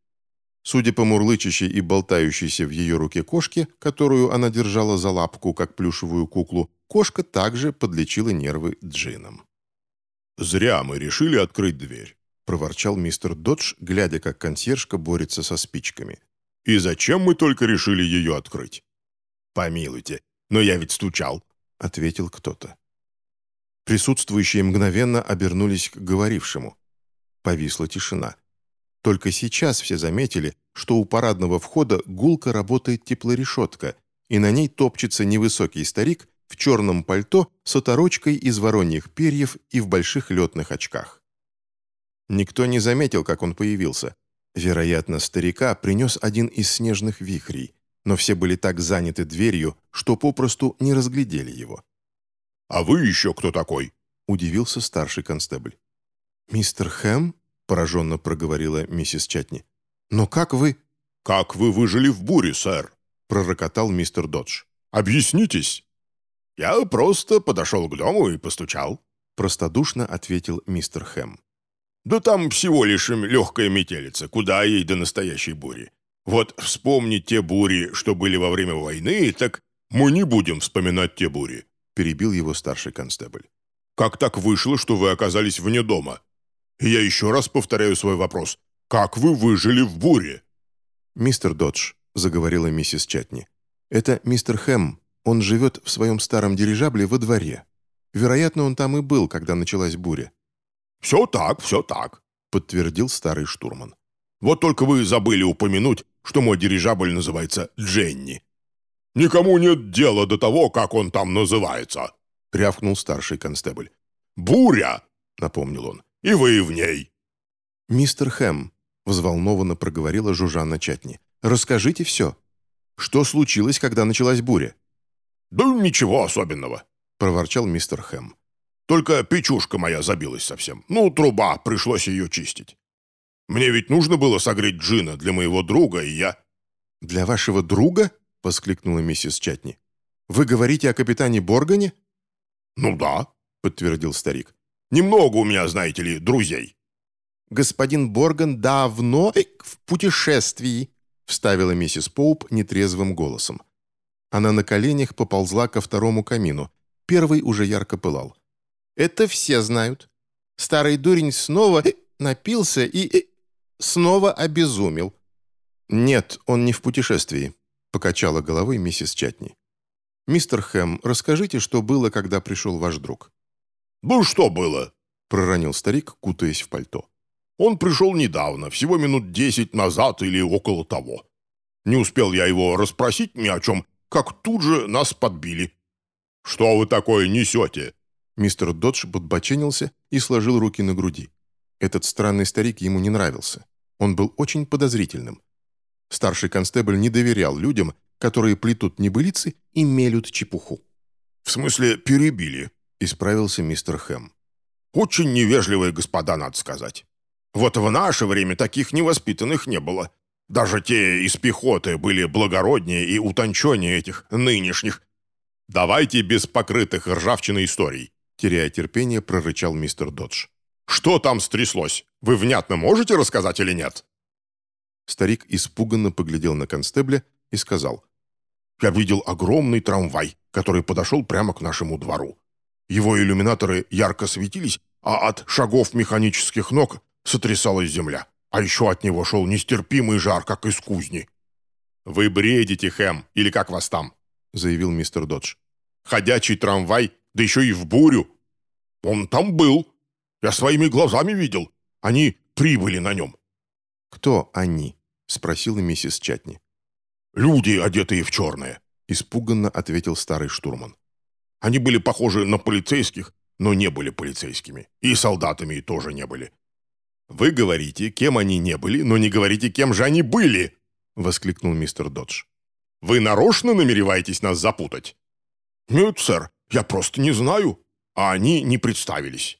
Судя по мурлычащей и болтающейся в ее руке кошке, которую она держала за лапку, как плюшевую куклу, кошка также подлечила нервы джином. «Зря мы решили открыть дверь», — проворчал мистер Додж, глядя, как консьержка борется со спичками. «И зачем мы только решили ее открыть?» «Помилуйте, но я ведь стучал», — ответил кто-то. Присутствующие мгновенно обернулись к говорившему. Повисла тишина. Только сейчас все заметили, что у парадного входа гулко работает теплорешетка, и на ней топчется невысокий старик в черном пальто с оторочкой из вороньих перьев и в больших летных очках. Никто не заметил, как он появился. Вероятно, старика принес один из снежных вихрей, но все были так заняты дверью, что попросту не разглядели его. «А вы еще кто такой?» – удивился старший констебль. «Мистер Хэм?» — пораженно проговорила миссис Чатни. «Но как вы...» «Как вы выжили в буре, сэр?» — пророкотал мистер Додж. «Объяснитесь». «Я просто подошел к дому и постучал». простодушно ответил мистер Хэм. «Да там всего лишь легкая метелица, куда ей до настоящей бури. Вот вспомнить те бури, что были во время войны, так мы не будем вспоминать те бури», перебил его старший констебль. «Как так вышло, что вы оказались вне дома? И я еще раз повторяю свой вопрос. Как вы выжили в буре?» «Мистер Додж», — заговорила миссис Чатни, — «это мистер Хэм. Он живет в своем старом дирижабле во дворе. Вероятно, он там и был, когда началась буря». «Все так, все так», — подтвердил старый штурман. «Вот только вы забыли упомянуть, что мой дирижабль называется Дженни». «Никому нет дела до того, как он там называется», — рявкнул старший констебль. «Буря», — напомнил он, — «и вы в ней». «Мистер Хэм», — взволнованно проговорила Жужанна Чатни, — «расскажите все. Что случилось, когда началась буря?» «Да ничего особенного», — проворчал мистер Хэм. «Только печушка моя забилась совсем. Ну, труба, пришлось ее чистить. Мне ведь нужно было согреть джина для моего друга, и я...» «Для вашего друга?» — воскликнула миссис Чатни. «Вы говорите о капитане Боргане?» «Ну да», — подтвердил старик. «Немного у меня, знаете ли, друзей». «Господин Борган давно в путешествии», — вставила миссис Поуп нетрезвым голосом. Она на коленях поползла ко второму камину. Первый уже ярко пылал. «Это все знают. Старый дурень снова напился и снова обезумел». «Нет, он не в путешествии», покачала головой миссис Чатни. «Мистер Хэм, расскажите, что было, когда пришел ваш друг». «Ну, что было?» — проронил старик, кутаясь в пальто. «Он пришел недавно, всего минут десять назад или около того. Не успел я его расспросить ни о чем, как тут же нас подбили». «Что вы такое несете?» Мистер Додж подбоченился и сложил руки на груди. Этот странный старик ему не нравился. Он был очень подозрительным. Старший констебль не доверял людям, которые плетут небылицы и мелют чепуху. «В смысле, перебили», — исправился мистер Хэм. «Очень невежливые господа, надо сказать. Вот в наше время таких невоспитанных не было. Даже те из пехоты были благороднее и утонченнее этих нынешних. Давайте без покрытых ржавчиной историй», — теряя терпение, прорычал мистер Додж. «Что там стряслось? Вы внятно можете рассказать или нет?» Старик испуганно поглядел на констебля и сказал, «Я видел огромный трамвай, который подошел прямо к нашему двору. Его иллюминаторы ярко светились, а от шагов механических ног сотрясалась земля. А еще от него шел нестерпимый жар, как из кузни». «Вы бредите, Хэм, или как вас там?» — заявил мистер Додж. «Ходячий трамвай, да еще и в бурю». «Он там был. Я своими глазами видел. Они прибыли на нем. «Кто они?» — спросила миссис Чатни. «Люди, одетые в черное», — испуганно ответил старый штурман. «Они были похожи на полицейских, но не были полицейскими. И солдатами тоже не были». «Вы говорите, кем они не были, но не говорите, кем же они были!» — воскликнул мистер Додж. «Вы нарочно намереваетесь нас запутать?» «Нет, сэр, я просто не знаю. А они не представились.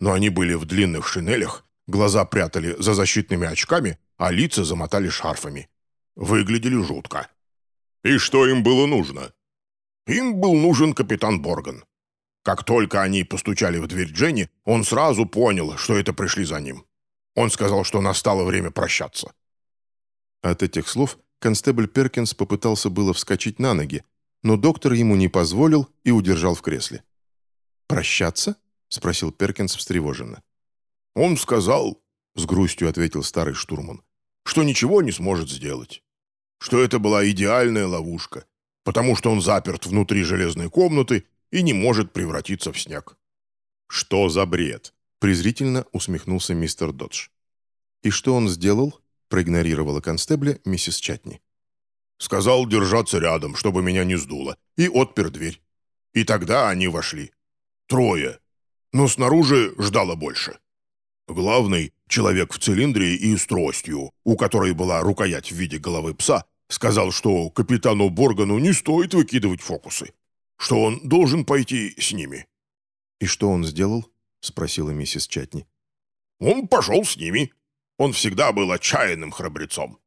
Но они были в длинных шинелях, Глаза прятали за защитными очками, а лица замотали шарфами. Выглядели жутко. И что им было нужно? Им был нужен капитан Борган. Как только они постучали в дверь Дженни, он сразу понял, что это пришли за ним. Он сказал, что настало время прощаться. От этих слов констебль Перкинс попытался было вскочить на ноги, но доктор ему не позволил и удержал в кресле. «Прощаться?» — спросил Перкинс встревоженно. «Он сказал, — с грустью ответил старый штурман, — что ничего не сможет сделать. Что это была идеальная ловушка, потому что он заперт внутри железной комнаты и не может превратиться в снег». «Что за бред?» — презрительно усмехнулся мистер Додж. «И что он сделал?» — проигнорировала констебля миссис Чатни. «Сказал держаться рядом, чтобы меня не сдуло, и отпер дверь. И тогда они вошли. Трое. Но снаружи ждало больше. Главный, человек в цилиндре и с тростью, у которой была рукоять в виде головы пса, сказал, что капитану Боргану не стоит выкидывать фокусы, что он должен пойти с ними. «И что он сделал?» — спросила миссис Чатни. «Он пошел с ними. Он всегда был отчаянным храбрецом».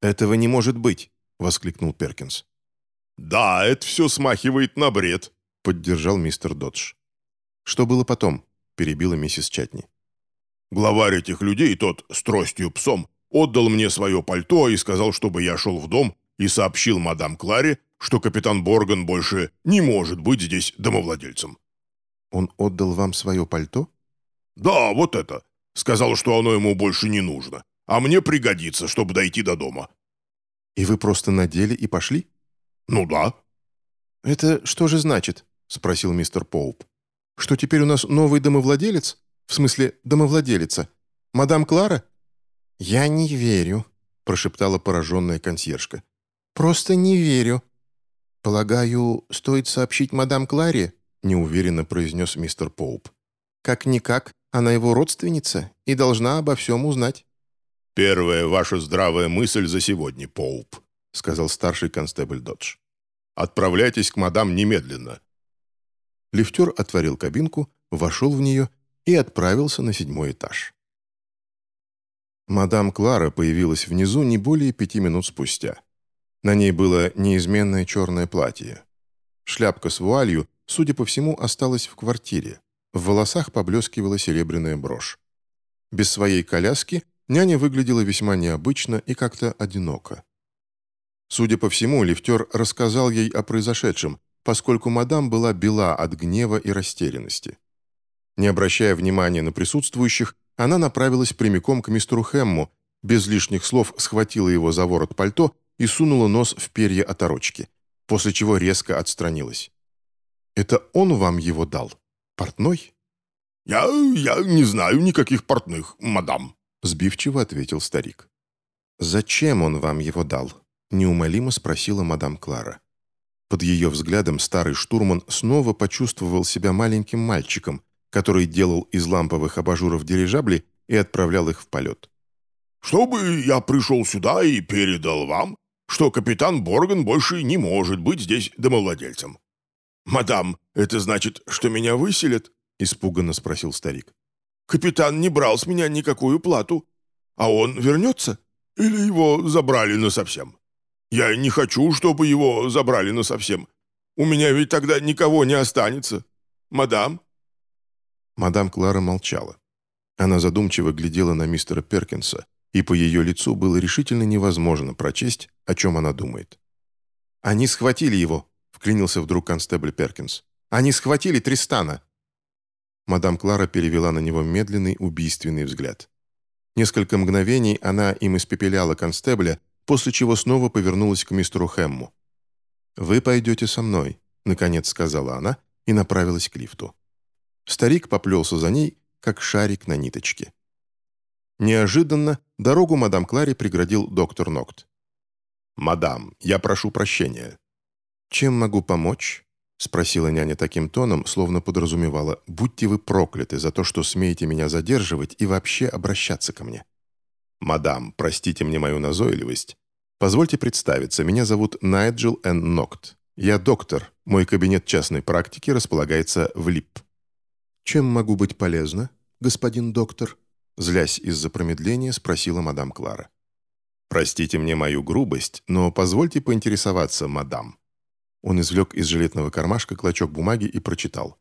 «Этого не может быть!» — воскликнул Перкинс. «Да, это все смахивает на бред», — поддержал мистер Додж. «Что было потом?» – перебила миссис Чатни. «Главарь этих людей, тот с тростью псом, отдал мне свое пальто и сказал, чтобы я шел в дом и сообщил мадам Кларе, что капитан Борган больше не может быть здесь домовладельцем». «Он отдал вам свое пальто?» «Да, вот это. Сказал, что оно ему больше не нужно, а мне пригодится, чтобы дойти до дома». «И вы просто надели и пошли?» «Ну да». «Это что же значит?» — спросил мистер Поуп. «Что теперь у нас новый домовладелец? В смысле, домовладелица? Мадам Клара?» «Я не верю», — прошептала пораженная консьержка. «Просто не верю». «Полагаю, стоит сообщить мадам Кларе?» — неуверенно произнес мистер Поуп. «Как-никак, она его родственница и должна обо всем узнать». «Первая ваша здравая мысль за сегодня, Поуп», — сказал старший констебль Додж. «Отправляйтесь к мадам немедленно». Лифтер отворил кабинку, вошел в нее и отправился на седьмой этаж. Мадам Клара появилась внизу не более пяти минут спустя. На ней было неизменное черное платье. Шляпка с вуалью, судя по всему, осталась в квартире. В волосах поблескивала серебряная брошь. Без своей коляски няня выглядела весьма необычно и как-то одиноко. Судя по всему, лифтер рассказал ей о произошедшем, поскольку мадам была бела от гнева и растерянности. Не обращая внимания на присутствующих, она направилась прямиком к мистеру Хэмму, без лишних слов схватила его за ворот пальто и сунула нос в перья оторочки, после чего резко отстранилась. «Это он вам его дал?» «Портной?» «Я... я не знаю никаких портных, мадам», — сбивчиво ответил старик. «Зачем он вам его дал?» — неумолимо спросила мадам Клара. Под ее взглядом старый штурман снова почувствовал себя маленьким мальчиком, который делал из ламповых абажуров дирижабли и отправлял их в полет. «Чтобы я пришел сюда и передал вам, что капитан Борган больше не может быть здесь домовладельцем. «Мадам, это значит, что меня выселят?» – испуганно спросил старик. «Капитан не брал с меня никакую плату. А он вернется? Или его забрали насовсем? Я не хочу, чтобы его забрали насовсем. У меня ведь тогда никого не останется. Мадам?» Мадам Клара молчала. Она задумчиво глядела на мистера Перкинса, и по ее лицу было решительно невозможно прочесть, о чем она думает. «Они схватили его», вклинился вдруг констебль Перкинс. «Они схватили Тристана!» Мадам Клара перевела на него медленный убийственный взгляд. Несколько мгновений она им испепеляла констебля, после чего снова повернулась к мистеру Хэмму. «Вы пойдете со мной», — наконец сказала она и направилась к лифту. Старик поплелся за ней, как шарик на ниточке. Неожиданно дорогу мадам Кларе преградил доктор Нокт. «Мадам, я прошу прощения. «Чем могу помочь?» — спросила няня таким тоном, словно подразумевала «Будьте вы прокляты за то, что смеете меня задерживать и вообще обращаться ко мне». «Мадам, простите мне мою назойливость. Позвольте представиться, меня зовут Найджел Н. Нокт. Я доктор, мой кабинет частной практики располагается в ЛИП». «Чем могу быть полезна, господин доктор?» Злясь из-за промедления, спросила мадам Клара. «Простите мне мою грубость, но позвольте поинтересоваться, мадам. Он извлек из жилетного кармашка клочок бумаги и прочитал.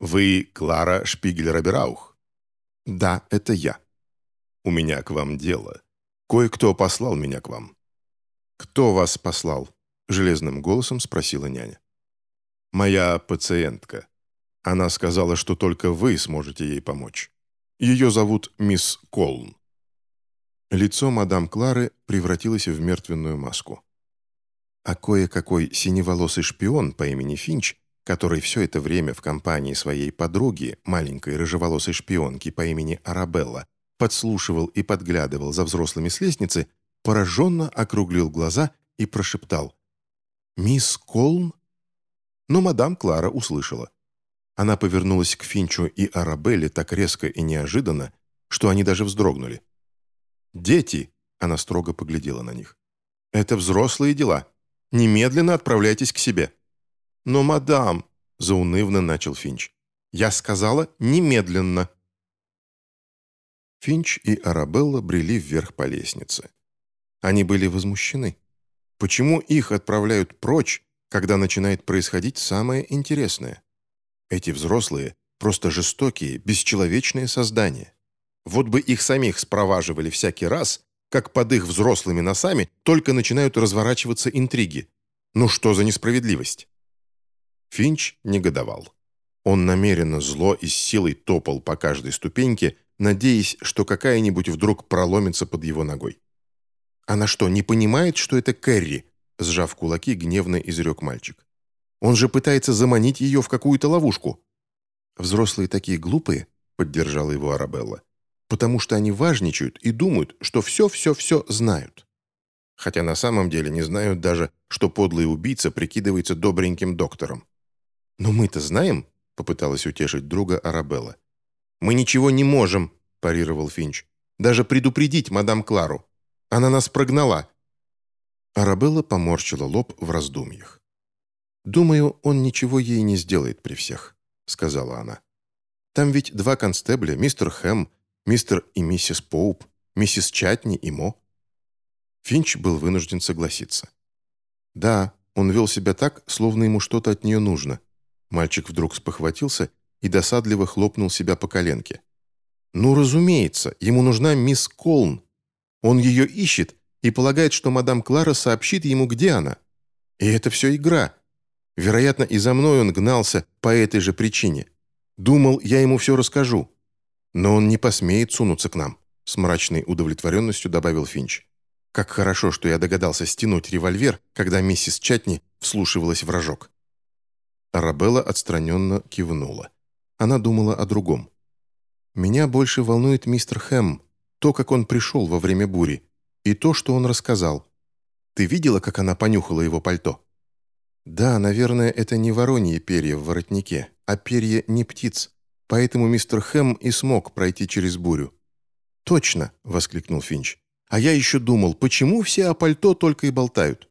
«Вы Клара Шпигель-Рабераух?» «Да, это я». «У меня к вам дело. Кое-кто послал меня к вам». «Кто вас послал?» — железным голосом спросила няня. «Моя пациентка. Она сказала, что только вы сможете ей помочь. Ее зовут мисс Колн». Лицо мадам Клары превратилось в мертвенную маску а кое-какой синеволосый шпион по имени Финч, который все это время в компании своей подруги, маленькой рыжеволосой шпионки по имени Арабелла, подслушивал и подглядывал за взрослыми с лестницы, пораженно округлил глаза и прошептал «Мисс Колн?» Но мадам Клара услышала. Она повернулась к Финчу и Арабелле так резко и неожиданно, что они даже вздрогнули. «Дети!» — она строго поглядела на них. «Это взрослые дела. Немедленно отправляйтесь к себе». «Но, мадам», — заунывно начал Финч, — «я сказала немедленно». Финч и Арабелла брели вверх по лестнице. Они были возмущены. Почему их отправляют прочь, когда начинает происходить самое интересное? Эти взрослые Просто жестокие, бесчеловечные создания. Вот бы их самих спроваживали всякий раз, как под их взрослыми носами только начинают разворачиваться интриги. Ну что за несправедливость? Финч негодовал. Он намеренно зло и с силой топал по каждой ступеньке, надеясь, что какая-нибудь вдруг проломится под его ногой. «Она что, не понимает, что это Кэрри?» Сжав кулаки, гневно изрек мальчик. «Он же пытается заманить ее в какую-то ловушку». «Взрослые такие глупые», — поддержала его Арабелла, «потому что они важничают и думают, что все-все-все знают. Хотя на самом деле не знают даже, что подлый убийца прикидывается добреньким доктором. «Но мы-то знаем», — попыталась утешить друга Арабелла. «Мы ничего не можем», — парировал Финч. «Даже предупредить мадам Клару. Она нас прогнала». Арабелла поморщила лоб в раздумьях. «Думаю, он ничего ей не сделает при всех», — сказала она. «Там ведь два констебля, мистер Хэм, мистер и миссис Поуп, миссис Чатни и Мо». Финч был вынужден согласиться. Да, он вел себя так, словно ему что-то от нее нужно. Мальчик вдруг спохватился и досадливо хлопнул себя по коленке. «Ну, разумеется, ему нужна мисс Колн. Он ее ищет и полагает, что мадам Клара сообщит ему, где она. И это все игра. Вероятно, и за мной он гнался по этой же причине. Думал, я ему все расскажу. Но он не посмеет сунуться к нам», — с мрачной удовлетворенностью добавил Финч. «Как хорошо, что я догадался стянуть револьвер, когда миссис Чатни вслушивалась в рожок». Арабелла отстраненно кивнула. Она думала о другом. «Меня больше волнует мистер Хэм, то, как он пришел во время бури, и то, что он рассказал. Ты видела, как она понюхала его пальто?» «Да, наверное, это не воронье перья в воротнике, а перья не птиц, поэтому мистер Хэм и смог пройти через бурю». «Точно!» — воскликнул Финч. «А я еще думал, почему все о пальто только и болтают?»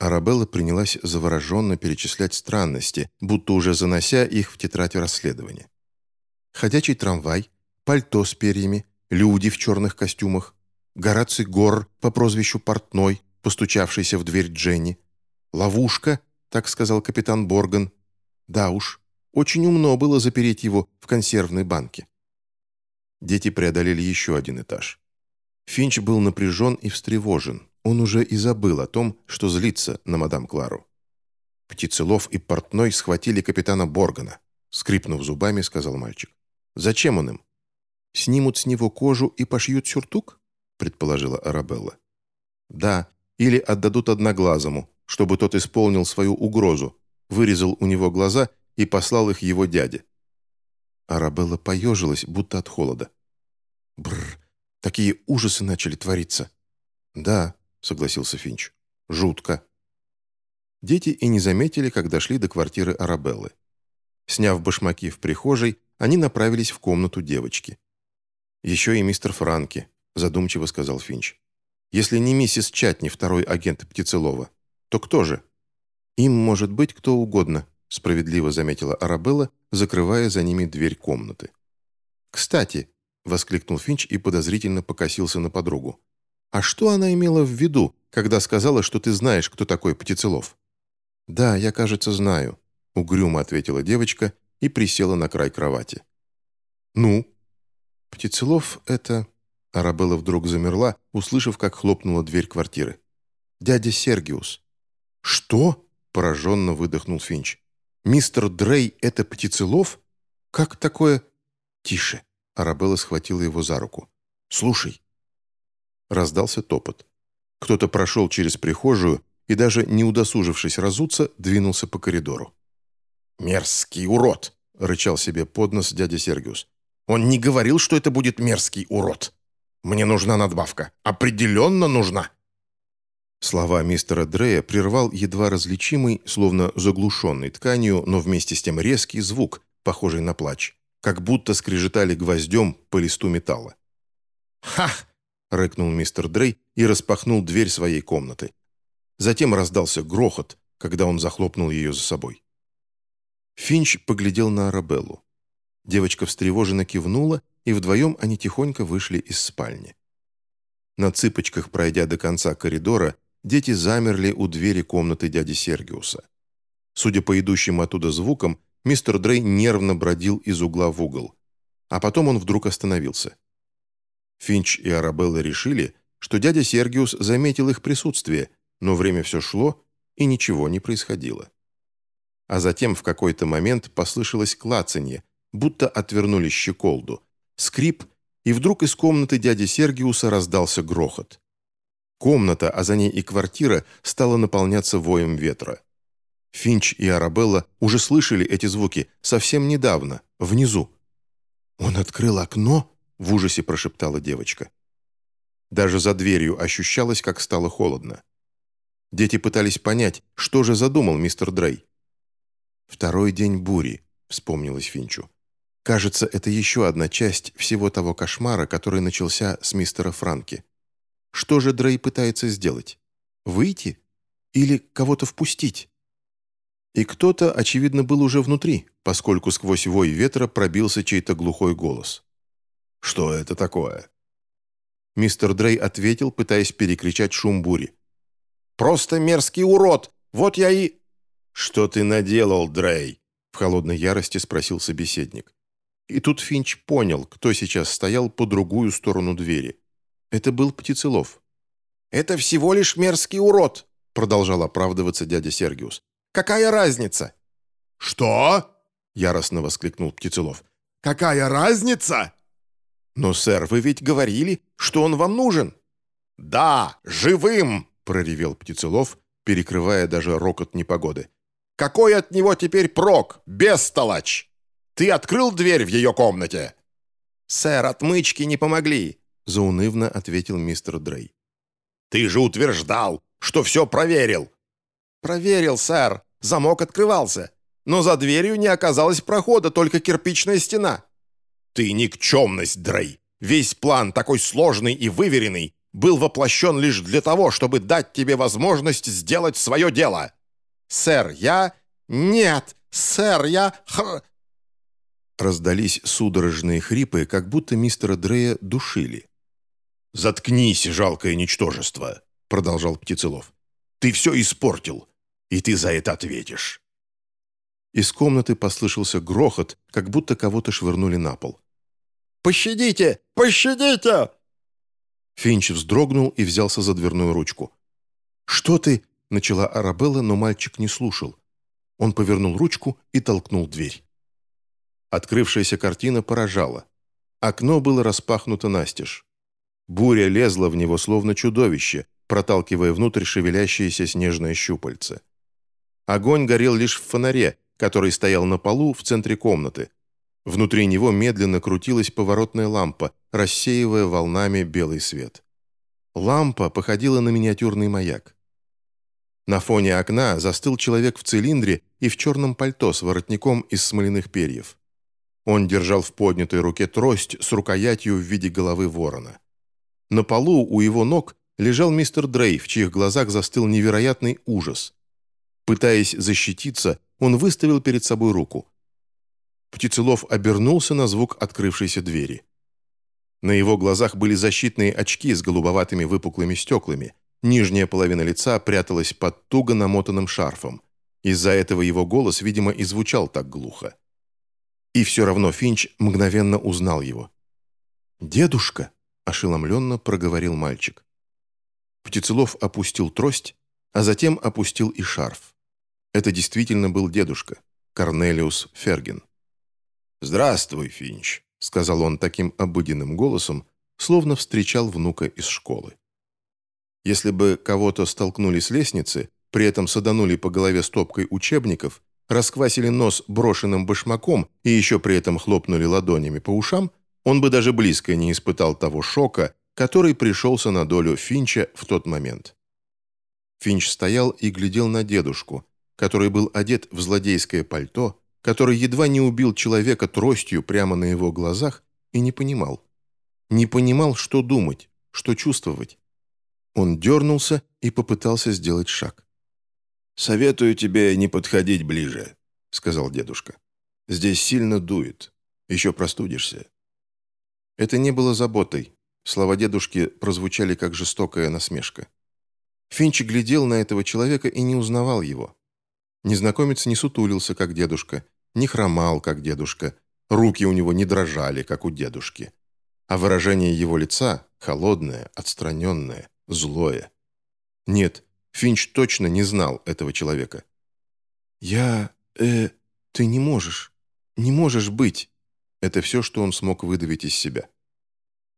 Арабелла принялась завороженно перечислять странности, будто уже занося их в тетрадь расследования. Ходячий трамвай, пальто с перьями, люди в черных костюмах, Гораций Гор по прозвищу Портной, постучавшийся в дверь Дженни, ловушка, так сказал капитан Борган. Да уж, очень умно было запереть его в консервной банке. Дети преодолели еще один этаж. Финч был напряжен и встревожен. Он уже и забыл о том, что злится на мадам Клару. Птицелов и Портной схватили капитана Боргана. Скрипнув зубами, сказал мальчик. «Зачем он им?» «Снимут с него кожу и пошьют сюртук?» предположила Арабелла. «Да, или отдадут одноглазому, чтобы тот исполнил свою угрозу, вырезал у него глаза и послал их его дяде». Арабелла поежилась, будто от холода. Бррр, такие ужасы начали твориться. Да, — согласился Финч. «Жутко». Дети и не заметили, как дошли до квартиры Арабеллы. Сняв башмаки в прихожей, они направились в комнату девочки. «Еще и мистер Франки», — задумчиво сказал Финч. «Если не миссис Чатни, второй агент Птицелова, то кто же?» «Им может быть кто угодно», — справедливо заметила Арабелла, закрывая за ними дверь комнаты. «Кстати», — воскликнул Финч и подозрительно покосился на подругу. А что она имела в виду, когда сказала, что ты знаешь, кто такой Птицелов?» «Да, я, кажется, знаю», — угрюмо ответила девочка и присела на край кровати. «Ну?» «Птицелов — это...» Арабелла вдруг замерла, услышав, как хлопнула дверь квартиры. «Дядя Сергиус». «Что?» — пораженно выдохнул Финч. «Мистер Дрей — это Птицелов? Как такое...» «Тише!» — Арабелла схватила его за руку. «Слушай, Раздался топот. Кто-то прошел через прихожую и, даже не удосужившись разуться, двинулся по коридору. «Мерзкий урод!» — рычал себе под нос дядя Сергиус. «Он не говорил, что это будет мерзкий урод. Мне нужна надбавка. Определенно нужна!» Слова мистера Дрея прервал едва различимый, словно заглушенный тканью, но вместе с тем резкий звук, похожий на плач, как будто скрежетали гвоздем по листу металла. «Ха!» — рыкнул мистер Дрей и распахнул дверь своей комнаты. Затем раздался грохот, когда он захлопнул ее за собой. Финч поглядел на Арабеллу. Девочка встревоженно кивнула, и вдвоем они тихонько вышли из спальни. На цыпочках, пройдя до конца коридора, дети замерли у двери комнаты дяди Сергиуса. Судя по идущим оттуда звукам, мистер Дрей нервно бродил из угла в угол. А потом он вдруг остановился. Финч и Арабелла решили, что дядя Сергиус заметил их присутствие, но время все шло, и ничего не происходило. А затем в какой-то момент послышалось клацанье, будто отвернули щеколду, скрип, и вдруг из комнаты дяди Сергиуса раздался грохот. Комната, а за ней и квартира, стала наполняться воем ветра. Финч и Арабелла уже слышали эти звуки совсем недавно, внизу. «Он открыл окно?» — в ужасе прошептала девочка. Даже за дверью ощущалось, как стало холодно. Дети пытались понять, что же задумал мистер Дрей. «Второй день бури», — вспомнилось Финчу. «Кажется, это еще одна часть всего того кошмара, который начался с мистера Франки. Что же Дрей пытается сделать? Выйти? Или кого-то впустить?» И кто-то, очевидно, был уже внутри, поскольку сквозь вой ветра пробился чей-то глухой голос. «Что это такое?» Мистер Дрей ответил, пытаясь перекричать шум бури. «Просто мерзкий урод! Вот я и...» «Что ты наделал, Дрей?» — в холодной ярости спросил собеседник. И тут Финч понял, кто сейчас стоял по другую сторону двери. Это был Птицелов. «Это всего лишь мерзкий урод!» — продолжал оправдываться дядя Сергиус. Какая разница?» «Что?» — яростно воскликнул Птицелов. «Какая разница?» «Но, сэр, вы ведь говорили, что он вам нужен». «Да, живым!» — проревел Птицелов, перекрывая даже рокот непогоды. «Какой от него теперь прок, бестолочь? Ты открыл дверь в ее комнате?» «Сэр, отмычки не помогли», — заунывно ответил мистер Дрей. «Ты же утверждал, что все проверил!» «Проверил, сэр. Замок открывался. Но за дверью не оказалось прохода, только кирпичная стена». «Ты никчемность, Дрей. Весь план, такой сложный и выверенный, был воплощен лишь для того, чтобы дать тебе возможность сделать свое дело». «Сэр, я...» «Нет, сэр, я...» Х... Раздались судорожные хрипы, как будто мистера Дрея душили. «Заткнись, жалкое ничтожество», — продолжал Птицелов. «Ты все испортил и ты за это ответишь». Из комнаты послышался грохот, как будто кого-то швырнули на пол. «Пощадите! Пощадите!» Финч вздрогнул и взялся за дверную ручку. «Что ты?» — начала Арабелла, но мальчик не слушал. Он повернул ручку и толкнул дверь. Открывшаяся картина поражала. Окно было распахнуто настежь. Буря лезла в него, словно чудовище, проталкивая внутрь шевелящиеся снежные щупальца. Огонь горел лишь в фонаре, который стоял на полу в центре комнаты. Внутри него медленно крутилась поворотная лампа, рассеивая волнами белый свет. Лампа походила на миниатюрный маяк. На фоне окна застыл человек в цилиндре и в черном пальто с воротником из смоляных перьев. Он держал в поднятой руке трость с рукоятью в виде головы ворона. На полу у его ног лежал мистер Дрей, в чьих глазах застыл невероятный ужас. Пытаясь защититься, он выставил перед собой руку. Птицелов обернулся на звук открывшейся двери. На его глазах были защитные очки с голубоватыми выпуклыми стеклами. Нижняя половина лица пряталась под туго намотанным шарфом. Из-за этого его голос, видимо, и звучал так глухо. И все равно Финч мгновенно узнал его. «Дедушка!» – ошеломленно проговорил мальчик. Птицелов опустил трость, а затем опустил и шарф. Это действительно был дедушка, Корнелиус Ферген. «Здравствуй, Финч», — сказал он таким обыденным голосом, словно встречал внука из школы. Если бы кого-то столкнули с лестницы, при этом саданули по голове стопкой учебников, расквасили нос брошенным башмаком и еще при этом хлопнули ладонями по ушам, он бы даже близко не испытал того шока, который пришелся на долю Финча в тот момент. Финч стоял и глядел на дедушку, который был одет в злодейское пальто, который едва не убил человека тростью прямо на его глазах и не понимал. Не понимал, что думать, что чувствовать. Он дернулся и попытался сделать шаг. «Советую тебе не подходить ближе», — сказал дедушка. «Здесь сильно дует. Еще простудишься». Это не было заботой. Слова дедушки прозвучали как жестокая насмешка. Финч глядел на этого человека и не узнавал его. Незнакомец не сутулился, как дедушка, не хромал, как дедушка, руки у него не дрожали, как у дедушки. А выражение его лица холодное, отстраненное, злое. Нет, Финч точно не знал этого человека. «Я... э... ты не можешь. Не можешь быть». Это все, что он смог выдавить из себя.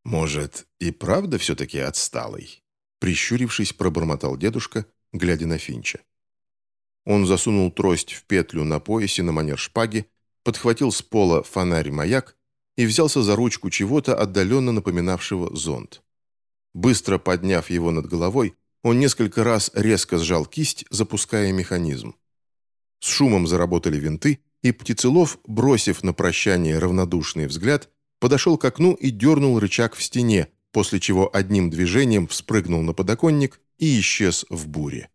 «Может, и правда все-таки отсталый?» Прищурившись, пробормотал дедушка, глядя на Финча. Он засунул трость в петлю на поясе на манер шпаги, подхватил с пола фонарь-маяк и взялся за ручку чего-то, отдаленно напоминавшего зонт. Быстро подняв его над головой, он несколько раз резко сжал кисть, запуская механизм. С шумом заработали винты, и Птицелов, бросив на прощание равнодушный взгляд, подошел к окну и дернул рычаг в стене, после чего одним движением вспрыгнул на подоконник и исчез в буре.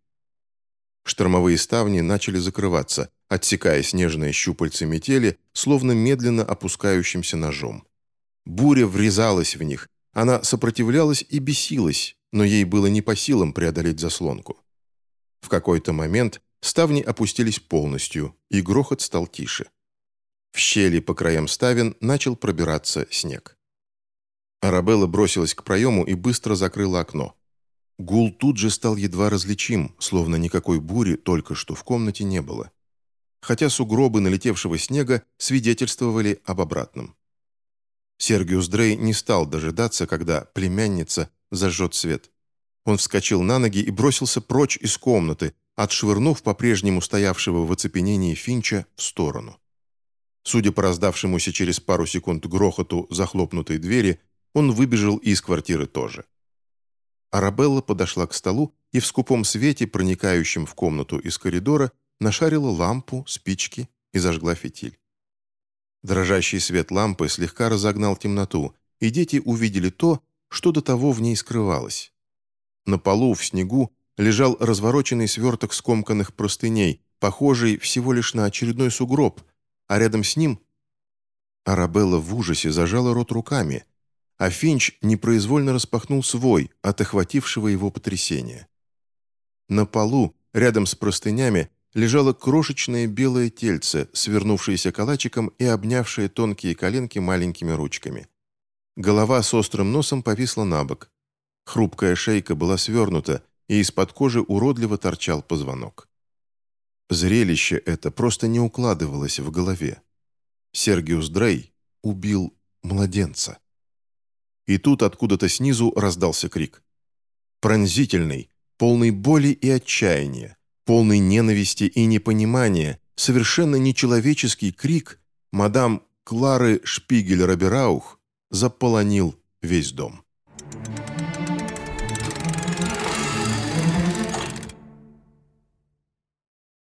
Штормовые ставни начали закрываться, отсекая снежные щупальца метели, словно медленно опускающимся ножом. Буря врезалась в них, она сопротивлялась и бесилась, но ей было не по силам преодолеть заслонку. В какой-то момент ставни опустились полностью, и грохот стал тише. В щели по краям ставен начал пробираться снег. Арабелла бросилась к проему и быстро закрыла окно. Гул тут же стал едва различим, словно никакой бури только что в комнате не было. Хотя сугробы налетевшего снега свидетельствовали об обратном. Сергиус Дрей не стал дожидаться, когда племянница зажжет свет. Он вскочил на ноги и бросился прочь из комнаты, отшвырнув по-прежнему стоявшего в оцепенении Финча в сторону. Судя по раздавшемуся через пару секунд грохоту захлопнутой двери, он выбежал из квартиры тоже. Арабелла подошла к столу и в скупом свете, проникающем в комнату из коридора, нашарила лампу, спички и зажгла фитиль. Дрожащий свет лампы слегка разогнал темноту, и дети увидели то, что до того в ней скрывалось. На полу, в снегу, лежал развороченный сверток скомканных простыней, похожий всего лишь на очередной сугроб, а рядом с ним... Арабелла в ужасе зажала рот руками – а Финч непроизвольно распахнул свой от охватившего его потрясения. На полу, рядом с простынями, лежало крошечное белое тельце, свернувшееся калачиком и обнявшее тонкие коленки маленькими ручками. Голова с острым носом повисла на бок. Хрупкая шейка была свернута, и из-под кожи уродливо торчал позвонок. Зрелище это просто не укладывалось в голове. Сергиус Дрей убил младенца. И тут откуда-то снизу раздался крик. Пронзительный, полный боли и отчаяния, полный ненависти и непонимания, совершенно нечеловеческий крик мадам Клары Шпигель-Робераух заполонил весь дом.